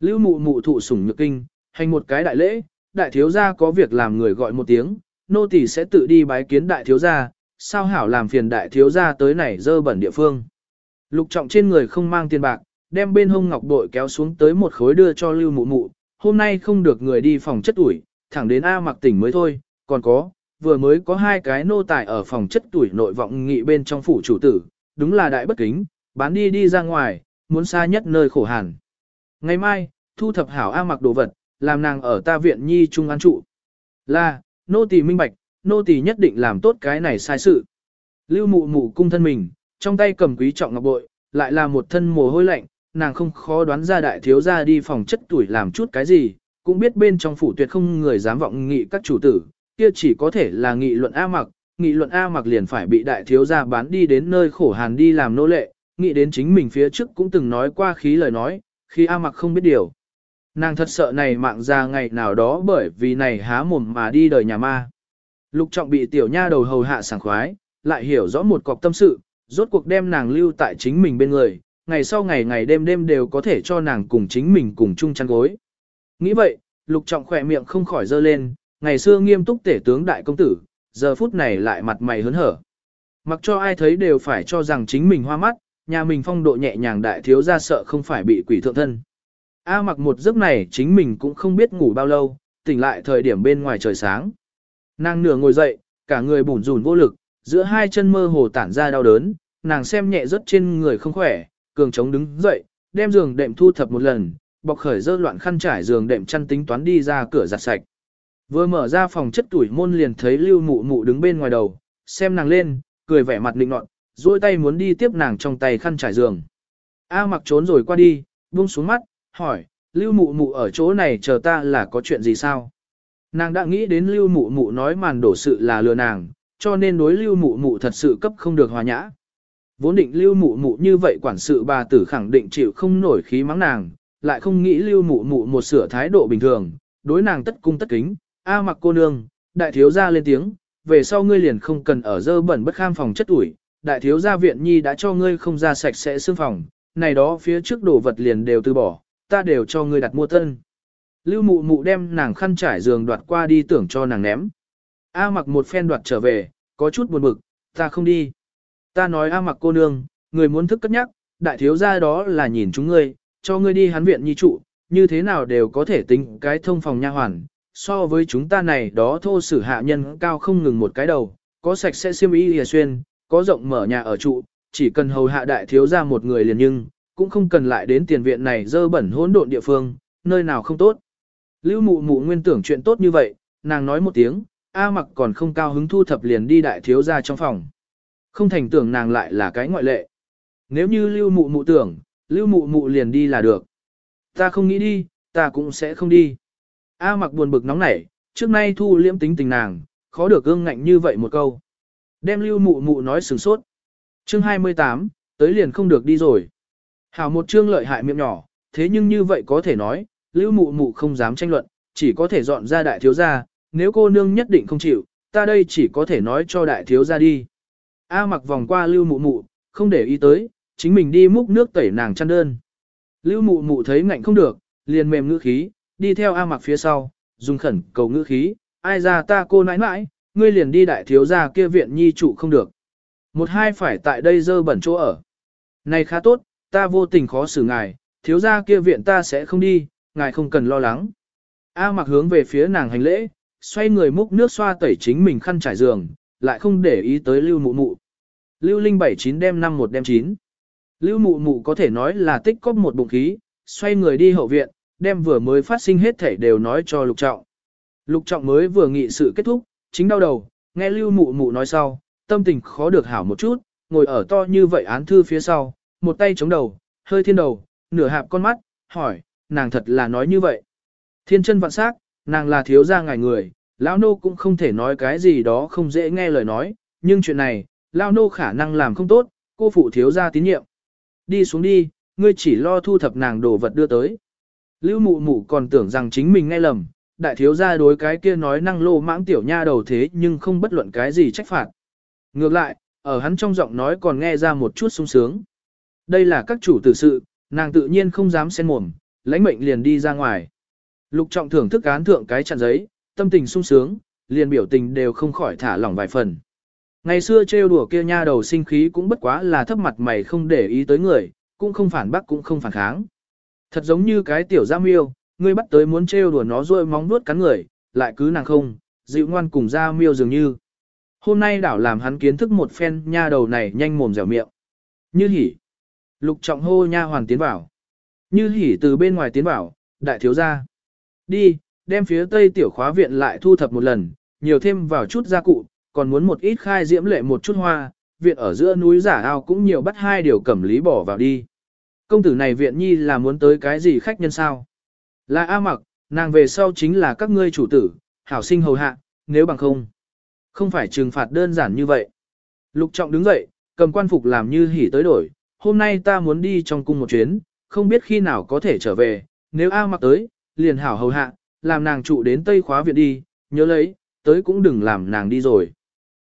Lưu mụ mụ thụ sủng nhược kinh, hành một cái đại lễ, đại thiếu gia có việc làm người gọi một tiếng, nô tỳ sẽ tự đi bái kiến đại thiếu gia, sao hảo làm phiền đại thiếu gia tới này dơ bẩn địa phương. Lục trọng trên người không mang tiền bạc, đem bên hông ngọc bội kéo xuống tới một khối đưa cho lưu mụ mụ, hôm nay không được người đi phòng chất tuổi, thẳng đến A mặc tỉnh mới thôi, còn có, vừa mới có hai cái nô tài ở phòng chất tuổi nội vọng nghị bên trong phủ chủ tử, đúng là đại bất kính, bán đi đi ra ngoài, muốn xa nhất nơi khổ hàn. Ngày mai, thu thập hảo A mặc đồ vật, làm nàng ở ta viện nhi trung ăn trụ. Là, nô tỳ minh bạch, nô tỳ nhất định làm tốt cái này sai sự. Lưu mụ mụ cung thân mình, trong tay cầm quý trọng ngọc bội, lại là một thân mồ hôi lạnh, nàng không khó đoán ra đại thiếu gia đi phòng chất tuổi làm chút cái gì, cũng biết bên trong phủ tuyệt không người dám vọng nghị các chủ tử, kia chỉ có thể là nghị luận A mặc, nghị luận A mặc liền phải bị đại thiếu gia bán đi đến nơi khổ hàn đi làm nô lệ, nghĩ đến chính mình phía trước cũng từng nói qua khí lời nói, khi A mặc không biết điều. Nàng thật sợ này mạng ra ngày nào đó bởi vì này há mồm mà đi đời nhà ma. Lục trọng bị tiểu nha đầu hầu hạ sảng khoái, lại hiểu rõ một cọc tâm sự, rốt cuộc đem nàng lưu tại chính mình bên người, ngày sau ngày ngày đêm đêm đều có thể cho nàng cùng chính mình cùng chung chăn gối. Nghĩ vậy, lục trọng khỏe miệng không khỏi dơ lên, ngày xưa nghiêm túc tể tướng đại công tử, giờ phút này lại mặt mày hớn hở. Mặc cho ai thấy đều phải cho rằng chính mình hoa mắt, nhà mình phong độ nhẹ nhàng đại thiếu ra sợ không phải bị quỷ thượng thân. A mặc một giấc này chính mình cũng không biết ngủ bao lâu, tỉnh lại thời điểm bên ngoài trời sáng. Nàng nửa ngồi dậy, cả người bủn rủn vô lực, giữa hai chân mơ hồ tản ra đau đớn, nàng xem nhẹ rất trên người không khỏe, cường chống đứng dậy, đem giường đệm thu thập một lần, bọc khởi dơ loạn khăn trải giường đệm chăn tính toán đi ra cửa giặt sạch. Vừa mở ra phòng chất tuổi môn liền thấy lưu mụ mụ đứng bên ngoài đầu, xem nàng lên, cười vẻ mặt định nọt, duỗi tay muốn đi tiếp nàng trong tay khăn trải giường. A mặc trốn rồi qua đi, buông xuống mắt, hỏi, lưu mụ mụ ở chỗ này chờ ta là có chuyện gì sao? Nàng đã nghĩ đến lưu mụ mụ nói màn đổ sự là lừa nàng, cho nên đối lưu mụ mụ thật sự cấp không được hòa nhã. Vốn định lưu mụ mụ như vậy quản sự bà tử khẳng định chịu không nổi khí mắng nàng, lại không nghĩ lưu mụ mụ một sửa thái độ bình thường, đối nàng tất cung tất kính, a mặc cô nương, đại thiếu gia lên tiếng, về sau ngươi liền không cần ở dơ bẩn bất kham phòng chất ủi, đại thiếu gia viện nhi đã cho ngươi không ra sạch sẽ xương phòng, này đó phía trước đồ vật liền đều từ bỏ, ta đều cho ngươi đặt mua tân. Lưu mụ mụ đem nàng khăn trải giường đoạt qua đi tưởng cho nàng ném. A mặc một phen đoạt trở về, có chút buồn bực, ta không đi. Ta nói A mặc cô nương, người muốn thức cất nhắc, đại thiếu gia đó là nhìn chúng ngươi, cho ngươi đi hắn viện nhi trụ, như thế nào đều có thể tính cái thông phòng nha hoàn. So với chúng ta này đó thô sử hạ nhân cao không ngừng một cái đầu, có sạch sẽ xiêm y hìa xuyên, có rộng mở nhà ở trụ, chỉ cần hầu hạ đại thiếu gia một người liền nhưng, cũng không cần lại đến tiền viện này dơ bẩn hỗn độn địa phương, nơi nào không tốt. Lưu mụ mụ nguyên tưởng chuyện tốt như vậy, nàng nói một tiếng, A mặc còn không cao hứng thu thập liền đi đại thiếu gia trong phòng. Không thành tưởng nàng lại là cái ngoại lệ. Nếu như lưu mụ mụ tưởng, lưu mụ mụ liền đi là được. Ta không nghĩ đi, ta cũng sẽ không đi. A mặc buồn bực nóng nảy, trước nay thu liễm tính tình nàng, khó được gương ngạnh như vậy một câu. Đem lưu mụ mụ nói sừng sốt. Chương 28, tới liền không được đi rồi. Hảo một chương lợi hại miệng nhỏ, thế nhưng như vậy có thể nói, lưu mụ mụ không dám tranh luận, chỉ có thể dọn ra đại thiếu gia, nếu cô nương nhất định không chịu, ta đây chỉ có thể nói cho đại thiếu gia đi. A mặc vòng qua lưu mụ mụ, không để ý tới, chính mình đi múc nước tẩy nàng chăn đơn. Lưu mụ mụ thấy ngạnh không được, liền mềm ngữ khí, đi theo A mặc phía sau, dùng khẩn cầu ngữ khí, ai ra ta cô nãi nãi, ngươi liền đi đại thiếu gia kia viện nhi trụ không được. Một hai phải tại đây dơ bẩn chỗ ở. Này khá tốt, ta vô tình khó xử ngài, thiếu gia kia viện ta sẽ không đi, ngài không cần lo lắng. A mặc hướng về phía nàng hành lễ, xoay người múc nước xoa tẩy chính mình khăn trải giường, lại không để ý tới lưu mụ mụ. Lưu linh bảy chín đem năm một đem chín. Lưu mụ mụ có thể nói là tích cóp một bụng khí, xoay người đi hậu viện, đem vừa mới phát sinh hết thể đều nói cho lục trọng. Lục trọng mới vừa nghị sự kết thúc, chính đau đầu, nghe lưu mụ mụ nói sau, tâm tình khó được hảo một chút, ngồi ở to như vậy án thư phía sau, một tay chống đầu, hơi thiên đầu, nửa hạp con mắt, hỏi, nàng thật là nói như vậy. Thiên chân vạn sắc, nàng là thiếu gia ngài người, lão nô cũng không thể nói cái gì đó không dễ nghe lời nói, nhưng chuyện này, lão nô khả năng làm không tốt, cô phụ thiếu gia tín nhiệm. Đi xuống đi, ngươi chỉ lo thu thập nàng đồ vật đưa tới. Lưu mụ mụ còn tưởng rằng chính mình nghe lầm, đại thiếu gia đối cái kia nói năng lô mãng tiểu nha đầu thế nhưng không bất luận cái gì trách phạt. Ngược lại, ở hắn trong giọng nói còn nghe ra một chút sung sướng. Đây là các chủ tử sự, nàng tự nhiên không dám xen mồm, lãnh mệnh liền đi ra ngoài. Lục trọng thưởng thức án thượng cái chặn giấy, tâm tình sung sướng, liền biểu tình đều không khỏi thả lỏng vài phần. Ngày xưa trêu đùa kia nha đầu sinh khí cũng bất quá là thấp mặt mày không để ý tới người, cũng không phản bác cũng không phản kháng. Thật giống như cái tiểu giam miêu, ngươi bắt tới muốn trêu đùa nó rồi móng nuốt cắn người, lại cứ nàng không, dịu ngoan cùng ra miêu dường như. Hôm nay đảo làm hắn kiến thức một phen nha đầu này nhanh mồm dẻo miệng. Như hỉ. Lục trọng hô nha hoàn tiến vào. Như hỉ từ bên ngoài tiến vào, đại thiếu gia. Đi, đem phía tây tiểu khóa viện lại thu thập một lần, nhiều thêm vào chút gia cụ, còn muốn một ít khai diễm lệ một chút hoa, viện ở giữa núi giả ao cũng nhiều bắt hai điều cẩm lý bỏ vào đi. Công tử này viện nhi là muốn tới cái gì khách nhân sao? Là A mặc, nàng về sau chính là các ngươi chủ tử, hảo sinh hầu hạ, nếu bằng không. Không phải trừng phạt đơn giản như vậy. Lục trọng đứng dậy, cầm quan phục làm như hỉ tới đổi, hôm nay ta muốn đi trong cung một chuyến, không biết khi nào có thể trở về, nếu A mặc tới, liền hảo hầu hạ, làm nàng trụ đến Tây khóa viện đi, nhớ lấy, tới cũng đừng làm nàng đi rồi.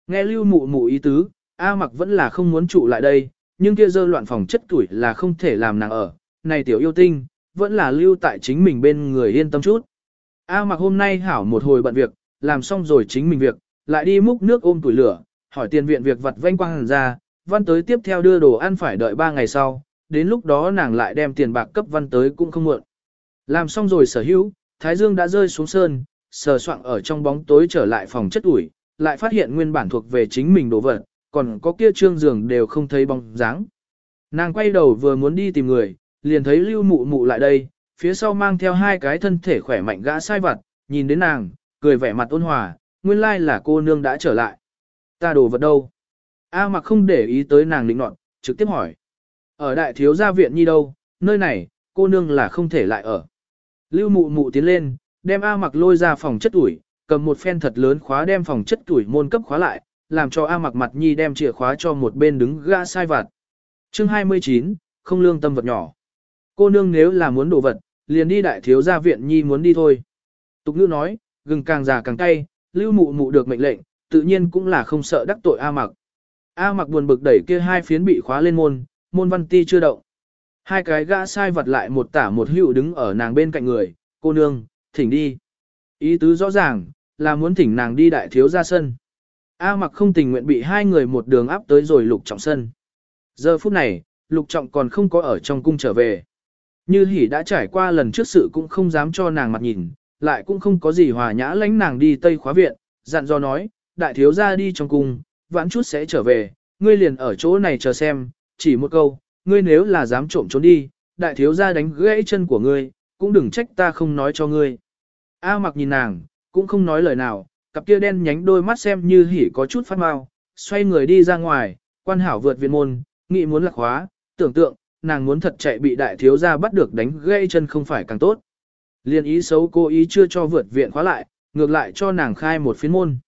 Nghe lưu mụ mụ ý tứ, A mặc vẫn là không muốn trụ lại đây, nhưng kia dơ loạn phòng chất tuổi là không thể làm nàng ở, này tiểu yêu tinh, vẫn là lưu tại chính mình bên người yên tâm chút. A mặc hôm nay hảo một hồi bận việc, làm xong rồi chính mình việc, lại đi múc nước ôm tuổi lửa, hỏi tiền viện việc vật vanh quang hẳn ra, văn tới tiếp theo đưa đồ ăn phải đợi 3 ngày sau, đến lúc đó nàng lại đem tiền bạc cấp văn tới cũng không muộn. Làm xong rồi sở hữu, Thái Dương đã rơi xuống sơn, sờ soạng ở trong bóng tối trở lại phòng chất ủi, lại phát hiện nguyên bản thuộc về chính mình đồ vật, còn có kia trương giường đều không thấy bóng dáng. Nàng quay đầu vừa muốn đi tìm người, liền thấy lưu mụ mụ lại đây, phía sau mang theo hai cái thân thể khỏe mạnh gã sai vặt, nhìn đến nàng, cười vẻ mặt ôn hòa, nguyên lai là cô nương đã trở lại. Ta đồ vật đâu? A mặc không để ý tới nàng định nọt, trực tiếp hỏi. Ở đại thiếu gia viện nhi đâu, nơi này, cô nương là không thể lại ở. Lưu mụ mụ tiến lên, đem A mặc lôi ra phòng chất tuổi, cầm một phen thật lớn khóa đem phòng chất tuổi môn cấp khóa lại, làm cho A mặc mặt nhi đem chìa khóa cho một bên đứng gã sai vặt. Chương 29, không lương tâm vật nhỏ. Cô nương nếu là muốn đồ vật, liền đi đại thiếu gia viện nhi muốn đi thôi. Tục ngữ nói, gừng càng già càng cay, lưu mụ mụ được mệnh lệnh, tự nhiên cũng là không sợ đắc tội A mặc. A mặc buồn bực đẩy kia hai phiến bị khóa lên môn, môn văn ti chưa động. Hai cái gã sai vật lại một tả một hữu đứng ở nàng bên cạnh người, cô nương, thỉnh đi. Ý tứ rõ ràng, là muốn thỉnh nàng đi đại thiếu ra sân. A mặc không tình nguyện bị hai người một đường áp tới rồi lục trọng sân. Giờ phút này, lục trọng còn không có ở trong cung trở về. Như hỉ đã trải qua lần trước sự cũng không dám cho nàng mặt nhìn, lại cũng không có gì hòa nhã lãnh nàng đi tây khóa viện, dặn dò nói, đại thiếu ra đi trong cung, vãn chút sẽ trở về, ngươi liền ở chỗ này chờ xem, chỉ một câu, ngươi nếu là dám trộm trốn đi, đại thiếu gia đánh gãy chân của ngươi, cũng đừng trách ta không nói cho ngươi. A mặc nhìn nàng, cũng không nói lời nào, cặp kia đen nhánh đôi mắt xem như hỉ có chút phát mau, xoay người đi ra ngoài, quan hảo vượt viện môn, nghĩ muốn lạc hóa, tưởng tượng, nàng muốn thật chạy bị đại thiếu gia bắt được đánh gãy chân không phải càng tốt. Liên ý xấu cô ý chưa cho vượt viện khóa lại, ngược lại cho nàng khai một phiến môn.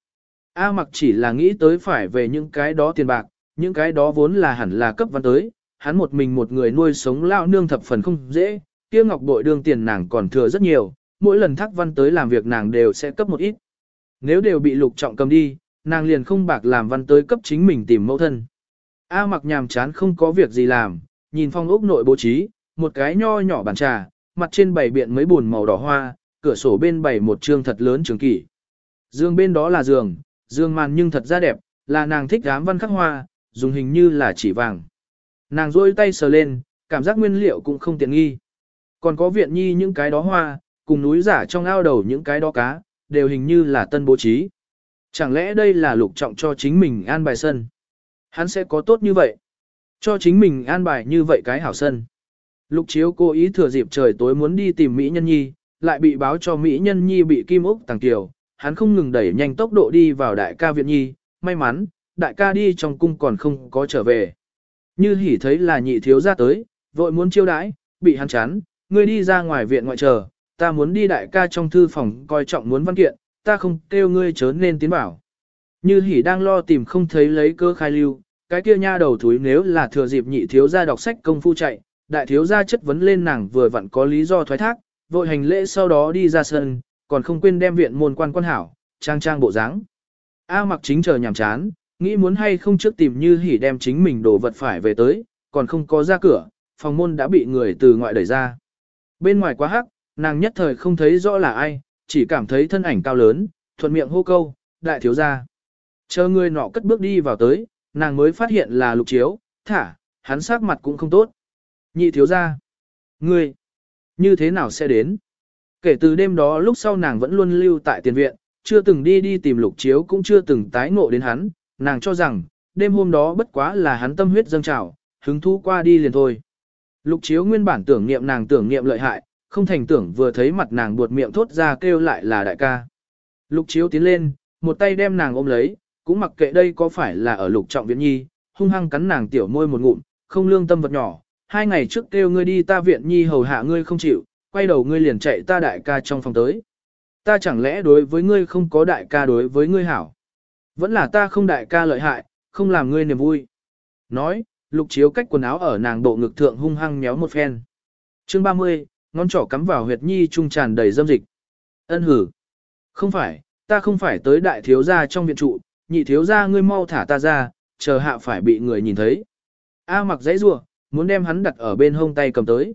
A mặc chỉ là nghĩ tới phải về những cái đó tiền bạc, những cái đó vốn là hẳn là cấp văn tới, hắn một mình một người nuôi sống lao nương thập phần không dễ, kia ngọc bội đương tiền nàng còn thừa rất nhiều, mỗi lần thác văn tới làm việc nàng đều sẽ cấp một ít. Nếu đều bị lục trọng cầm đi, nàng liền không bạc làm văn tới cấp chính mình tìm mẫu thân. A mặc nhàm chán không có việc gì làm, nhìn phong ốc nội bố trí, một cái nho nhỏ bàn trà, mặt trên bảy biện mấy buồn màu đỏ hoa, cửa sổ bên bảy một trương thật lớn trường kỷ. Dương bên đó là giường, dương màn nhưng thật ra đẹp, là nàng thích ám văn khắc hoa, dùng hình như là chỉ vàng. Nàng rôi tay sờ lên, cảm giác nguyên liệu cũng không tiện nghi. Còn có viện nhi những cái đó hoa, cùng núi giả trong ao đầu những cái đó cá, đều hình như là tân bố trí. Chẳng lẽ đây là lục trọng cho chính mình an bài sân? Hắn sẽ có tốt như vậy? Cho chính mình an bài như vậy cái hảo sân. Lục chiếu cố ý thừa dịp trời tối muốn đi tìm Mỹ Nhân Nhi, lại bị báo cho Mỹ Nhân Nhi bị Kim Úc tàng tiểu, hắn không ngừng đẩy nhanh tốc độ đi vào đại ca viện nhi, may mắn, đại ca đi trong cung còn không có trở về. Như hỉ thấy là nhị thiếu ra tới, vội muốn chiêu đãi, bị hắn chán, ngươi đi ra ngoài viện ngoại chờ, ta muốn đi đại ca trong thư phòng coi trọng muốn văn kiện, ta không kêu ngươi chớ nên tiến bảo. Như hỉ đang lo tìm không thấy lấy cơ khai lưu, cái kia nha đầu thúi nếu là thừa dịp nhị thiếu gia đọc sách công phu chạy, đại thiếu gia chất vấn lên nàng vừa vặn có lý do thoái thác, vội hành lễ sau đó đi ra sân, còn không quên đem viện môn quan quan hảo, trang trang bộ dáng. A mặc chính chờ nhàm chán, nghĩ muốn hay không trước tìm như hỉ đem chính mình đồ vật phải về tới, còn không có ra cửa, phòng môn đã bị người từ ngoại đẩy ra. Bên ngoài quá hắc, nàng nhất thời không thấy rõ là ai, chỉ cảm thấy thân ảnh cao lớn, thuận miệng hô câu, đại thiếu gia. Chờ người nọ cất bước đi vào tới, nàng mới phát hiện là lục chiếu, thả, hắn sắc mặt cũng không tốt. Nhị thiếu gia. Ngươi, như thế nào sẽ đến? Kể từ đêm đó lúc sau nàng vẫn luôn lưu tại tiền viện, chưa từng đi đi tìm lục chiếu cũng chưa từng tái ngộ đến hắn, nàng cho rằng, đêm hôm đó bất quá là hắn tâm huyết dâng trào, hứng thú qua đi liền thôi. Lục chiếu nguyên bản tưởng niệm nàng tưởng niệm lợi hại, không thành tưởng vừa thấy mặt nàng buột miệng thốt ra kêu lại là đại ca. Lục chiếu tiến lên, một tay đem nàng ôm lấy, cũng mặc kệ đây có phải là ở lục trọng viện nhi, hung hăng cắn nàng tiểu môi một ngụm, không lương tâm vật nhỏ. Hai ngày trước kêu ngươi đi ta viện nhi hầu hạ ngươi không chịu, quay đầu ngươi liền chạy ta đại ca trong phòng tới. Ta chẳng lẽ đối với ngươi không có đại ca đối với ngươi hảo. Vẫn là ta không đại ca lợi hại, không làm ngươi niềm vui. Nói, lục chiếu cách quần áo ở nàng bộ ngực thượng hung hăng méo một phen. Chương 30, ngón trỏ cắm vào huyệt nhi trung tràn đầy dâm dịch. Ân hử. Không phải, ta không phải tới đại thiếu gia trong viện trụ, nhị thiếu gia ngươi mau thả ta ra, chờ hạ phải bị người nhìn thấy. A mặc dãy rùa, muốn đem hắn đặt ở bên hông tay cầm tới.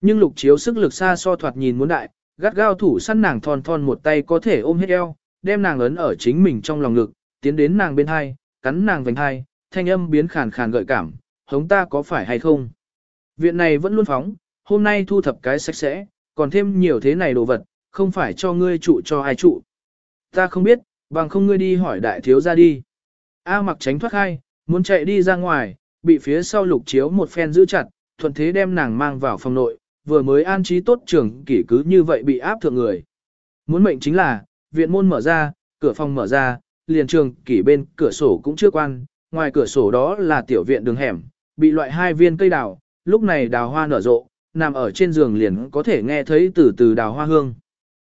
Nhưng lục chiếu sức lực xa so thoạt nhìn muốn đại, gắt gao thủ săn nàng thon thon một tay có thể ôm hết eo, đem nàng ấn ở chính mình trong lòng ngực, tiến đến nàng bên hai, cắn nàng vành hai, thanh âm biến khàn khàn gợi cảm, hống ta có phải hay không. Viện này vẫn luôn phóng, hôm nay thu thập cái sạch sẽ, còn thêm nhiều thế này đồ vật, không phải cho ngươi trụ cho ai trụ. Ta không biết, bằng không ngươi đi hỏi đại thiếu ra đi. A mặc tránh thoát hai, muốn chạy đi ra ngoài, bị phía sau lục chiếu một phen giữ chặt, thuận thế đem nàng mang vào phòng nội, vừa mới an trí tốt trường kỷ cứ như vậy bị áp thượng người. Muốn mệnh chính là, viện môn mở ra, cửa phòng mở ra, liền trường kỷ bên cửa sổ cũng chưa quan, ngoài cửa sổ đó là tiểu viện đường hẻm, bị loại hai viên cây đào, lúc này đào hoa nở rộ, nằm ở trên giường liền có thể nghe thấy từ từ đào hoa hương.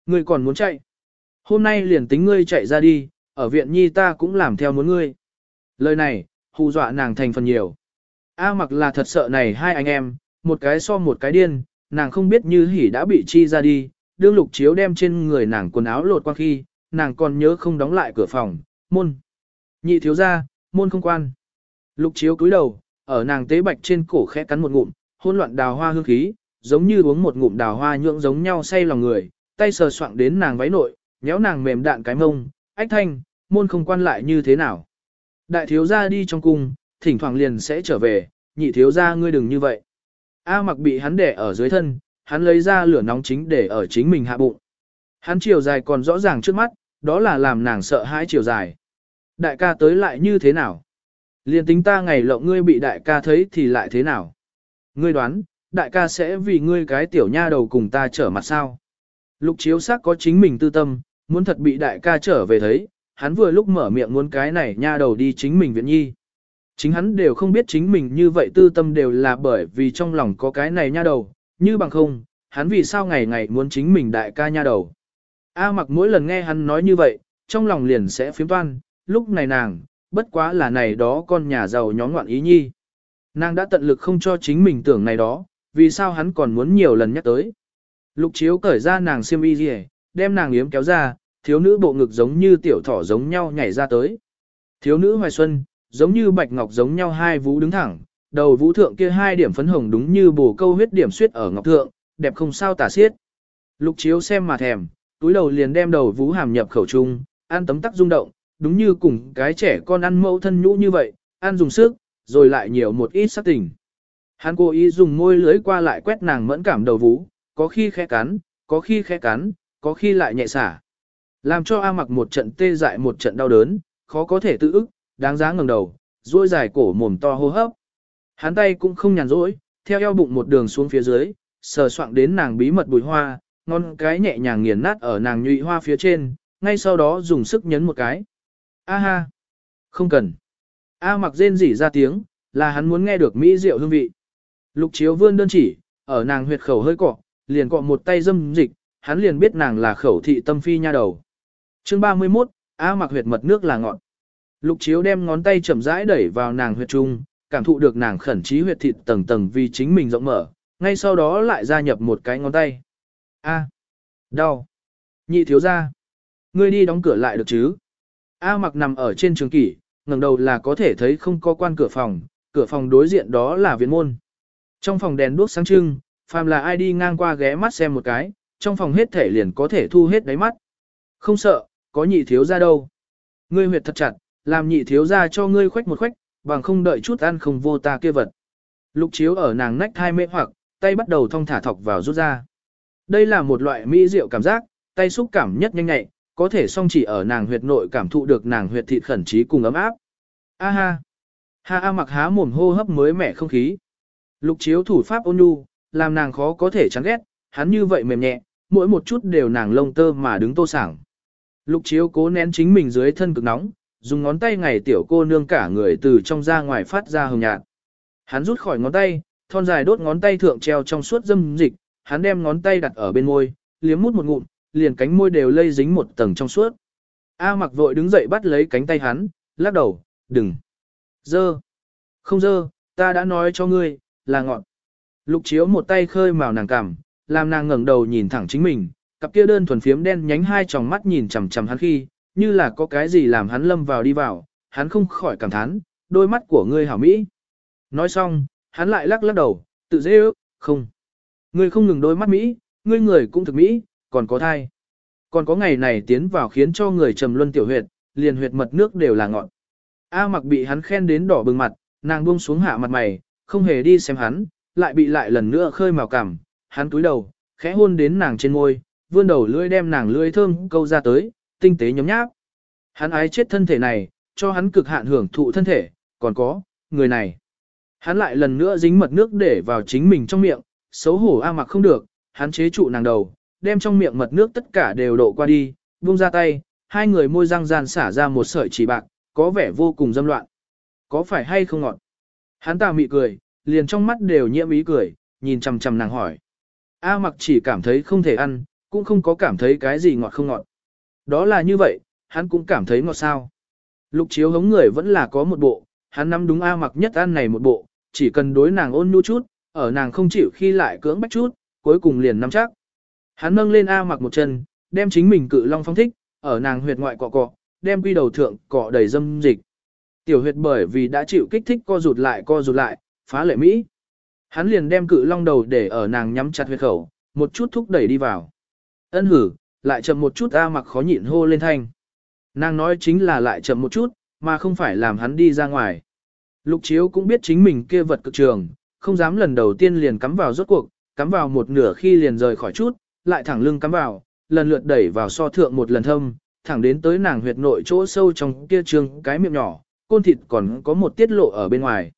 Ngươi còn muốn chạy? Hôm nay liền tính ngươi chạy ra đi, ở viện nhi ta cũng làm theo muốn ngươi. Lời này, hù dọa nàng thành phần nhiều. A mặc là thật sợ này hai anh em, một cái so một cái điên, nàng không biết như hỉ đã bị chi ra đi, đương lục chiếu đem trên người nàng quần áo lột qua khi, nàng còn nhớ không đóng lại cửa phòng, môn. Nhị thiếu ra, môn không quan. Lục chiếu cúi đầu, ở nàng tế bạch trên cổ khẽ cắn một ngụm, hôn loạn đào hoa hương khí, giống như uống một ngụm đào hoa nhượng giống nhau say lòng người, tay sờ soạng đến nàng váy nội, nhéo nàng mềm đạn cái mông, ách thanh, môn không quan lại như thế nào. Đại thiếu gia đi trong cung, thỉnh thoảng liền sẽ trở về, nhị thiếu gia ngươi đừng như vậy. A mặc bị hắn đẻ ở dưới thân, hắn lấy ra lửa nóng chính để ở chính mình hạ bụng. Hắn chiều dài còn rõ ràng trước mắt, đó là làm nàng sợ hãi chiều dài. Đại ca tới lại như thế nào? Liên tính ta ngày lộng ngươi bị đại ca thấy thì lại thế nào? Ngươi đoán, đại ca sẽ vì ngươi cái tiểu nha đầu cùng ta trở mặt sao? Lục chiếu sắc có chính mình tư tâm, muốn thật bị đại ca trở về thấy, hắn vừa lúc mở miệng muốn cái này nha đầu đi chính mình viện nhi. Chính hắn đều không biết chính mình như vậy tư tâm đều là bởi vì trong lòng có cái này nha đầu, như bằng không, hắn vì sao ngày ngày muốn chính mình đại ca nha đầu. A mặc mỗi lần nghe hắn nói như vậy, trong lòng liền sẽ phiếm toan, lúc này nàng, bất quá là này đó con nhà giàu nhóm ngoạn ý nhi. Nàng đã tận lực không cho chính mình tưởng này đó, vì sao hắn còn muốn nhiều lần nhắc tới. Lục chiếu cởi ra nàng xiêm y gì, đem nàng yếm kéo ra, thiếu nữ bộ ngực giống như tiểu thỏ giống nhau nhảy ra tới. Thiếu nữ hoài xuân, giống như bạch ngọc giống nhau hai vú đứng thẳng, đầu vũ thượng kia hai điểm phấn hồng đúng như bổ câu huyết điểm suyết ở ngọc thượng, đẹp không sao tả xiết. Lục chiếu xem mà thèm, túi đầu liền đem đầu vũ hàm nhập khẩu trung, ăn tấm tắc rung động, đúng như cùng cái trẻ con ăn mẫu thân nhũ như vậy, ăn dùng sức, rồi lại nhiều một ít sắc tình. Hắn cố ý dùng môi lưới qua lại quét nàng mẫn cảm đầu vũ, có khi khẽ cắn, có khi khẽ cắn, có khi lại nhẹ xả. Làm cho A mặc một trận tê dại một trận đau đớn, khó có thể tự ức, đáng giá ngẩng đầu, duỗi dài cổ mồm to hô hấp. Hắn tay cũng không nhàn rỗi, theo eo bụng một đường xuống phía dưới, sờ soạng đến nàng bí mật bùi hoa, ngon cái nhẹ nhàng nghiền nát ở nàng nhụy hoa phía trên, ngay sau đó dùng sức nhấn một cái. A ha! Không cần. A mặc rên rỉ ra tiếng, là hắn muốn nghe được mỹ rượu hương vị. Lục chiếu vươn đơn chỉ, ở nàng huyệt khẩu hơi cọ, liền cọ một tay dâm dịch, hắn liền biết nàng là khẩu thị tâm phi nha đầu. Chương 31, A mặc huyệt mật nước là ngọn. Lục chiếu đem ngón tay chậm rãi đẩy vào nàng huyệt trung, cảm thụ được nàng khẩn trí huyệt thịt tầng tầng vì chính mình rộng mở, ngay sau đó lại gia nhập một cái ngón tay. A. đau. Nhị thiếu ra. Ngươi đi đóng cửa lại được chứ? A mặc nằm ở trên trường kỷ, ngẩng đầu là có thể thấy không có quan cửa phòng, cửa phòng đối diện đó là viện môn. Trong phòng đèn đuốc sáng trưng, phàm là ai đi ngang qua ghé mắt xem một cái, trong phòng hết thể liền có thể thu hết đáy mắt. Không sợ, có nhị thiếu ra đâu. Ngươi huyệt thật chặt, làm nhị thiếu ra cho ngươi khoách một khoách, bằng không đợi chút ăn không vô ta kia vật. Lục chiếu ở nàng nách hai mê hoặc, tay bắt đầu thong thả thọc vào rút ra. Đây là một loại mỹ diệu cảm giác, tay xúc cảm nhất nhanh nhẹ, có thể song chỉ ở nàng huyệt nội cảm thụ được nàng huyệt thịt khẩn trí cùng ấm áp. A ha! Ha A mặc há mồm hô hấp mới mẻ không khí. Lục chiếu thủ pháp ôn nhu, làm nàng khó có thể chán ghét, hắn như vậy mềm nhẹ, mỗi một chút đều nàng lông tơ mà đứng tô sảng. Lục chiếu cố nén chính mình dưới thân cực nóng, dùng ngón tay ngày tiểu cô nương cả người từ trong ra ngoài phát ra hồng nhạt. Hắn rút khỏi ngón tay, thon dài đốt ngón tay thượng treo trong suốt dâm dịch, hắn đem ngón tay đặt ở bên môi, liếm mút một ngụm, liền cánh môi đều lây dính một tầng trong suốt. A mặc vội đứng dậy bắt lấy cánh tay hắn, lắc đầu, đừng. Dơ. Không dơ, ta đã nói cho ngươi, là ngọn. Lục chiếu một tay khơi màu nàng cảm, làm nàng ngẩng đầu nhìn thẳng chính mình, cặp kia đơn thuần phiếm đen nhánh hai tròng mắt nhìn chằm chằm hắn khi, như là có cái gì làm hắn lâm vào đi vào, hắn không khỏi cảm thán, đôi mắt của ngươi hảo mỹ. Nói xong, hắn lại lắc lắc đầu, tự dễ ước, không. Ngươi không ngừng đôi mắt mỹ, ngươi người cũng thực mỹ, còn có thai. Còn có ngày này tiến vào khiến cho người trầm luân tiểu huyệt, liền huyệt mật nước đều là ngọn. A mặc bị hắn khen đến đỏ bừng mặt, nàng buông xuống hạ mặt mày, không hề đi xem hắn, lại bị lại lần nữa khơi màu cảm, hắn túi đầu, khẽ hôn đến nàng trên môi, vươn đầu lưỡi đem nàng lưỡi thơm câu ra tới, tinh tế nhóm nháp. Hắn ái chết thân thể này, cho hắn cực hạn hưởng thụ thân thể, còn có, người này. Hắn lại lần nữa dính mật nước để vào chính mình trong miệng, xấu hổ A mặc không được, hắn chế trụ nàng đầu, đem trong miệng mật nước tất cả đều đổ qua đi, buông ra tay, hai người môi răng ràn xả ra một sợi chỉ bạc, có vẻ vô cùng dâm loạn. Có phải hay không ngọt? Hắn ta mị cười, liền trong mắt đều nhiễm ý cười, nhìn chằm chằm nàng hỏi. A mặc chỉ cảm thấy không thể ăn, cũng không có cảm thấy cái gì ngọt không ngọt. Đó là như vậy, hắn cũng cảm thấy ngọt sao. Lục chiếu hống người vẫn là có một bộ, hắn nắm đúng A mặc nhất ăn này một bộ, chỉ cần đối nàng ôn nhu chút, ở nàng không chịu khi lại cưỡng bách chút, cuối cùng liền nắm chắc. Hắn nâng lên A mặc một chân, đem chính mình cự long phong thích, ở nàng huyệt ngoại cọ cọ, đem quy đầu thượng cọ đầy dâm dịch. Tiểu huyệt bởi vì đã chịu kích thích co rụt lại co rụt lại, phá lệ Mỹ. Hắn liền đem cự long đầu để ở nàng nhắm chặt huyệt khẩu, một chút thúc đẩy đi vào. Ân hử, lại chậm một chút A mặc khó nhịn hô lên thanh. Nàng nói chính là lại chậm một chút, mà không phải làm hắn đi ra ngoài. Lục chiếu cũng biết chính mình kia vật cực trường, không dám lần đầu tiên liền cắm vào rốt cuộc, cắm vào một nửa khi liền rời khỏi chút, lại thẳng lưng cắm vào, lần lượt đẩy vào so thượng một lần thâm, thẳng đến tới nàng huyệt nội chỗ sâu trong kia trường cái miệng nhỏ, côn thịt còn có một tiết lộ ở bên ngoài.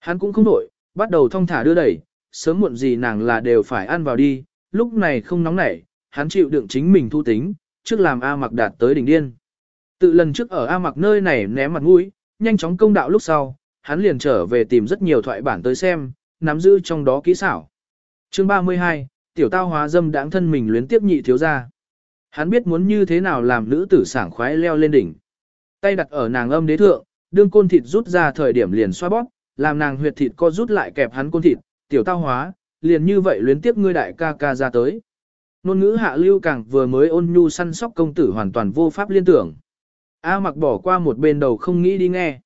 Hắn cũng không nổi bắt đầu thong thả đưa đẩy, sớm muộn gì nàng là đều phải ăn vào đi, lúc này không nóng nảy, hắn chịu đựng chính mình thu tính, trước làm A mặc đạt tới đỉnh điên. Tự lần trước ở A mặc nơi này ném mặt mũi, nhanh chóng công đạo lúc sau, hắn liền trở về tìm rất nhiều thoại bản tới xem, nắm giữ trong đó kỹ xảo. Chương 32, tiểu tao hóa dâm đãng thân mình luyến tiếp nhị thiếu gia. Hắn biết muốn như thế nào làm nữ tử sảng khoái leo lên đỉnh. Tay đặt ở nàng âm đế thượng, đương côn thịt rút ra thời điểm liền xoa bóp, làm nàng huyệt thịt co rút lại kẹp hắn côn thịt, tiểu tao hóa, liền như vậy luyến tiếp ngươi đại ca ca ra tới. Nôn ngữ hạ lưu càng vừa mới ôn nhu săn sóc công tử hoàn toàn vô pháp liên tưởng. A mặc bỏ qua một bên đầu không nghĩ đi nghe.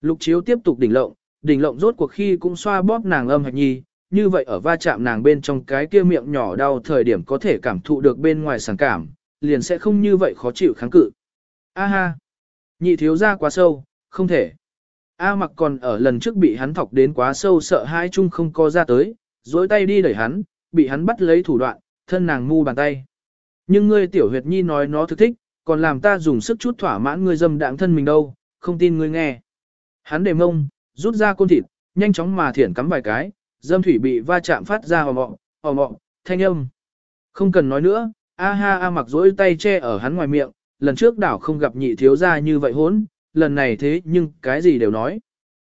Lục chiếu tiếp tục đỉnh lộng, đỉnh lộng rốt cuộc khi cũng xoa bóp nàng âm hạch nhi, như vậy ở va chạm nàng bên trong cái kia miệng nhỏ đau thời điểm có thể cảm thụ được bên ngoài sảng cảm, liền sẽ không như vậy khó chịu kháng cự. A ha! Nhị thiếu ra quá sâu, không thể. A mặc còn ở lần trước bị hắn thọc đến quá sâu sợ hai chung không co ra tới, dối tay đi đẩy hắn, bị hắn bắt lấy thủ đoạn, thân nàng ngu bàn tay. Nhưng ngươi tiểu huyệt nhi nói nó thực thích, còn làm ta dùng sức chút thỏa mãn ngươi dâm đạng thân mình đâu, không tin ngươi nghe. Hắn đề mông, rút ra côn thịt, nhanh chóng mà thiển cắm vài cái, dâm thủy bị va chạm phát ra hò mọ, hò mọ, thanh âm. Không cần nói nữa, a ha a mặc dối tay che ở hắn ngoài miệng, lần trước đảo không gặp nhị thiếu ra như vậy hốn, lần này thế nhưng cái gì đều nói.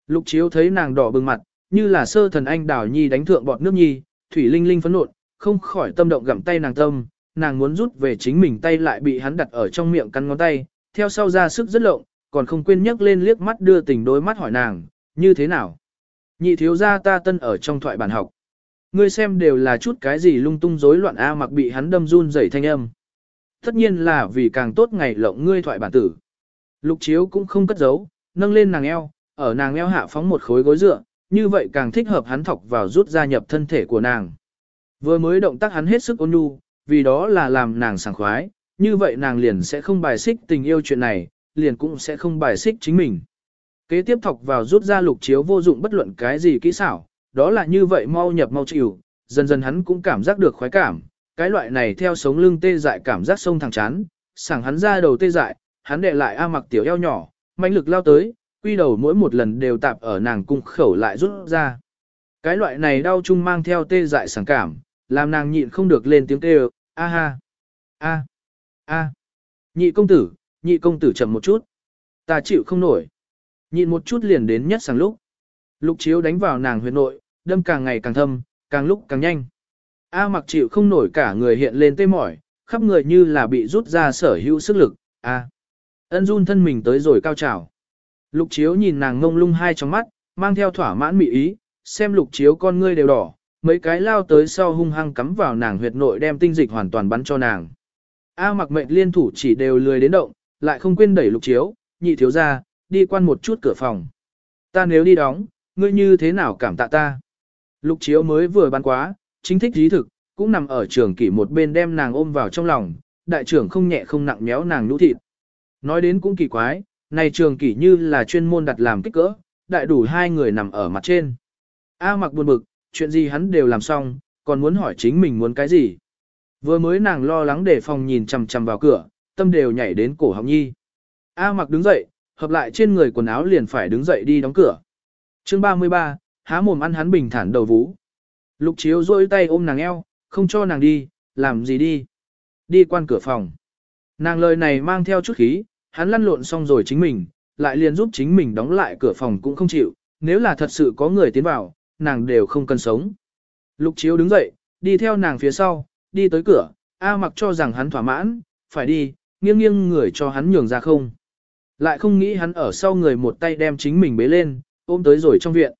Lục chiếu thấy nàng đỏ bừng mặt, như là sơ thần anh đảo nhi đánh thượng bọt nước nhi, thủy linh linh phấn nộn, không khỏi tâm động gặm tay nàng tâm, nàng muốn rút về chính mình tay lại bị hắn đặt ở trong miệng cắn ngón tay, theo sau ra sức rất lộng, còn không quên nhấc lên liếc mắt đưa tình đôi mắt hỏi nàng, như thế nào? Nhị thiếu gia ta tân ở trong thoại bản học. Ngươi xem đều là chút cái gì lung tung rối loạn A mặc bị hắn đâm run rẩy thanh âm. Tất nhiên là vì càng tốt ngày lộng ngươi thoại bản tử. Lục chiếu cũng không cất giấu, nâng lên nàng eo, ở nàng eo hạ phóng một khối gối dựa, như vậy càng thích hợp hắn thọc vào rút ra nhập thân thể của nàng. Vừa mới động tác hắn hết sức ôn nhu, vì đó là làm nàng sảng khoái, như vậy nàng liền sẽ không bài xích tình yêu chuyện này, liền cũng sẽ không bài xích chính mình. Kế tiếp thọc vào rút ra lục chiếu vô dụng bất luận cái gì kỹ xảo, đó là như vậy mau nhập mau chịu, dần dần hắn cũng cảm giác được khoái cảm, cái loại này theo sống lưng tê dại cảm giác sông thẳng chán, sảng hắn ra đầu tê dại, hắn đệ lại A mặc tiểu eo nhỏ, mạnh lực lao tới, quy đầu mỗi một lần đều tạp ở nàng cung khẩu lại rút ra. Cái loại này đau chung mang theo tê dại sảng cảm, làm nàng nhịn không được lên tiếng kêu, a ha, a, a, nhị công tử, nhị công tử chậm một chút, ta chịu không nổi, nhịn một chút liền đến nhất sáng lúc. Lục chiếu đánh vào nàng huyệt nội, đâm càng ngày càng thâm, càng lúc càng nhanh. A mặc chịu không nổi cả người hiện lên tê mỏi, khắp người như là bị rút ra sở hữu sức lực, a. Ân run thân mình tới rồi cao trào. Lục chiếu nhìn nàng ngông lung hai trong mắt, mang theo thỏa mãn mị ý, xem lục chiếu con ngươi đều đỏ, mấy cái lao tới sau hung hăng cắm vào nàng huyệt nội đem tinh dịch hoàn toàn bắn cho nàng. A mặc mệnh liên thủ chỉ đều lười đến động, lại không quên đẩy lục chiếu, nhị thiếu ra, đi quan một chút cửa phòng. Ta nếu đi đóng, ngươi như thế nào cảm tạ ta? Lục chiếu mới vừa bắn quá, chính thích dí thực, cũng nằm ở trường kỷ một bên đem nàng ôm vào trong lòng, đại trưởng không nhẹ không nặng méo nàng nhũ thịt. Nói đến cũng kỳ quái, này trường kỷ như là chuyên môn đặt làm kích cỡ, đại đủ hai người nằm ở mặt trên. A mặc buồn bực, chuyện gì hắn đều làm xong, còn muốn hỏi chính mình muốn cái gì. Vừa mới nàng lo lắng để phòng nhìn chằm chằm vào cửa, tâm đều nhảy đến cổ họng nhi. A mặc đứng dậy, hợp lại trên người quần áo liền phải đứng dậy đi đóng cửa. Chương 33, há mồm ăn hắn bình thản đầu vú. Lục chiếu rôi tay ôm nàng eo, không cho nàng đi, làm gì đi. Đi quan cửa phòng. Nàng lời này mang theo chút khí, hắn lăn lộn xong rồi chính mình, lại liền giúp chính mình đóng lại cửa phòng cũng không chịu, nếu là thật sự có người tiến vào, nàng đều không cần sống. Lục chiếu đứng dậy, đi theo nàng phía sau, đi tới cửa, A mặc cho rằng hắn thỏa mãn, phải đi, nghiêng nghiêng người cho hắn nhường ra không. Lại không nghĩ hắn ở sau người một tay đem chính mình bế lên, ôm tới rồi trong viện.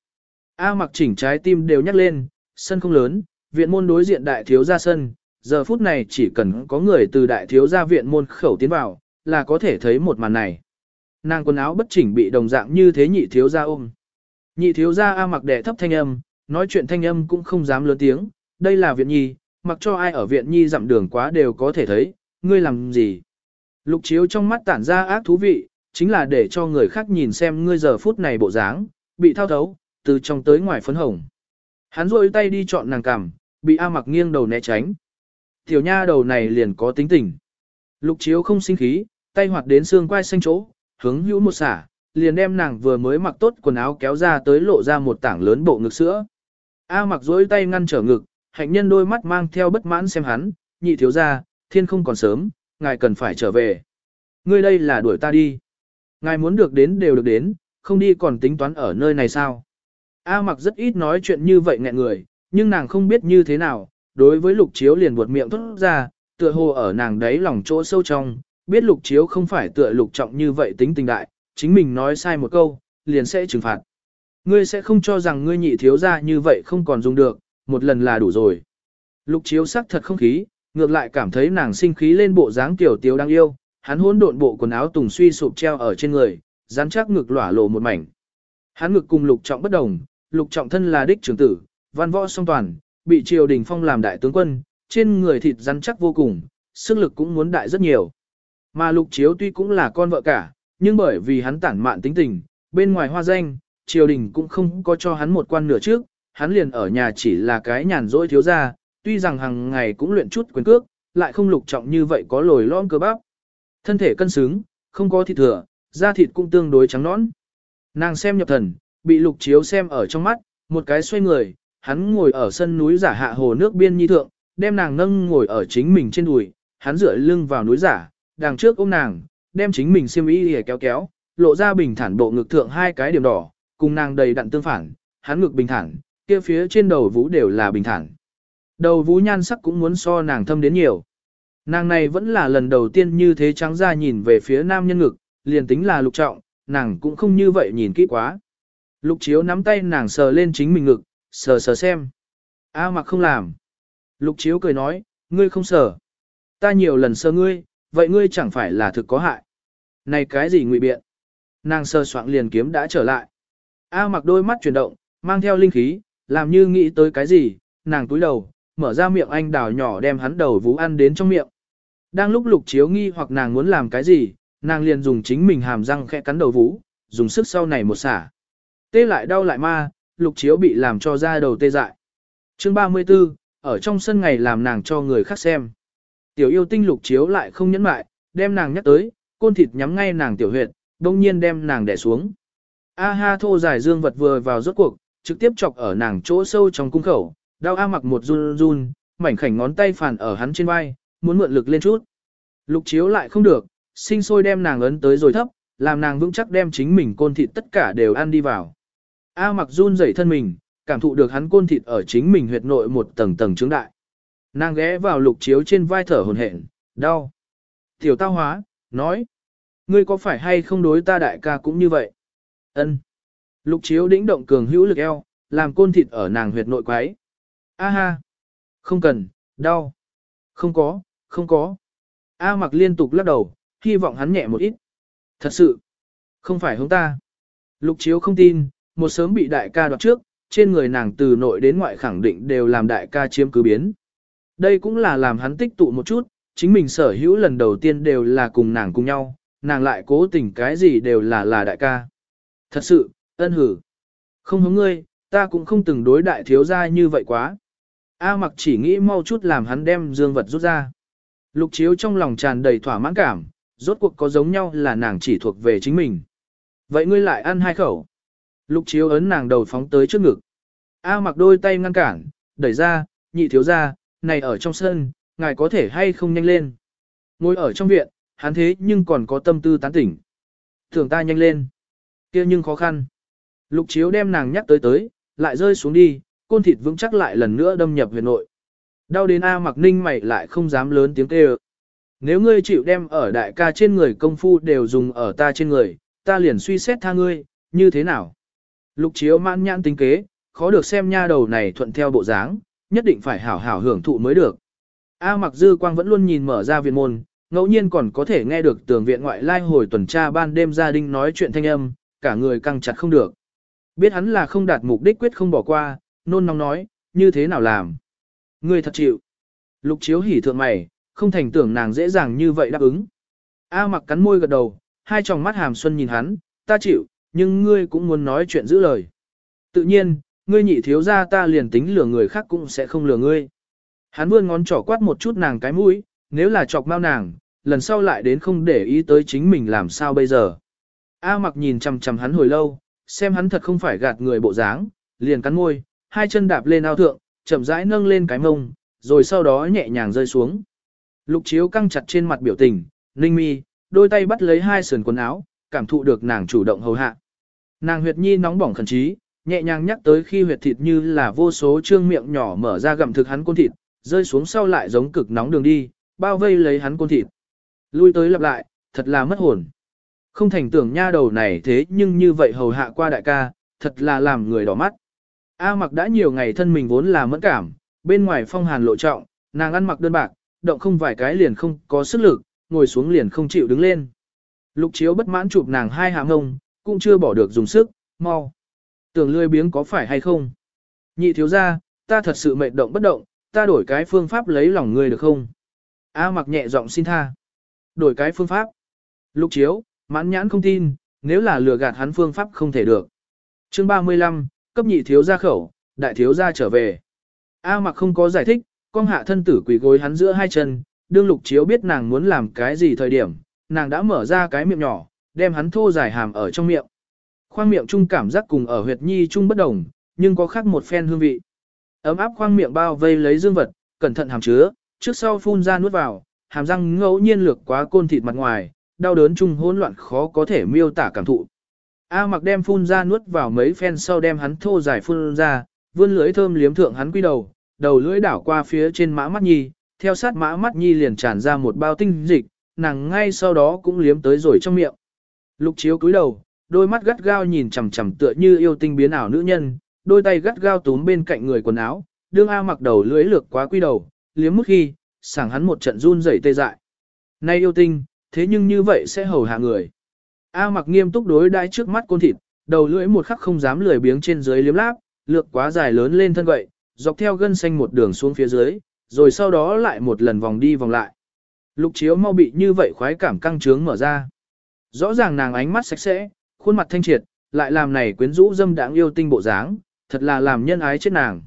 A mặc chỉnh trái tim đều nhắc lên, sân không lớn, viện môn đối diện đại thiếu gia sân, giờ phút này chỉ cần có người từ đại thiếu gia viện môn khẩu tiến vào, là có thể thấy một màn này. Nàng quần áo bất chỉnh bị đồng dạng như thế nhị thiếu gia ôm. Nhị thiếu gia A mặc đệ thấp thanh âm, nói chuyện thanh âm cũng không dám lớn tiếng, đây là viện nhi, mặc cho ai ở viện nhi dặm đường quá đều có thể thấy, ngươi làm gì. Lục chiếu trong mắt tản ra ác thú vị, chính là để cho người khác nhìn xem ngươi giờ phút này bộ dáng, bị thao thấu, từ trong tới ngoài phấn hồng. Hắn rôi tay đi chọn nàng cằm, bị A mặc nghiêng đầu né tránh. Tiểu nha đầu này liền có tính tình. Lục chiếu không sinh khí, tay hoạt đến xương quai xanh chỗ, hướng hữu một xả, liền đem nàng vừa mới mặc tốt quần áo kéo ra tới lộ ra một tảng lớn bộ ngực sữa. A mặc dối tay ngăn trở ngực, hạnh nhân đôi mắt mang theo bất mãn xem hắn, nhị thiếu ra, thiên không còn sớm, ngài cần phải trở về. Ngươi đây là đuổi ta đi. Ngài muốn được đến đều được đến, không đi còn tính toán ở nơi này sao. A mặc rất ít nói chuyện như vậy nghẹn người, nhưng nàng không biết như thế nào, đối với lục chiếu liền buột miệng thốt ra, tựa hồ ở nàng đấy lòng chỗ sâu trong, biết lục chiếu không phải tựa lục trọng như vậy tính tình đại, chính mình nói sai một câu, liền sẽ trừng phạt. Ngươi sẽ không cho rằng ngươi nhị thiếu ra như vậy không còn dùng được, một lần là đủ rồi. Lục chiếu sắc thật không khí, ngược lại cảm thấy nàng sinh khí lên bộ dáng tiểu tiếu đang yêu, hắn hỗn độn bộ quần áo tùng suy sụp treo ở trên người, rắn chắc ngực lỏa lộ một mảnh. Hắn ngực cùng lục trọng bất đồng, lục trọng thân là đích trưởng tử, văn võ song toàn, bị triều đình phong làm đại tướng quân, trên người thịt rắn chắc vô cùng, sức lực cũng muốn đại rất nhiều. Mà lục chiếu tuy cũng là con vợ cả, nhưng bởi vì hắn tản mạn tính tình, bên ngoài hoa danh, triều đình cũng không có cho hắn một quan nửa trước, hắn liền ở nhà chỉ là cái nhàn rỗi thiếu gia, tuy rằng hàng ngày cũng luyện chút quyền cước, lại không lục trọng như vậy có lồi lõm cơ bắp. Thân thể cân xứng, không có thịt thừa, da thịt cũng tương đối trắng nõn. Nàng xem nhập thần, bị lục chiếu xem ở trong mắt, một cái xoay người, hắn ngồi ở sân núi giả hạ hồ nước biên nhi thượng, đem nàng nâng ngồi ở chính mình trên đùi, hắn dựa lưng vào núi giả, đằng trước ôm nàng, đem chính mình xiêm y hề kéo kéo, lộ ra bình thản bộ ngực thượng hai cái điểm đỏ, cùng nàng đầy đặn tương phản, hắn ngực bình thản, kia phía trên đầu vũ đều là bình thản. Đầu vũ nhan sắc cũng muốn so nàng thâm đến nhiều. Nàng này vẫn là lần đầu tiên như thế trắng ra nhìn về phía nam nhân ngực, liền tính là lục trọng, nàng cũng không như vậy nhìn kỹ quá. Lục chiếu nắm tay nàng sờ lên chính mình ngực, sờ sờ xem. A mặc không làm. Lục chiếu cười nói, ngươi không sờ. Ta nhiều lần sờ ngươi, vậy ngươi chẳng phải là thực có hại. Này cái gì ngụy biện? Nàng sơ soạn liền kiếm đã trở lại. A mặc đôi mắt chuyển động, mang theo linh khí, làm như nghĩ tới cái gì, nàng túi đầu, mở ra miệng anh đào nhỏ đem hắn đầu vú ăn đến trong miệng. Đang lúc lục chiếu nghi hoặc nàng muốn làm cái gì, nàng liền dùng chính mình hàm răng khẽ cắn đầu vú, dùng sức sau này một xả. Tê lại đau lại ma, lục chiếu bị làm cho ra đầu tê dại. Chương 34, ở trong sân ngày làm nàng cho người khác xem. Tiểu yêu tinh lục chiếu lại không nhẫn mại, đem nàng nhắc tới, côn thịt nhắm ngay nàng tiểu huyệt, đông nhiên đem nàng đè xuống. A ha thô dài dương vật vừa vào rốt cuộc, trực tiếp chọc ở nàng chỗ sâu trong cung khẩu, đau A mặc một run run, mảnh khảnh ngón tay phản ở hắn trên vai, muốn mượn lực lên chút. Lục chiếu lại không được, sinh sôi đem nàng ấn tới rồi thấp, làm nàng vững chắc đem chính mình côn thịt tất cả đều ăn đi vào. A mặc run rẩy thân mình, cảm thụ được hắn côn thịt ở chính mình huyệt nội một tầng tầng trướng đại. Nàng ghé vào lục chiếu trên vai thở hồn hển, đau. Tiểu tao hóa, nói. Ngươi có phải hay không đối ta đại ca cũng như vậy? Ân. Lục chiếu đĩnh động cường hữu lực eo, làm côn thịt ở nàng huyệt nội quái. A ha. Không cần, đau. Không có, không có. A mặc liên tục lắc đầu, hy vọng hắn nhẹ một ít. Thật sự, không phải hướng ta. Lục chiếu không tin, một sớm bị đại ca đoạt trước, trên người nàng từ nội đến ngoại khẳng định đều làm đại ca chiếm cứ biến. Đây cũng là làm hắn tích tụ một chút, chính mình sở hữu lần đầu tiên đều là cùng nàng cùng nhau, nàng lại cố tình cái gì đều là là đại ca. Thật sự, ân hử. Không hướng ngươi, ta cũng không từng đối đại thiếu gia như vậy quá. A mặc chỉ nghĩ mau chút làm hắn đem dương vật rút ra. Lục chiếu trong lòng tràn đầy thỏa mãn cảm, rốt cuộc có giống nhau là nàng chỉ thuộc về chính mình. Vậy ngươi lại ăn hai khẩu. Lục chiếu ấn nàng đầu phóng tới trước ngực. A mặc đôi tay ngăn cản, đẩy ra, nhị thiếu ra, này ở trong sân, ngài có thể hay không nhanh lên. Ngồi ở trong viện, hắn thế nhưng còn có tâm tư tán tỉnh. Thường ta nhanh lên. kia nhưng khó khăn. Lục chiếu đem nàng nhắc tới tới, lại rơi xuống đi, côn thịt vững chắc lại lần nữa đâm nhập huyệt nội. Đau đến A mặc ninh mày lại không dám lớn tiếng kêu. Nếu ngươi chịu đem ở đại ca trên người công phu đều dùng ở ta trên người, ta liền suy xét tha ngươi, như thế nào? Lục chiếu mãn nhãn tính kế, khó được xem nha đầu này thuận theo bộ dáng, nhất định phải hảo hảo hưởng thụ mới được. A mặc dư quang vẫn luôn nhìn mở ra viện môn, ngẫu nhiên còn có thể nghe được tường viện ngoại lai hồi tuần tra ban đêm gia đình nói chuyện thanh âm, cả người căng chặt không được. Biết hắn là không đạt mục đích quyết không bỏ qua, nôn nóng nói, như thế nào làm. Ngươi thật chịu. Lục chiếu hỉ thượng mày, không thành tưởng nàng dễ dàng như vậy đáp ứng. A mặc cắn môi gật đầu, hai tròng mắt hàm xuân nhìn hắn, ta chịu, nhưng ngươi cũng muốn nói chuyện giữ lời. Tự nhiên, ngươi nhị thiếu ra ta liền tính lừa người khác cũng sẽ không lừa ngươi. Hắn vươn ngón trỏ quát một chút nàng cái mũi, nếu là chọc mau nàng, lần sau lại đến không để ý tới chính mình làm sao bây giờ. A mặc nhìn chằm chằm hắn hồi lâu, xem hắn thật không phải gạt người bộ dáng, liền cắn môi, hai chân đạp lên ao thượng, chậm rãi nâng lên cái mông, rồi sau đó nhẹ nhàng rơi xuống. Lục chiếu căng chặt trên mặt biểu tình, ninh mi, đôi tay bắt lấy hai sườn quần áo, cảm thụ được nàng chủ động hầu hạ. Nàng huyệt nhi nóng bỏng khẩn trí, nhẹ nhàng nhắc tới khi huyệt thịt như là vô số trương miệng nhỏ mở ra gặm thực hắn côn thịt, rơi xuống sau lại giống cực nóng đường đi, bao vây lấy hắn côn thịt. Lui tới lặp lại, thật là mất hồn. Không thành tưởng nha đầu này thế nhưng như vậy hầu hạ qua đại ca, thật là làm người đỏ mắt. A mặc đã nhiều ngày thân mình vốn là mẫn cảm, bên ngoài phong hàn lộ trọng, nàng ăn mặc đơn bạc, động không vài cái liền không có sức lực, ngồi xuống liền không chịu đứng lên. Lục chiếu bất mãn chụp nàng hai hàm ngông, cũng chưa bỏ được dùng sức, mau. Tưởng lươi biếng có phải hay không? Nhị thiếu ra, ta thật sự mệt động bất động, ta đổi cái phương pháp lấy lòng ngươi được không? A mặc nhẹ giọng xin tha. Đổi cái phương pháp. Lục chiếu, mãn nhãn không tin, nếu là lừa gạt hắn phương pháp không thể được. Chương 35, cấp nhị thiếu ra khẩu, đại thiếu ra trở về. A mặc không có giải thích, con hạ thân tử quỳ gối hắn giữa hai chân, đương lục chiếu biết nàng muốn làm cái gì thời điểm, nàng đã mở ra cái miệng nhỏ, đem hắn thô dài hàm ở trong miệng. Khoang miệng chung cảm giác cùng ở huyệt nhi chung bất đồng, nhưng có khác một phen hương vị. Ấm áp khoang miệng bao vây lấy dương vật, cẩn thận hàm chứa, trước sau phun ra nuốt vào, hàm răng ngẫu nhiên lược quá côn thịt mặt ngoài, đau đớn chung hỗn loạn khó có thể miêu tả cảm thụ. A mặc đem phun ra nuốt vào mấy phen sau đem hắn thô dài phun ra, vươn lưỡi thơm liếm thượng hắn quy đầu, đầu lưỡi đảo qua phía trên mã mắt nhi, theo sát mã mắt nhi liền tràn ra một bao tinh dịch, nàng ngay sau đó cũng liếm tới rồi trong miệng. Lục chiếu cúi đầu, đôi mắt gắt gao nhìn chằm chằm tựa như yêu tinh biến ảo nữ nhân, đôi tay gắt gao túm bên cạnh người quần áo, đương A mặc đầu lưỡi lược quá quy đầu, liếm mút khi, sảng hắn một trận run rẩy tê dại. Nay yêu tinh, thế nhưng như vậy sẽ hầu hạ người. A mặc nghiêm túc đối đãi trước mắt côn thịt, đầu lưỡi một khắc không dám lười biếng trên dưới liếm láp, lược quá dài lớn lên thân vậy, dọc theo gân xanh một đường xuống phía dưới, rồi sau đó lại một lần vòng đi vòng lại. Lục chiếu mau bị như vậy khoái cảm căng trướng mở ra. Rõ ràng nàng ánh mắt sạch sẽ, khuôn mặt thanh triệt, lại làm này quyến rũ dâm đáng yêu tinh bộ dáng, thật là làm nhân ái chết nàng.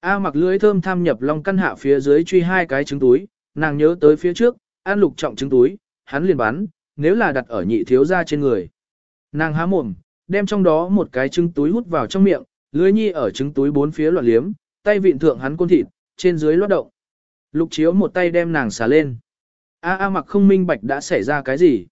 A mặc lưới thơm tham nhập long căn hạ phía dưới truy hai cái trứng túi, nàng nhớ tới phía trước, an lục trọng trứng túi, hắn liền bắn, nếu là đặt ở nhị thiếu ra trên người. Nàng há mồm, đem trong đó một cái trứng túi hút vào trong miệng, lưới nhi ở trứng túi bốn phía loạn liếm, tay vịn thượng hắn côn thịt, trên dưới loát động. Lục chiếu một tay đem nàng xả lên. A A mặc không minh bạch đã xảy ra cái gì.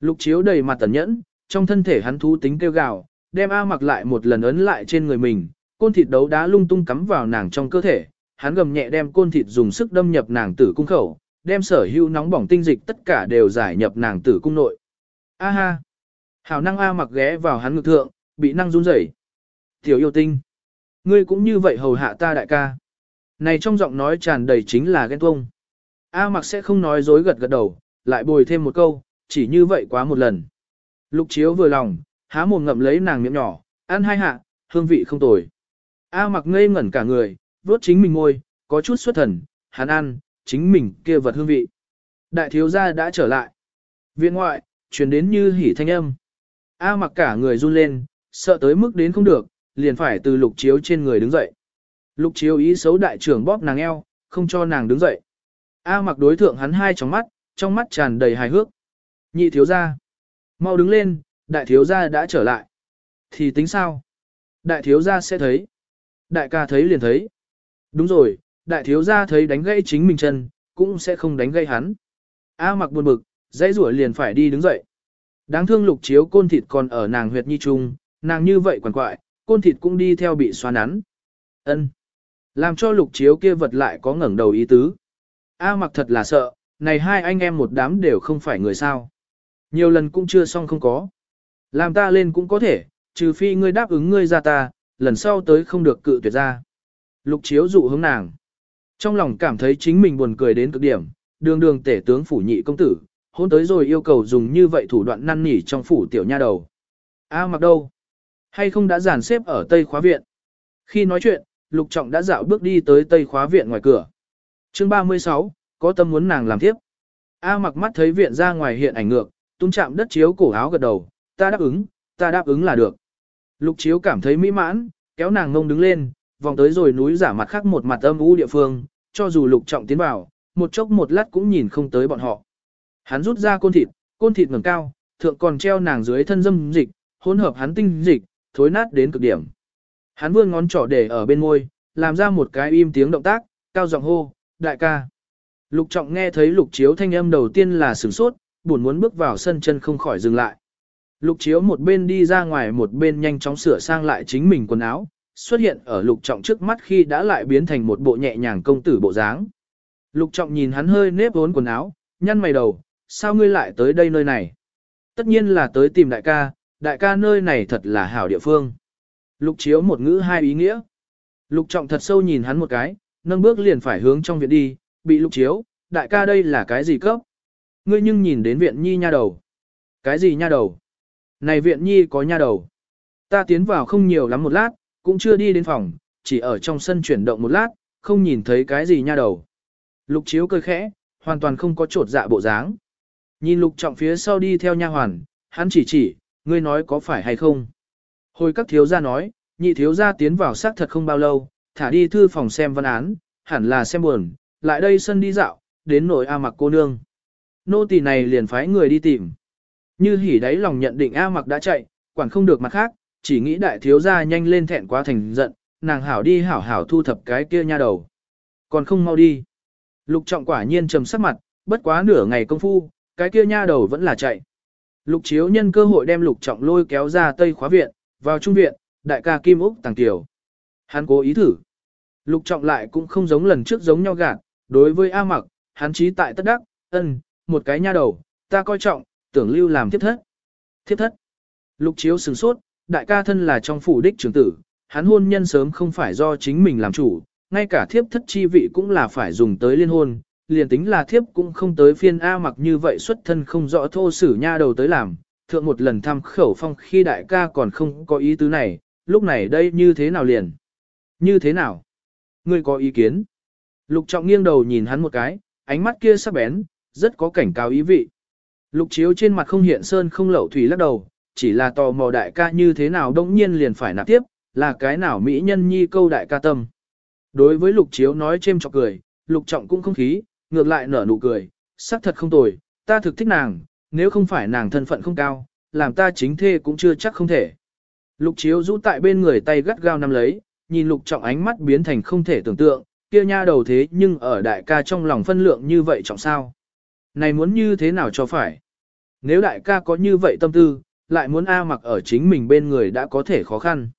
Lục chiếu đầy mặt tẩn nhẫn, trong thân thể hắn thú tính kêu gào, đem A mặc lại một lần ấn lại trên người mình, côn thịt đấu đá lung tung cắm vào nàng trong cơ thể, hắn gầm nhẹ đem côn thịt dùng sức đâm nhập nàng tử cung khẩu, đem sở hữu nóng bỏng tinh dịch tất cả đều giải nhập nàng tử cung nội. A ha! Hảo năng A mặc ghé vào hắn ngực thượng, bị năng run rẩy. Tiểu yêu tinh! Ngươi cũng như vậy hầu hạ ta đại ca. Này trong giọng nói tràn đầy chính là ghen tuông. A mặc sẽ không nói dối gật gật đầu, lại bồi thêm một câu, chỉ như vậy quá một lần. Lục chiếu vừa lòng, há mồm ngậm lấy nàng miệng nhỏ, ăn hai hạ, hương vị không tồi. A mặc ngây ngẩn cả người, vuốt chính mình ngôi, có chút xuất thần, hắn ăn, chính mình kia vật hương vị. Đại thiếu gia đã trở lại. Viện ngoại, truyền đến như hỉ thanh âm. A mặc cả người run lên, sợ tới mức đến không được, liền phải từ lục chiếu trên người đứng dậy. Lục chiếu ý xấu đại trưởng bóp nàng eo, không cho nàng đứng dậy. A mặc đối thượng hắn hai trong mắt, trong mắt tràn đầy hài hước. Nhị thiếu gia. Mau đứng lên, đại thiếu gia đã trở lại. Thì tính sao? Đại thiếu gia sẽ thấy. Đại ca thấy liền thấy. Đúng rồi, đại thiếu gia thấy đánh gãy chính mình chân, cũng sẽ không đánh gãy hắn. A mặc buồn bực, dãy rủa liền phải đi đứng dậy. Đáng thương lục chiếu côn thịt còn ở nàng huyệt nhi trung, nàng như vậy quằn quại, côn thịt cũng đi theo bị xoa nắn. Ân, Làm cho lục chiếu kia vật lại có ngẩng đầu ý tứ. A mặc thật là sợ, này hai anh em một đám đều không phải người sao. Nhiều lần cũng chưa xong không có. Làm ta lên cũng có thể, trừ phi ngươi đáp ứng ngươi ra ta, lần sau tới không được cự tuyệt ra. Lục chiếu dụ hướng nàng. Trong lòng cảm thấy chính mình buồn cười đến cực điểm, đường đường tể tướng phủ nhị công tử, hôn tới rồi yêu cầu dùng như vậy thủ đoạn năn nỉ trong phủ tiểu nha đầu. A mặc đâu? Hay không đã dàn xếp ở Tây khóa viện? Khi nói chuyện, Lục Trọng đã dạo bước đi tới Tây khóa viện ngoài cửa. chương 36, có tâm muốn nàng làm tiếp. A mặc mắt thấy viện ra ngoài hiện ảnh ngược, tung chạm đất chiếu cổ áo gật đầu, ta đáp ứng, ta đáp ứng là được. Lục chiếu cảm thấy mỹ mãn, kéo nàng ngông đứng lên, vòng tới rồi núi giả mặt khác một mặt âm u địa phương, cho dù lục trọng tiến vào, một chốc một lát cũng nhìn không tới bọn họ. Hắn rút ra côn thịt, côn thịt ngẩng cao, thượng còn treo nàng dưới thân dâm dịch, hỗn hợp hắn tinh dịch, thối nát đến cực điểm. Hắn vươn ngón trỏ để ở bên môi, làm ra một cái im tiếng động tác, cao giọng hô, đại ca. Lục trọng nghe thấy lục chiếu thanh âm đầu tiên là sửng sốt, buồn muốn bước vào sân chân không khỏi dừng lại. Lục chiếu một bên đi ra ngoài một bên nhanh chóng sửa sang lại chính mình quần áo, xuất hiện ở lục trọng trước mắt khi đã lại biến thành một bộ nhẹ nhàng công tử bộ dáng. Lục trọng nhìn hắn hơi nếp vốn quần áo, nhăn mày đầu, sao ngươi lại tới đây nơi này? Tất nhiên là tới tìm đại ca, đại ca nơi này thật là hảo địa phương. Lục chiếu một ngữ hai ý nghĩa. Lục trọng thật sâu nhìn hắn một cái, nâng bước liền phải hướng trong viện đi, bị lục chiếu, đại ca đây là cái gì cấp? Ngươi nhưng nhìn đến viện nhi nha đầu. Cái gì nha đầu? Này viện nhi có nha đầu. Ta tiến vào không nhiều lắm một lát, cũng chưa đi đến phòng, chỉ ở trong sân chuyển động một lát, không nhìn thấy cái gì nha đầu. Lục chiếu cười khẽ, hoàn toàn không có trột dạ bộ dáng. Nhìn lục trọng phía sau đi theo nha hoàn, hắn chỉ chỉ, ngươi nói có phải hay không. Hồi các thiếu gia nói, nhị thiếu gia tiến vào xác thật không bao lâu, thả đi thư phòng xem văn án, hẳn là xem buồn, lại đây sân đi dạo, đến nội A mặc cô nương. Nô tỳ này liền phái người đi tìm. Như hỉ đáy lòng nhận định A mặc đã chạy, quản không được mặt khác, chỉ nghĩ đại thiếu gia nhanh lên thẹn quá thành giận, nàng hảo đi hảo hảo thu thập cái kia nha đầu. Còn không mau đi. Lục trọng quả nhiên trầm sắc mặt, bất quá nửa ngày công phu, cái kia nha đầu vẫn là chạy. Lục chiếu nhân cơ hội đem lục trọng lôi kéo ra tây khóa viện, vào trung viện, đại ca Kim Úc tàng tiểu. Hắn cố ý thử. Lục trọng lại cũng không giống lần trước giống nhau gạt, đối với A mặc, hắn trí tại tất đắc, ân, một cái nha đầu, ta coi trọng, tưởng lưu làm thiếp thất. Thiếp thất. Lục chiếu sừng sốt, đại ca thân là trong phủ đích trưởng tử, hắn hôn nhân sớm không phải do chính mình làm chủ, ngay cả thiếp thất chi vị cũng là phải dùng tới liên hôn, liền tính là thiếp cũng không tới phiên A mặc như vậy xuất thân không rõ thô sử nha đầu tới làm, thượng một lần thăm khẩu phong khi đại ca còn không có ý tứ này, lúc này đây như thế nào liền? Như thế nào? Ngươi có ý kiến? Lục trọng nghiêng đầu nhìn hắn một cái, ánh mắt kia sắc bén, rất có cảnh cáo ý vị. Lục chiếu trên mặt không hiện sơn không lẩu thủy lắc đầu, chỉ là tò mò đại ca như thế nào đông nhiên liền phải nạp tiếp, là cái nào mỹ nhân nhi câu đại ca tâm. Đối với lục chiếu nói chêm chọc cười, lục trọng cũng không khí, ngược lại nở nụ cười, sắc thật không tồi, ta thực thích nàng, nếu không phải nàng thân phận không cao, làm ta chính thê cũng chưa chắc không thể. Lục chiếu rũ tại bên người tay gắt gao nắm lấy, nhìn lục trọng ánh mắt biến thành không thể tưởng tượng, kia nha đầu thế nhưng ở đại ca trong lòng phân lượng như vậy trọng sao. Này muốn như thế nào cho phải? Nếu đại ca có như vậy tâm tư, lại muốn A mặc ở chính mình bên người đã có thể khó khăn.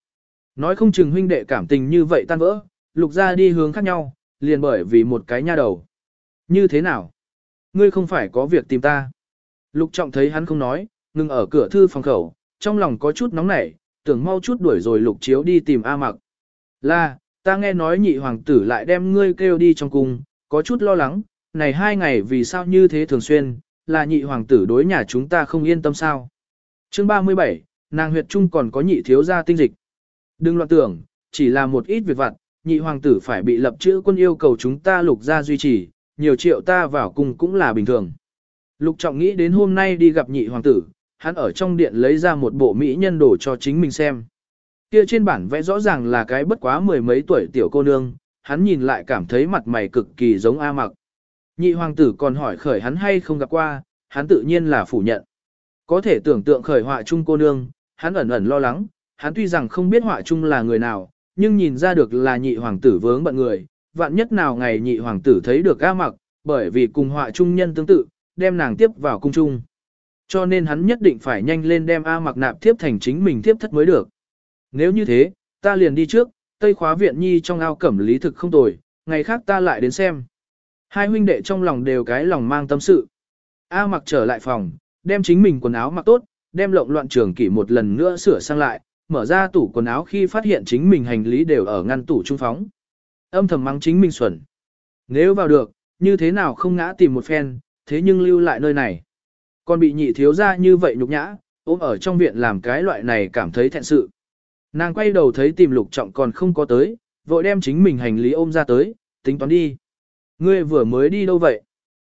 Nói không chừng huynh đệ cảm tình như vậy tan vỡ, lục ra đi hướng khác nhau, liền bởi vì một cái nha đầu. Như thế nào? Ngươi không phải có việc tìm ta. Lục trọng thấy hắn không nói, ngừng ở cửa thư phòng khẩu, trong lòng có chút nóng nảy, tưởng mau chút đuổi rồi lục chiếu đi tìm A mặc. Là, ta nghe nói nhị hoàng tử lại đem ngươi kêu đi trong cung, có chút lo lắng, này hai ngày vì sao như thế thường xuyên, là nhị hoàng tử đối nhà chúng ta không yên tâm sao. Chương 37, nàng huyệt trung còn có nhị thiếu gia tinh dịch. Đừng loạn tưởng, chỉ là một ít việc vặt, nhị hoàng tử phải bị lập chữ quân yêu cầu chúng ta lục ra duy trì, nhiều triệu ta vào cùng cũng là bình thường. Lục trọng nghĩ đến hôm nay đi gặp nhị hoàng tử, hắn ở trong điện lấy ra một bộ mỹ nhân đồ cho chính mình xem. Kia trên bản vẽ rõ ràng là cái bất quá mười mấy tuổi tiểu cô nương, hắn nhìn lại cảm thấy mặt mày cực kỳ giống A mặc. Nhị hoàng tử còn hỏi khởi hắn hay không gặp qua, hắn tự nhiên là phủ nhận. Có thể tưởng tượng khởi họa chung cô nương, hắn ẩn ẩn lo lắng, hắn tuy rằng không biết họa chung là người nào, nhưng nhìn ra được là nhị hoàng tử vướng bận người, vạn nhất nào ngày nhị hoàng tử thấy được A mặc, bởi vì cùng họa chung nhân tương tự, đem nàng tiếp vào cung chung. Cho nên hắn nhất định phải nhanh lên đem A mặc nạp tiếp thành chính mình tiếp thất mới được. Nếu như thế, ta liền đi trước, Tây khóa viện nhi trong ao cẩm lý thực không tồi, ngày khác ta lại đến xem. Hai huynh đệ trong lòng đều cái lòng mang tâm sự. A mặc trở lại phòng, đem chính mình quần áo mặc tốt, đem lộn loạn trường kỷ một lần nữa sửa sang lại, mở ra tủ quần áo khi phát hiện chính mình hành lý đều ở ngăn tủ trung phóng. Âm thầm mắng chính mình xuẩn. Nếu vào được, như thế nào không ngã tìm một phen, thế nhưng lưu lại nơi này. Còn bị nhị thiếu ra như vậy nhục nhã, ôm ở trong viện làm cái loại này cảm thấy thẹn sự. Nàng quay đầu thấy tìm lục trọng còn không có tới, vội đem chính mình hành lý ôm ra tới, tính toán đi. Ngươi vừa mới đi đâu vậy?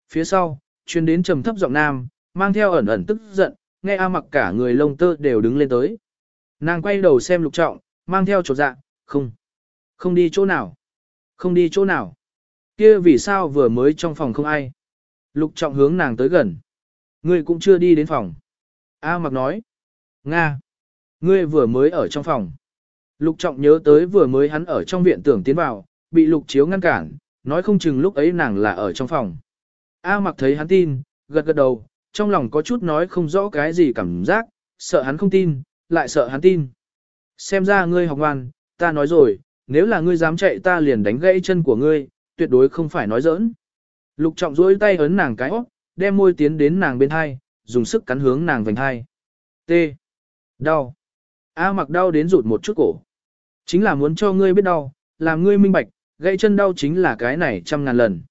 Phía sau, chuyên đến trầm thấp giọng nam, mang theo ẩn ẩn tức giận, nghe A mặc cả người lông tơ đều đứng lên tới. Nàng quay đầu xem lục trọng, mang theo chỗ dạ, không, không đi chỗ nào, không đi chỗ nào. Kia vì sao vừa mới trong phòng không ai? Lục trọng hướng nàng tới gần. Ngươi cũng chưa đi đến phòng. A mặc nói. Nga. Ngươi vừa mới ở trong phòng. Lục trọng nhớ tới vừa mới hắn ở trong viện tưởng tiến vào, bị lục chiếu ngăn cản, nói không chừng lúc ấy nàng là ở trong phòng. A mặc thấy hắn tin, gật gật đầu, trong lòng có chút nói không rõ cái gì cảm giác, sợ hắn không tin, lại sợ hắn tin. Xem ra ngươi học ngoan, ta nói rồi, nếu là ngươi dám chạy ta liền đánh gãy chân của ngươi, tuyệt đối không phải nói giỡn. Lục trọng duỗi tay ấn nàng cái óc, đem môi tiến đến nàng bên hai, dùng sức cắn hướng nàng vành hai. T. Đau. A mặc đau đến rụt một chút cổ. Chính là muốn cho ngươi biết đau, làm ngươi minh bạch, gãy chân đau chính là cái này trăm ngàn lần.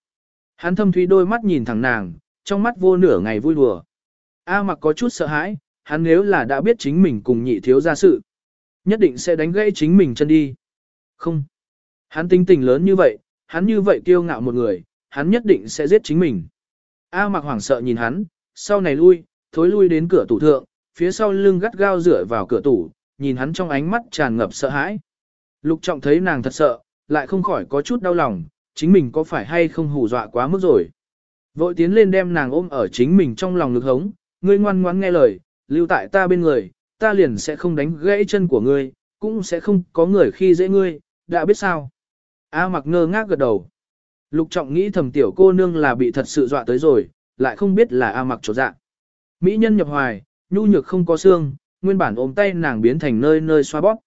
Hắn thâm thúy đôi mắt nhìn thẳng nàng, trong mắt vô nửa ngày vui đùa. A mặc có chút sợ hãi, hắn nếu là đã biết chính mình cùng nhị thiếu ra sự, nhất định sẽ đánh gãy chính mình chân đi. Không. Hắn tinh tình lớn như vậy, hắn như vậy kiêu ngạo một người, hắn nhất định sẽ giết chính mình. A mặc hoảng sợ nhìn hắn, sau này lui, thối lui đến cửa tủ thượng, phía sau lưng gắt gao dựa vào cửa tủ, nhìn hắn trong ánh mắt tràn ngập sợ hãi. Lục trọng thấy nàng thật sợ, lại không khỏi có chút đau lòng, chính mình có phải hay không hù dọa quá mức rồi. Vội tiến lên đem nàng ôm ở chính mình trong lòng ngực hống, ngươi ngoan ngoãn nghe lời, lưu tại ta bên người, ta liền sẽ không đánh gãy chân của ngươi, cũng sẽ không có người khi dễ ngươi, đã biết sao. A mặc ngơ ngác gật đầu. Lục trọng nghĩ thầm tiểu cô nương là bị thật sự dọa tới rồi, lại không biết là A mặc trột dạ. Mỹ nhân nhập hoài, nhu nhược không có xương, nguyên bản ôm tay nàng biến thành nơi nơi xoa bóp.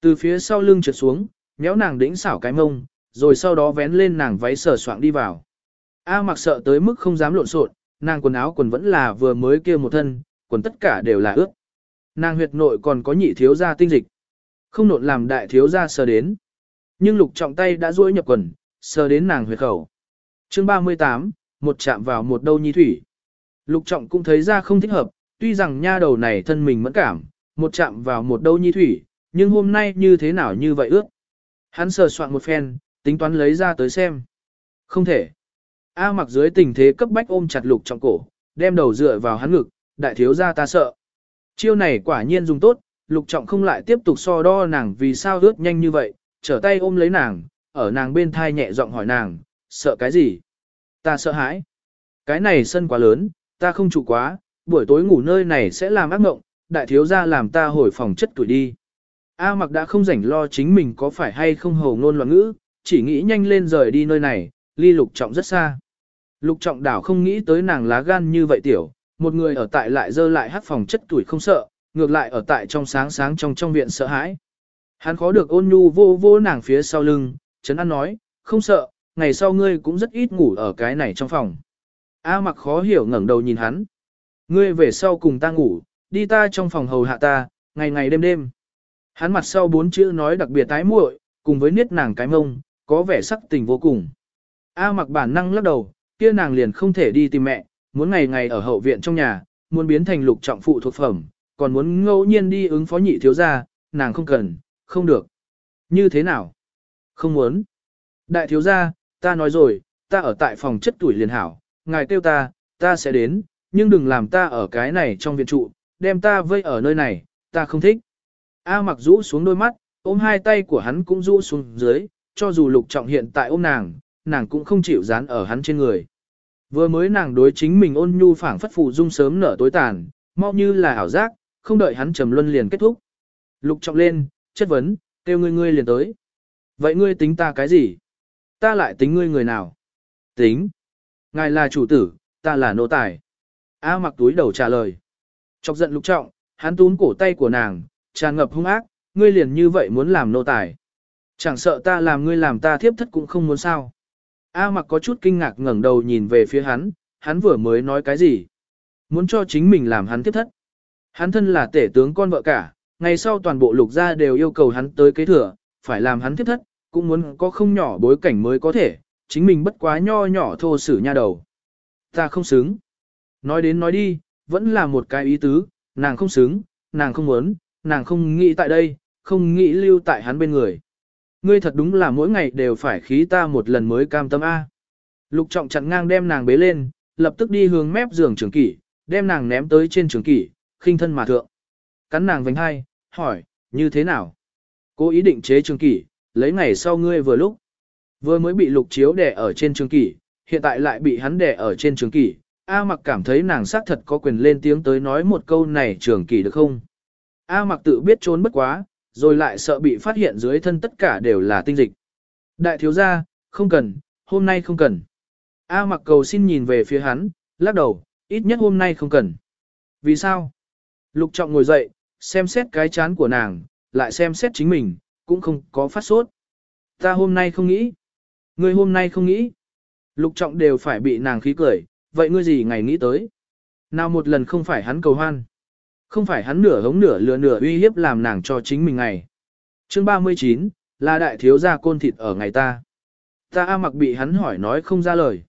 Từ phía sau lưng trượt xuống, méo nàng đĩnh xảo cái mông, rồi sau đó vén lên nàng váy sờ soạng đi vào. A mặc sợ tới mức không dám lộn xộn, nàng quần áo quần vẫn là vừa mới kia một thân, quần tất cả đều là ướt. Nàng huyệt nội còn có nhị thiếu gia tinh dịch. Không nộn làm đại thiếu gia sờ đến. Nhưng lục trọng tay đã duỗi nhập quần, sờ đến nàng huyệt khẩu. Chương 38, một chạm vào một đâu nhi thủy. Lục trọng cũng thấy ra không thích hợp, tuy rằng nha đầu này thân mình mẫn cảm, một chạm vào một đâu nhi thủy, nhưng hôm nay như thế nào như vậy ước. Hắn sờ soạn một phen, tính toán lấy ra tới xem. Không thể. A mặc dưới tình thế cấp bách ôm chặt lục trọng cổ, đem đầu dựa vào hắn ngực, đại thiếu gia ta sợ. Chiêu này quả nhiên dùng tốt, lục trọng không lại tiếp tục so đo nàng vì sao ướt nhanh như vậy, trở tay ôm lấy nàng, ở nàng bên thai nhẹ giọng hỏi nàng, sợ cái gì? Ta sợ hãi. Cái này sân quá lớn, ta không trụ quá, buổi tối ngủ nơi này sẽ làm ác mộng, đại thiếu gia làm ta hồi phòng chất tuổi đi. A mặc đã không rảnh lo chính mình có phải hay không hầu ngôn loạn ngữ, chỉ nghĩ nhanh lên rời đi nơi này, ly lục trọng rất xa. Lục trọng đảo không nghĩ tới nàng lá gan như vậy tiểu, một người ở tại lại dơ lại hát phòng chất tuổi không sợ, ngược lại ở tại trong sáng sáng trong trong viện sợ hãi. Hắn khó được ôn nhu vô vô nàng phía sau lưng, Trấn An nói, không sợ, ngày sau ngươi cũng rất ít ngủ ở cái này trong phòng. A mặc khó hiểu ngẩng đầu nhìn hắn. Ngươi về sau cùng ta ngủ, đi ta trong phòng hầu hạ ta, ngày ngày đêm đêm. Hắn mặt sau bốn chữ nói đặc biệt tái muội, cùng với niết nàng cái mông, có vẻ sắc tình vô cùng. A mặc bản năng lắc đầu, kia nàng liền không thể đi tìm mẹ, muốn ngày ngày ở hậu viện trong nhà, muốn biến thành lục trọng phụ thuộc phẩm, còn muốn ngẫu nhiên đi ứng phó nhị thiếu gia, nàng không cần, không được. Như thế nào? Không muốn. Đại thiếu gia, ta nói rồi, ta ở tại phòng chất tuổi liền hảo, ngài kêu ta, ta sẽ đến, nhưng đừng làm ta ở cái này trong viện trụ, đem ta vây ở nơi này, ta không thích. A mặc rũ xuống đôi mắt, ôm hai tay của hắn cũng rũ xuống dưới, cho dù lục trọng hiện tại ôm nàng, nàng cũng không chịu dán ở hắn trên người. Vừa mới nàng đối chính mình ôn nhu phảng phất phù dung sớm nở tối tàn, mau như là ảo giác, không đợi hắn trầm luân liền kết thúc. Lục trọng lên, chất vấn, kêu ngươi ngươi liền tới. Vậy ngươi tính ta cái gì? Ta lại tính ngươi người nào? Tính. Ngài là chủ tử, ta là nô tài. A mặc túi đầu trả lời. Chọc giận lục trọng, hắn tún cổ tay của nàng, tràn ngập hung ác, ngươi liền như vậy muốn làm nô tài. Chẳng sợ ta làm ngươi làm ta thiếp thất cũng không muốn sao. A mặc có chút kinh ngạc ngẩng đầu nhìn về phía hắn, hắn vừa mới nói cái gì? Muốn cho chính mình làm hắn thiếp thất. Hắn thân là tể tướng con vợ cả, ngày sau toàn bộ lục gia đều yêu cầu hắn tới kế thừa, phải làm hắn thiếp thất, cũng muốn có không nhỏ bối cảnh mới có thể, chính mình bất quá nho nhỏ thô sử nha đầu. Ta không xứng. Nói đến nói đi, vẫn là một cái ý tứ, nàng không xứng, nàng không muốn, nàng không nghĩ tại đây, không nghĩ lưu tại hắn bên người. Ngươi thật đúng là mỗi ngày đều phải khí ta một lần mới cam tâm A. Lục trọng chặn ngang đem nàng bế lên, lập tức đi hướng mép giường trường kỷ, đem nàng ném tới trên trường kỷ, khinh thân mà thượng. Cắn nàng vành hai, hỏi, như thế nào? Cô ý định chế trường kỷ, lấy ngày sau ngươi vừa lúc. Vừa mới bị lục chiếu đẻ ở trên trường kỷ, hiện tại lại bị hắn đẻ ở trên trường kỷ. A mặc cảm thấy nàng xác thật có quyền lên tiếng tới nói một câu này trường kỷ được không? A mặc tự biết trốn bất quá, rồi lại sợ bị phát hiện dưới thân tất cả đều là tinh dịch. Đại thiếu gia, không cần, hôm nay không cần. A mặc cầu xin nhìn về phía hắn, lắc đầu, ít nhất hôm nay không cần. Vì sao? Lục trọng ngồi dậy, xem xét cái chán của nàng, lại xem xét chính mình, cũng không có phát sốt. Ta hôm nay không nghĩ. Ngươi hôm nay không nghĩ. Lục trọng đều phải bị nàng khí cười, vậy ngươi gì ngày nghĩ tới? Nào một lần không phải hắn cầu hoan. Không phải hắn nửa hống nửa lừa nửa uy hiếp làm nàng cho chính mình ngày. Chương 39, là đại thiếu gia côn thịt ở ngày ta. Ta A mặc bị hắn hỏi nói không ra lời.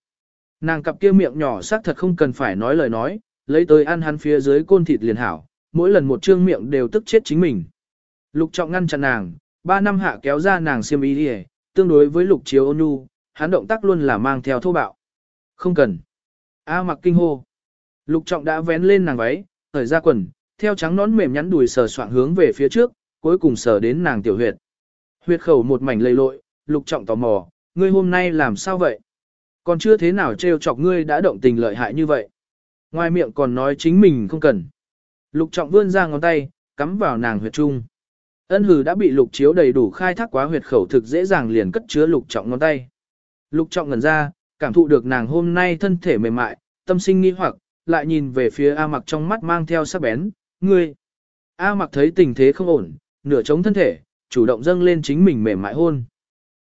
Nàng cặp kia miệng nhỏ xác thật không cần phải nói lời nói, lấy tới ăn hắn phía dưới côn thịt liền hảo, mỗi lần một trương miệng đều tức chết chính mình. Lục trọng ngăn chặn nàng, ba năm hạ kéo ra nàng xiêm y đi tương đối với lục chiếu ôn nhu, hắn động tác luôn là mang theo thô bạo. Không cần. A mặc kinh hô. Lục trọng đã vén lên nàng váy, thời ra quần, theo trắng nón mềm nhắn đùi sờ soạng hướng về phía trước, cuối cùng sờ đến nàng tiểu huyệt. Huyệt khẩu một mảnh lầy lội, lục trọng tò mò, ngươi hôm nay làm sao vậy? Còn chưa thế nào trêu chọc ngươi đã động tình lợi hại như vậy. Ngoài miệng còn nói chính mình không cần. Lục trọng vươn ra ngón tay, cắm vào nàng huyệt trung. Ân hừ đã bị lục chiếu đầy đủ khai thác quá huyệt khẩu thực dễ dàng liền cất chứa lục trọng ngón tay. Lục trọng ngẩn ra, cảm thụ được nàng hôm nay thân thể mềm mại, tâm sinh nghi hoặc, lại nhìn về phía A mặc trong mắt mang theo sắc bén, ngươi. A mặc thấy tình thế không ổn, nửa chống thân thể, chủ động dâng lên chính mình mềm mại hôn.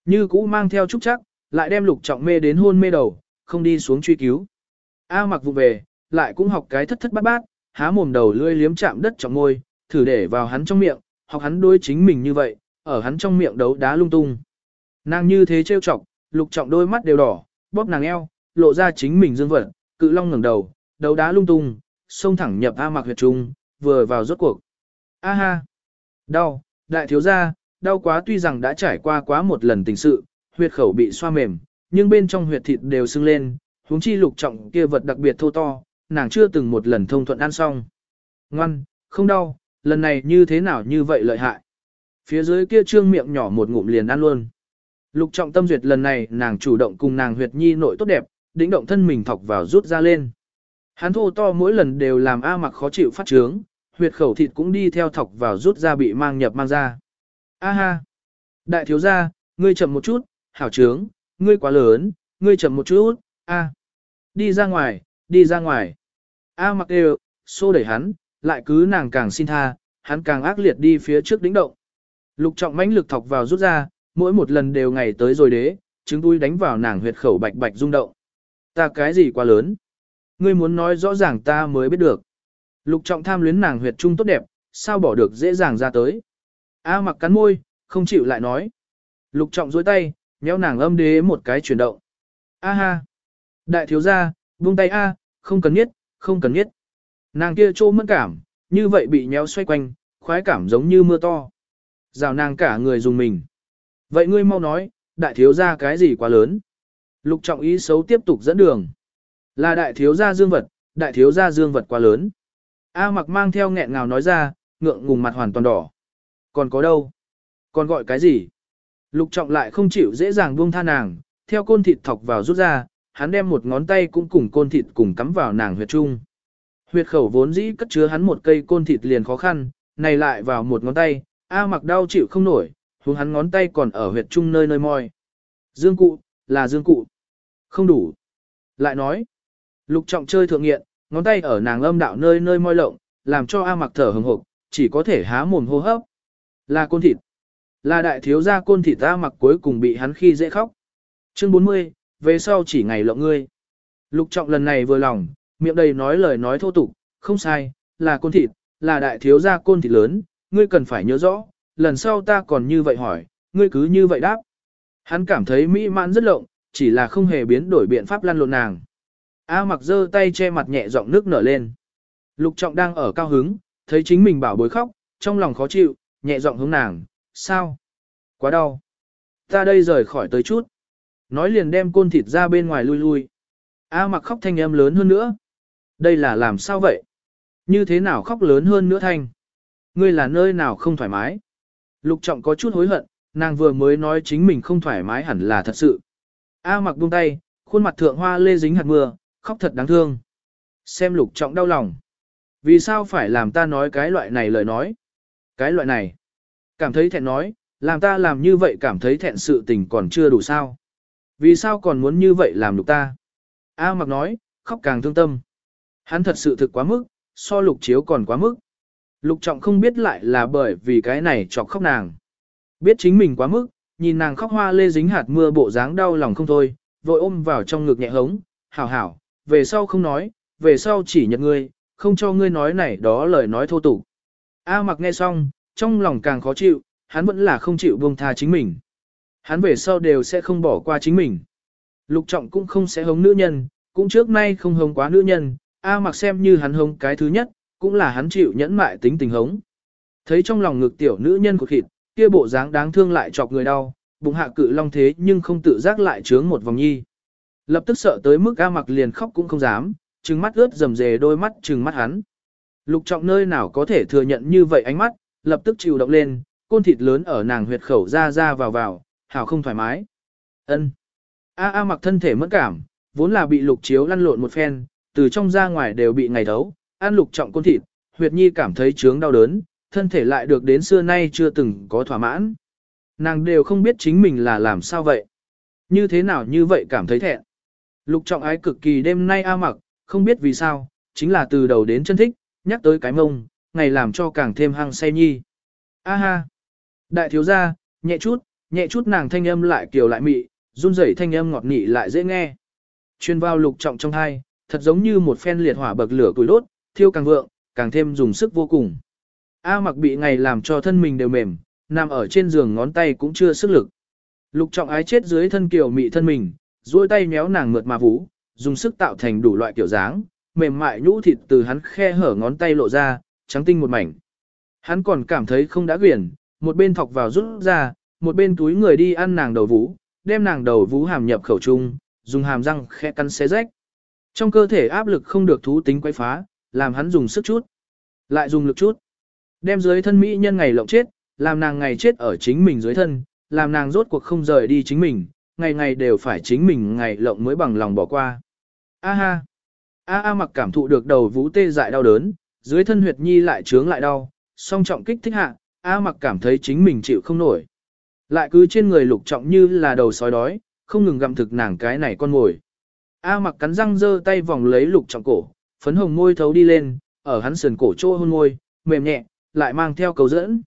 Như cũ mang theo trúc chắc, lại đem lục trọng mê đến hôn mê đầu, không đi xuống truy cứu. A mặc vụ về, lại cũng học cái thất thất bát bát, há mồm đầu lươi liếm chạm đất trọng môi, thử để vào hắn trong miệng, học hắn đối chính mình như vậy, ở hắn trong miệng đấu đá lung tung. Nàng như thế trêu chọc, lục trọng đôi mắt đều đỏ, bóp nàng eo, lộ ra chính mình dương vật, cự long ngẩng đầu, đấu đá lung tung, xông thẳng nhập A mặc huyệt trung, vừa vào rốt cuộc. A ha! Đau, đại thiếu gia, đau quá tuy rằng đã trải qua quá một lần tình sự, huyệt khẩu bị xoa mềm, nhưng bên trong huyệt thịt đều sưng lên, huống chi lục trọng kia vật đặc biệt thô to, nàng chưa từng một lần thông thuận ăn xong. Ngoan, không đau, lần này như thế nào như vậy lợi hại. Phía dưới kia trương miệng nhỏ một ngụm liền ăn luôn. Lục trọng tâm duyệt lần này nàng chủ động cùng nàng huyệt nhi nội tốt đẹp, đĩnh động thân mình thọc vào rút ra lên. Hắn thô to mỗi lần đều làm A mặc khó chịu phát trướng, huyệt khẩu thịt cũng đi theo thọc vào rút ra bị mang nhập mang ra. A ha! Đại thiếu gia, ngươi chậm một chút, hảo trướng, ngươi quá lớn, ngươi chậm một chút, a. Đi ra ngoài, đi ra ngoài. A mặc đều, xô đẩy hắn, lại cứ nàng càng xin tha, hắn càng ác liệt đi phía trước đỉnh động. Lục trọng mãnh lực thọc vào rút ra, mỗi một lần đều ngày tới rồi đế, trứng đuôi đánh vào nàng huyệt khẩu bạch bạch rung động. Ta cái gì quá lớn? Ngươi muốn nói rõ ràng ta mới biết được. Lục trọng tham luyến nàng huyệt trung tốt đẹp, sao bỏ được dễ dàng ra tới. A mặc cắn môi, không chịu lại nói. Lục trọng dối tay, nhéo nàng âm đế một cái chuyển động. A ha! Đại thiếu gia, buông tay A, không cần nhất, không cần nhất. Nàng kia trô mất cảm, như vậy bị nhéo xoay quanh, khoái cảm giống như mưa to. Rào nàng cả người dùng mình. Vậy ngươi mau nói, đại thiếu gia cái gì quá lớn? Lục trọng ý xấu tiếp tục dẫn đường. Là đại thiếu gia dương vật, đại thiếu gia dương vật quá lớn. A mặc mang theo nghẹn ngào nói ra, ngượng ngùng mặt hoàn toàn đỏ. Còn có đâu? Còn gọi cái gì? Lục trọng lại không chịu dễ dàng buông tha nàng, theo côn thịt thọc vào rút ra, hắn đem một ngón tay cũng cùng côn thịt cùng cắm vào nàng huyệt trung. Huyệt khẩu vốn dĩ cất chứa hắn một cây côn thịt liền khó khăn, này lại vào một ngón tay, A mặc đau chịu không nổi, hướng hắn ngón tay còn ở huyệt trung nơi nơi môi. Dương cụ, là dương cụ. Không đủ. Lại nói, lục trọng chơi thượng nghiện, ngón tay ở nàng âm đạo nơi nơi môi lộng, làm cho A mặc thở hừng hộp, chỉ có thể há mồm hô hấp. Là côn thịt. Là đại thiếu gia côn thịt A mặc cuối cùng bị hắn khi dễ khóc. Chương 40, về sau chỉ ngày lộng ngươi. Lục trọng lần này vừa lòng, miệng đầy nói lời nói thô tục, không sai, là côn thịt, là đại thiếu gia côn thịt lớn, ngươi cần phải nhớ rõ, lần sau ta còn như vậy hỏi, ngươi cứ như vậy đáp. Hắn cảm thấy mỹ mãn rất lộng, chỉ là không hề biến đổi biện pháp lăn lộn nàng. A mặc giơ tay che mặt nhẹ giọng nước nở lên. Lục trọng đang ở cao hứng, thấy chính mình bảo bối khóc, trong lòng khó chịu, nhẹ giọng hướng nàng, sao? Quá đau. Ta đây rời khỏi tới chút. Nói liền đem côn thịt ra bên ngoài lui lui. A mặc khóc thanh âm lớn hơn nữa. Đây là làm sao vậy? Như thế nào khóc lớn hơn nữa thanh? Ngươi là nơi nào không thoải mái? Lục trọng có chút hối hận, nàng vừa mới nói chính mình không thoải mái hẳn là thật sự. A mặc buông tay, khuôn mặt thượng hoa lê dính hạt mưa, khóc thật đáng thương. Xem lục trọng đau lòng. Vì sao phải làm ta nói cái loại này lời nói? Cái loại này. Cảm thấy thẹn nói, làm ta làm như vậy cảm thấy thẹn sự tình còn chưa đủ sao. Vì sao còn muốn như vậy làm lục ta? A mặc nói, khóc càng thương tâm. Hắn thật sự thực quá mức, so lục chiếu còn quá mức. Lục trọng không biết lại là bởi vì cái này chọc khóc nàng. Biết chính mình quá mức, nhìn nàng khóc hoa lê dính hạt mưa bộ dáng đau lòng không thôi, vội ôm vào trong ngực nhẹ hống, hảo hảo, về sau không nói, về sau chỉ nhận ngươi, không cho ngươi nói này đó lời nói thô tục. A mặc nghe xong, trong lòng càng khó chịu, hắn vẫn là không chịu buông tha chính mình. Hắn về sau đều sẽ không bỏ qua chính mình. Lục trọng cũng không sẽ hống nữ nhân, cũng trước nay không hống quá nữ nhân, A mặc xem như hắn hống cái thứ nhất, cũng là hắn chịu nhẫn mại tính tình hống. Thấy trong lòng ngực tiểu nữ nhân của thịt, kia bộ dáng đáng thương lại chọc người đau, bụng hạ cự long thế nhưng không tự giác lại trướng một vòng nhi. Lập tức sợ tới mức A mặc liền khóc cũng không dám, trừng mắt ướt rầm rề đôi mắt trừng mắt hắn. Lục trọng nơi nào có thể thừa nhận như vậy ánh mắt, lập tức chịu động lên, côn thịt lớn ở nàng huyệt khẩu ra ra vào vào, hảo không thoải mái. Ân. A A mặc thân thể mất cảm, vốn là bị lục chiếu lăn lộn một phen, từ trong ra ngoài đều bị ngày thấu, ăn lục trọng côn thịt, huyệt nhi cảm thấy chướng đau đớn, thân thể lại được đến xưa nay chưa từng có thỏa mãn. Nàng đều không biết chính mình là làm sao vậy. Như thế nào như vậy cảm thấy thẹn. Lục trọng ái cực kỳ đêm nay A mặc, không biết vì sao, chính là từ đầu đến chân thích, nhắc tới cái mông, ngày làm cho càng thêm hăng say nhi. A ha! Đại thiếu gia, nhẹ chút, Nhẹ chút nàng thanh âm lại kiều lại mị, run rẩy thanh âm ngọt nị lại dễ nghe. Chuyên vào lục trọng trong hai, thật giống như một phen liệt hỏa bậc lửa tuổi đốt, thiêu càng vượng, càng thêm dùng sức vô cùng. A mặc bị ngày làm cho thân mình đều mềm, nằm ở trên giường ngón tay cũng chưa sức lực. Lục trọng ái chết dưới thân kiều mị thân mình, duỗi tay méo nàng mượt mà vũ, dùng sức tạo thành đủ loại kiểu dáng, mềm mại nhũ thịt từ hắn khe hở ngón tay lộ ra, trắng tinh một mảnh. Hắn còn cảm thấy không đã quyển, một bên thọc vào rút ra, một bên túi người đi ăn nàng đầu vũ, đem nàng đầu vũ hàm nhập khẩu trung, dùng hàm răng khe cắn xé rách. Trong cơ thể áp lực không được thú tính quay phá, làm hắn dùng sức chút, lại dùng lực chút. Đem dưới thân mỹ nhân ngày lộng chết, làm nàng ngày chết ở chính mình dưới thân, làm nàng rốt cuộc không rời đi chính mình, ngày ngày đều phải chính mình ngày lộng mới bằng lòng bỏ qua. A ha! A A mặc cảm thụ được đầu vũ tê dại đau đớn, dưới thân huyệt nhi lại trướng lại đau, song trọng kích thích hạ, A mặc cảm thấy chính mình chịu không nổi. Lại cứ trên người lục trọng như là đầu sói đói, không ngừng gặm thực nàng cái này con ngồi. A mặc cắn răng giơ tay vòng lấy lục trọng cổ, phấn hồng môi thấu đi lên, ở hắn sườn cổ trô hôn môi, mềm nhẹ, lại mang theo cầu dẫn.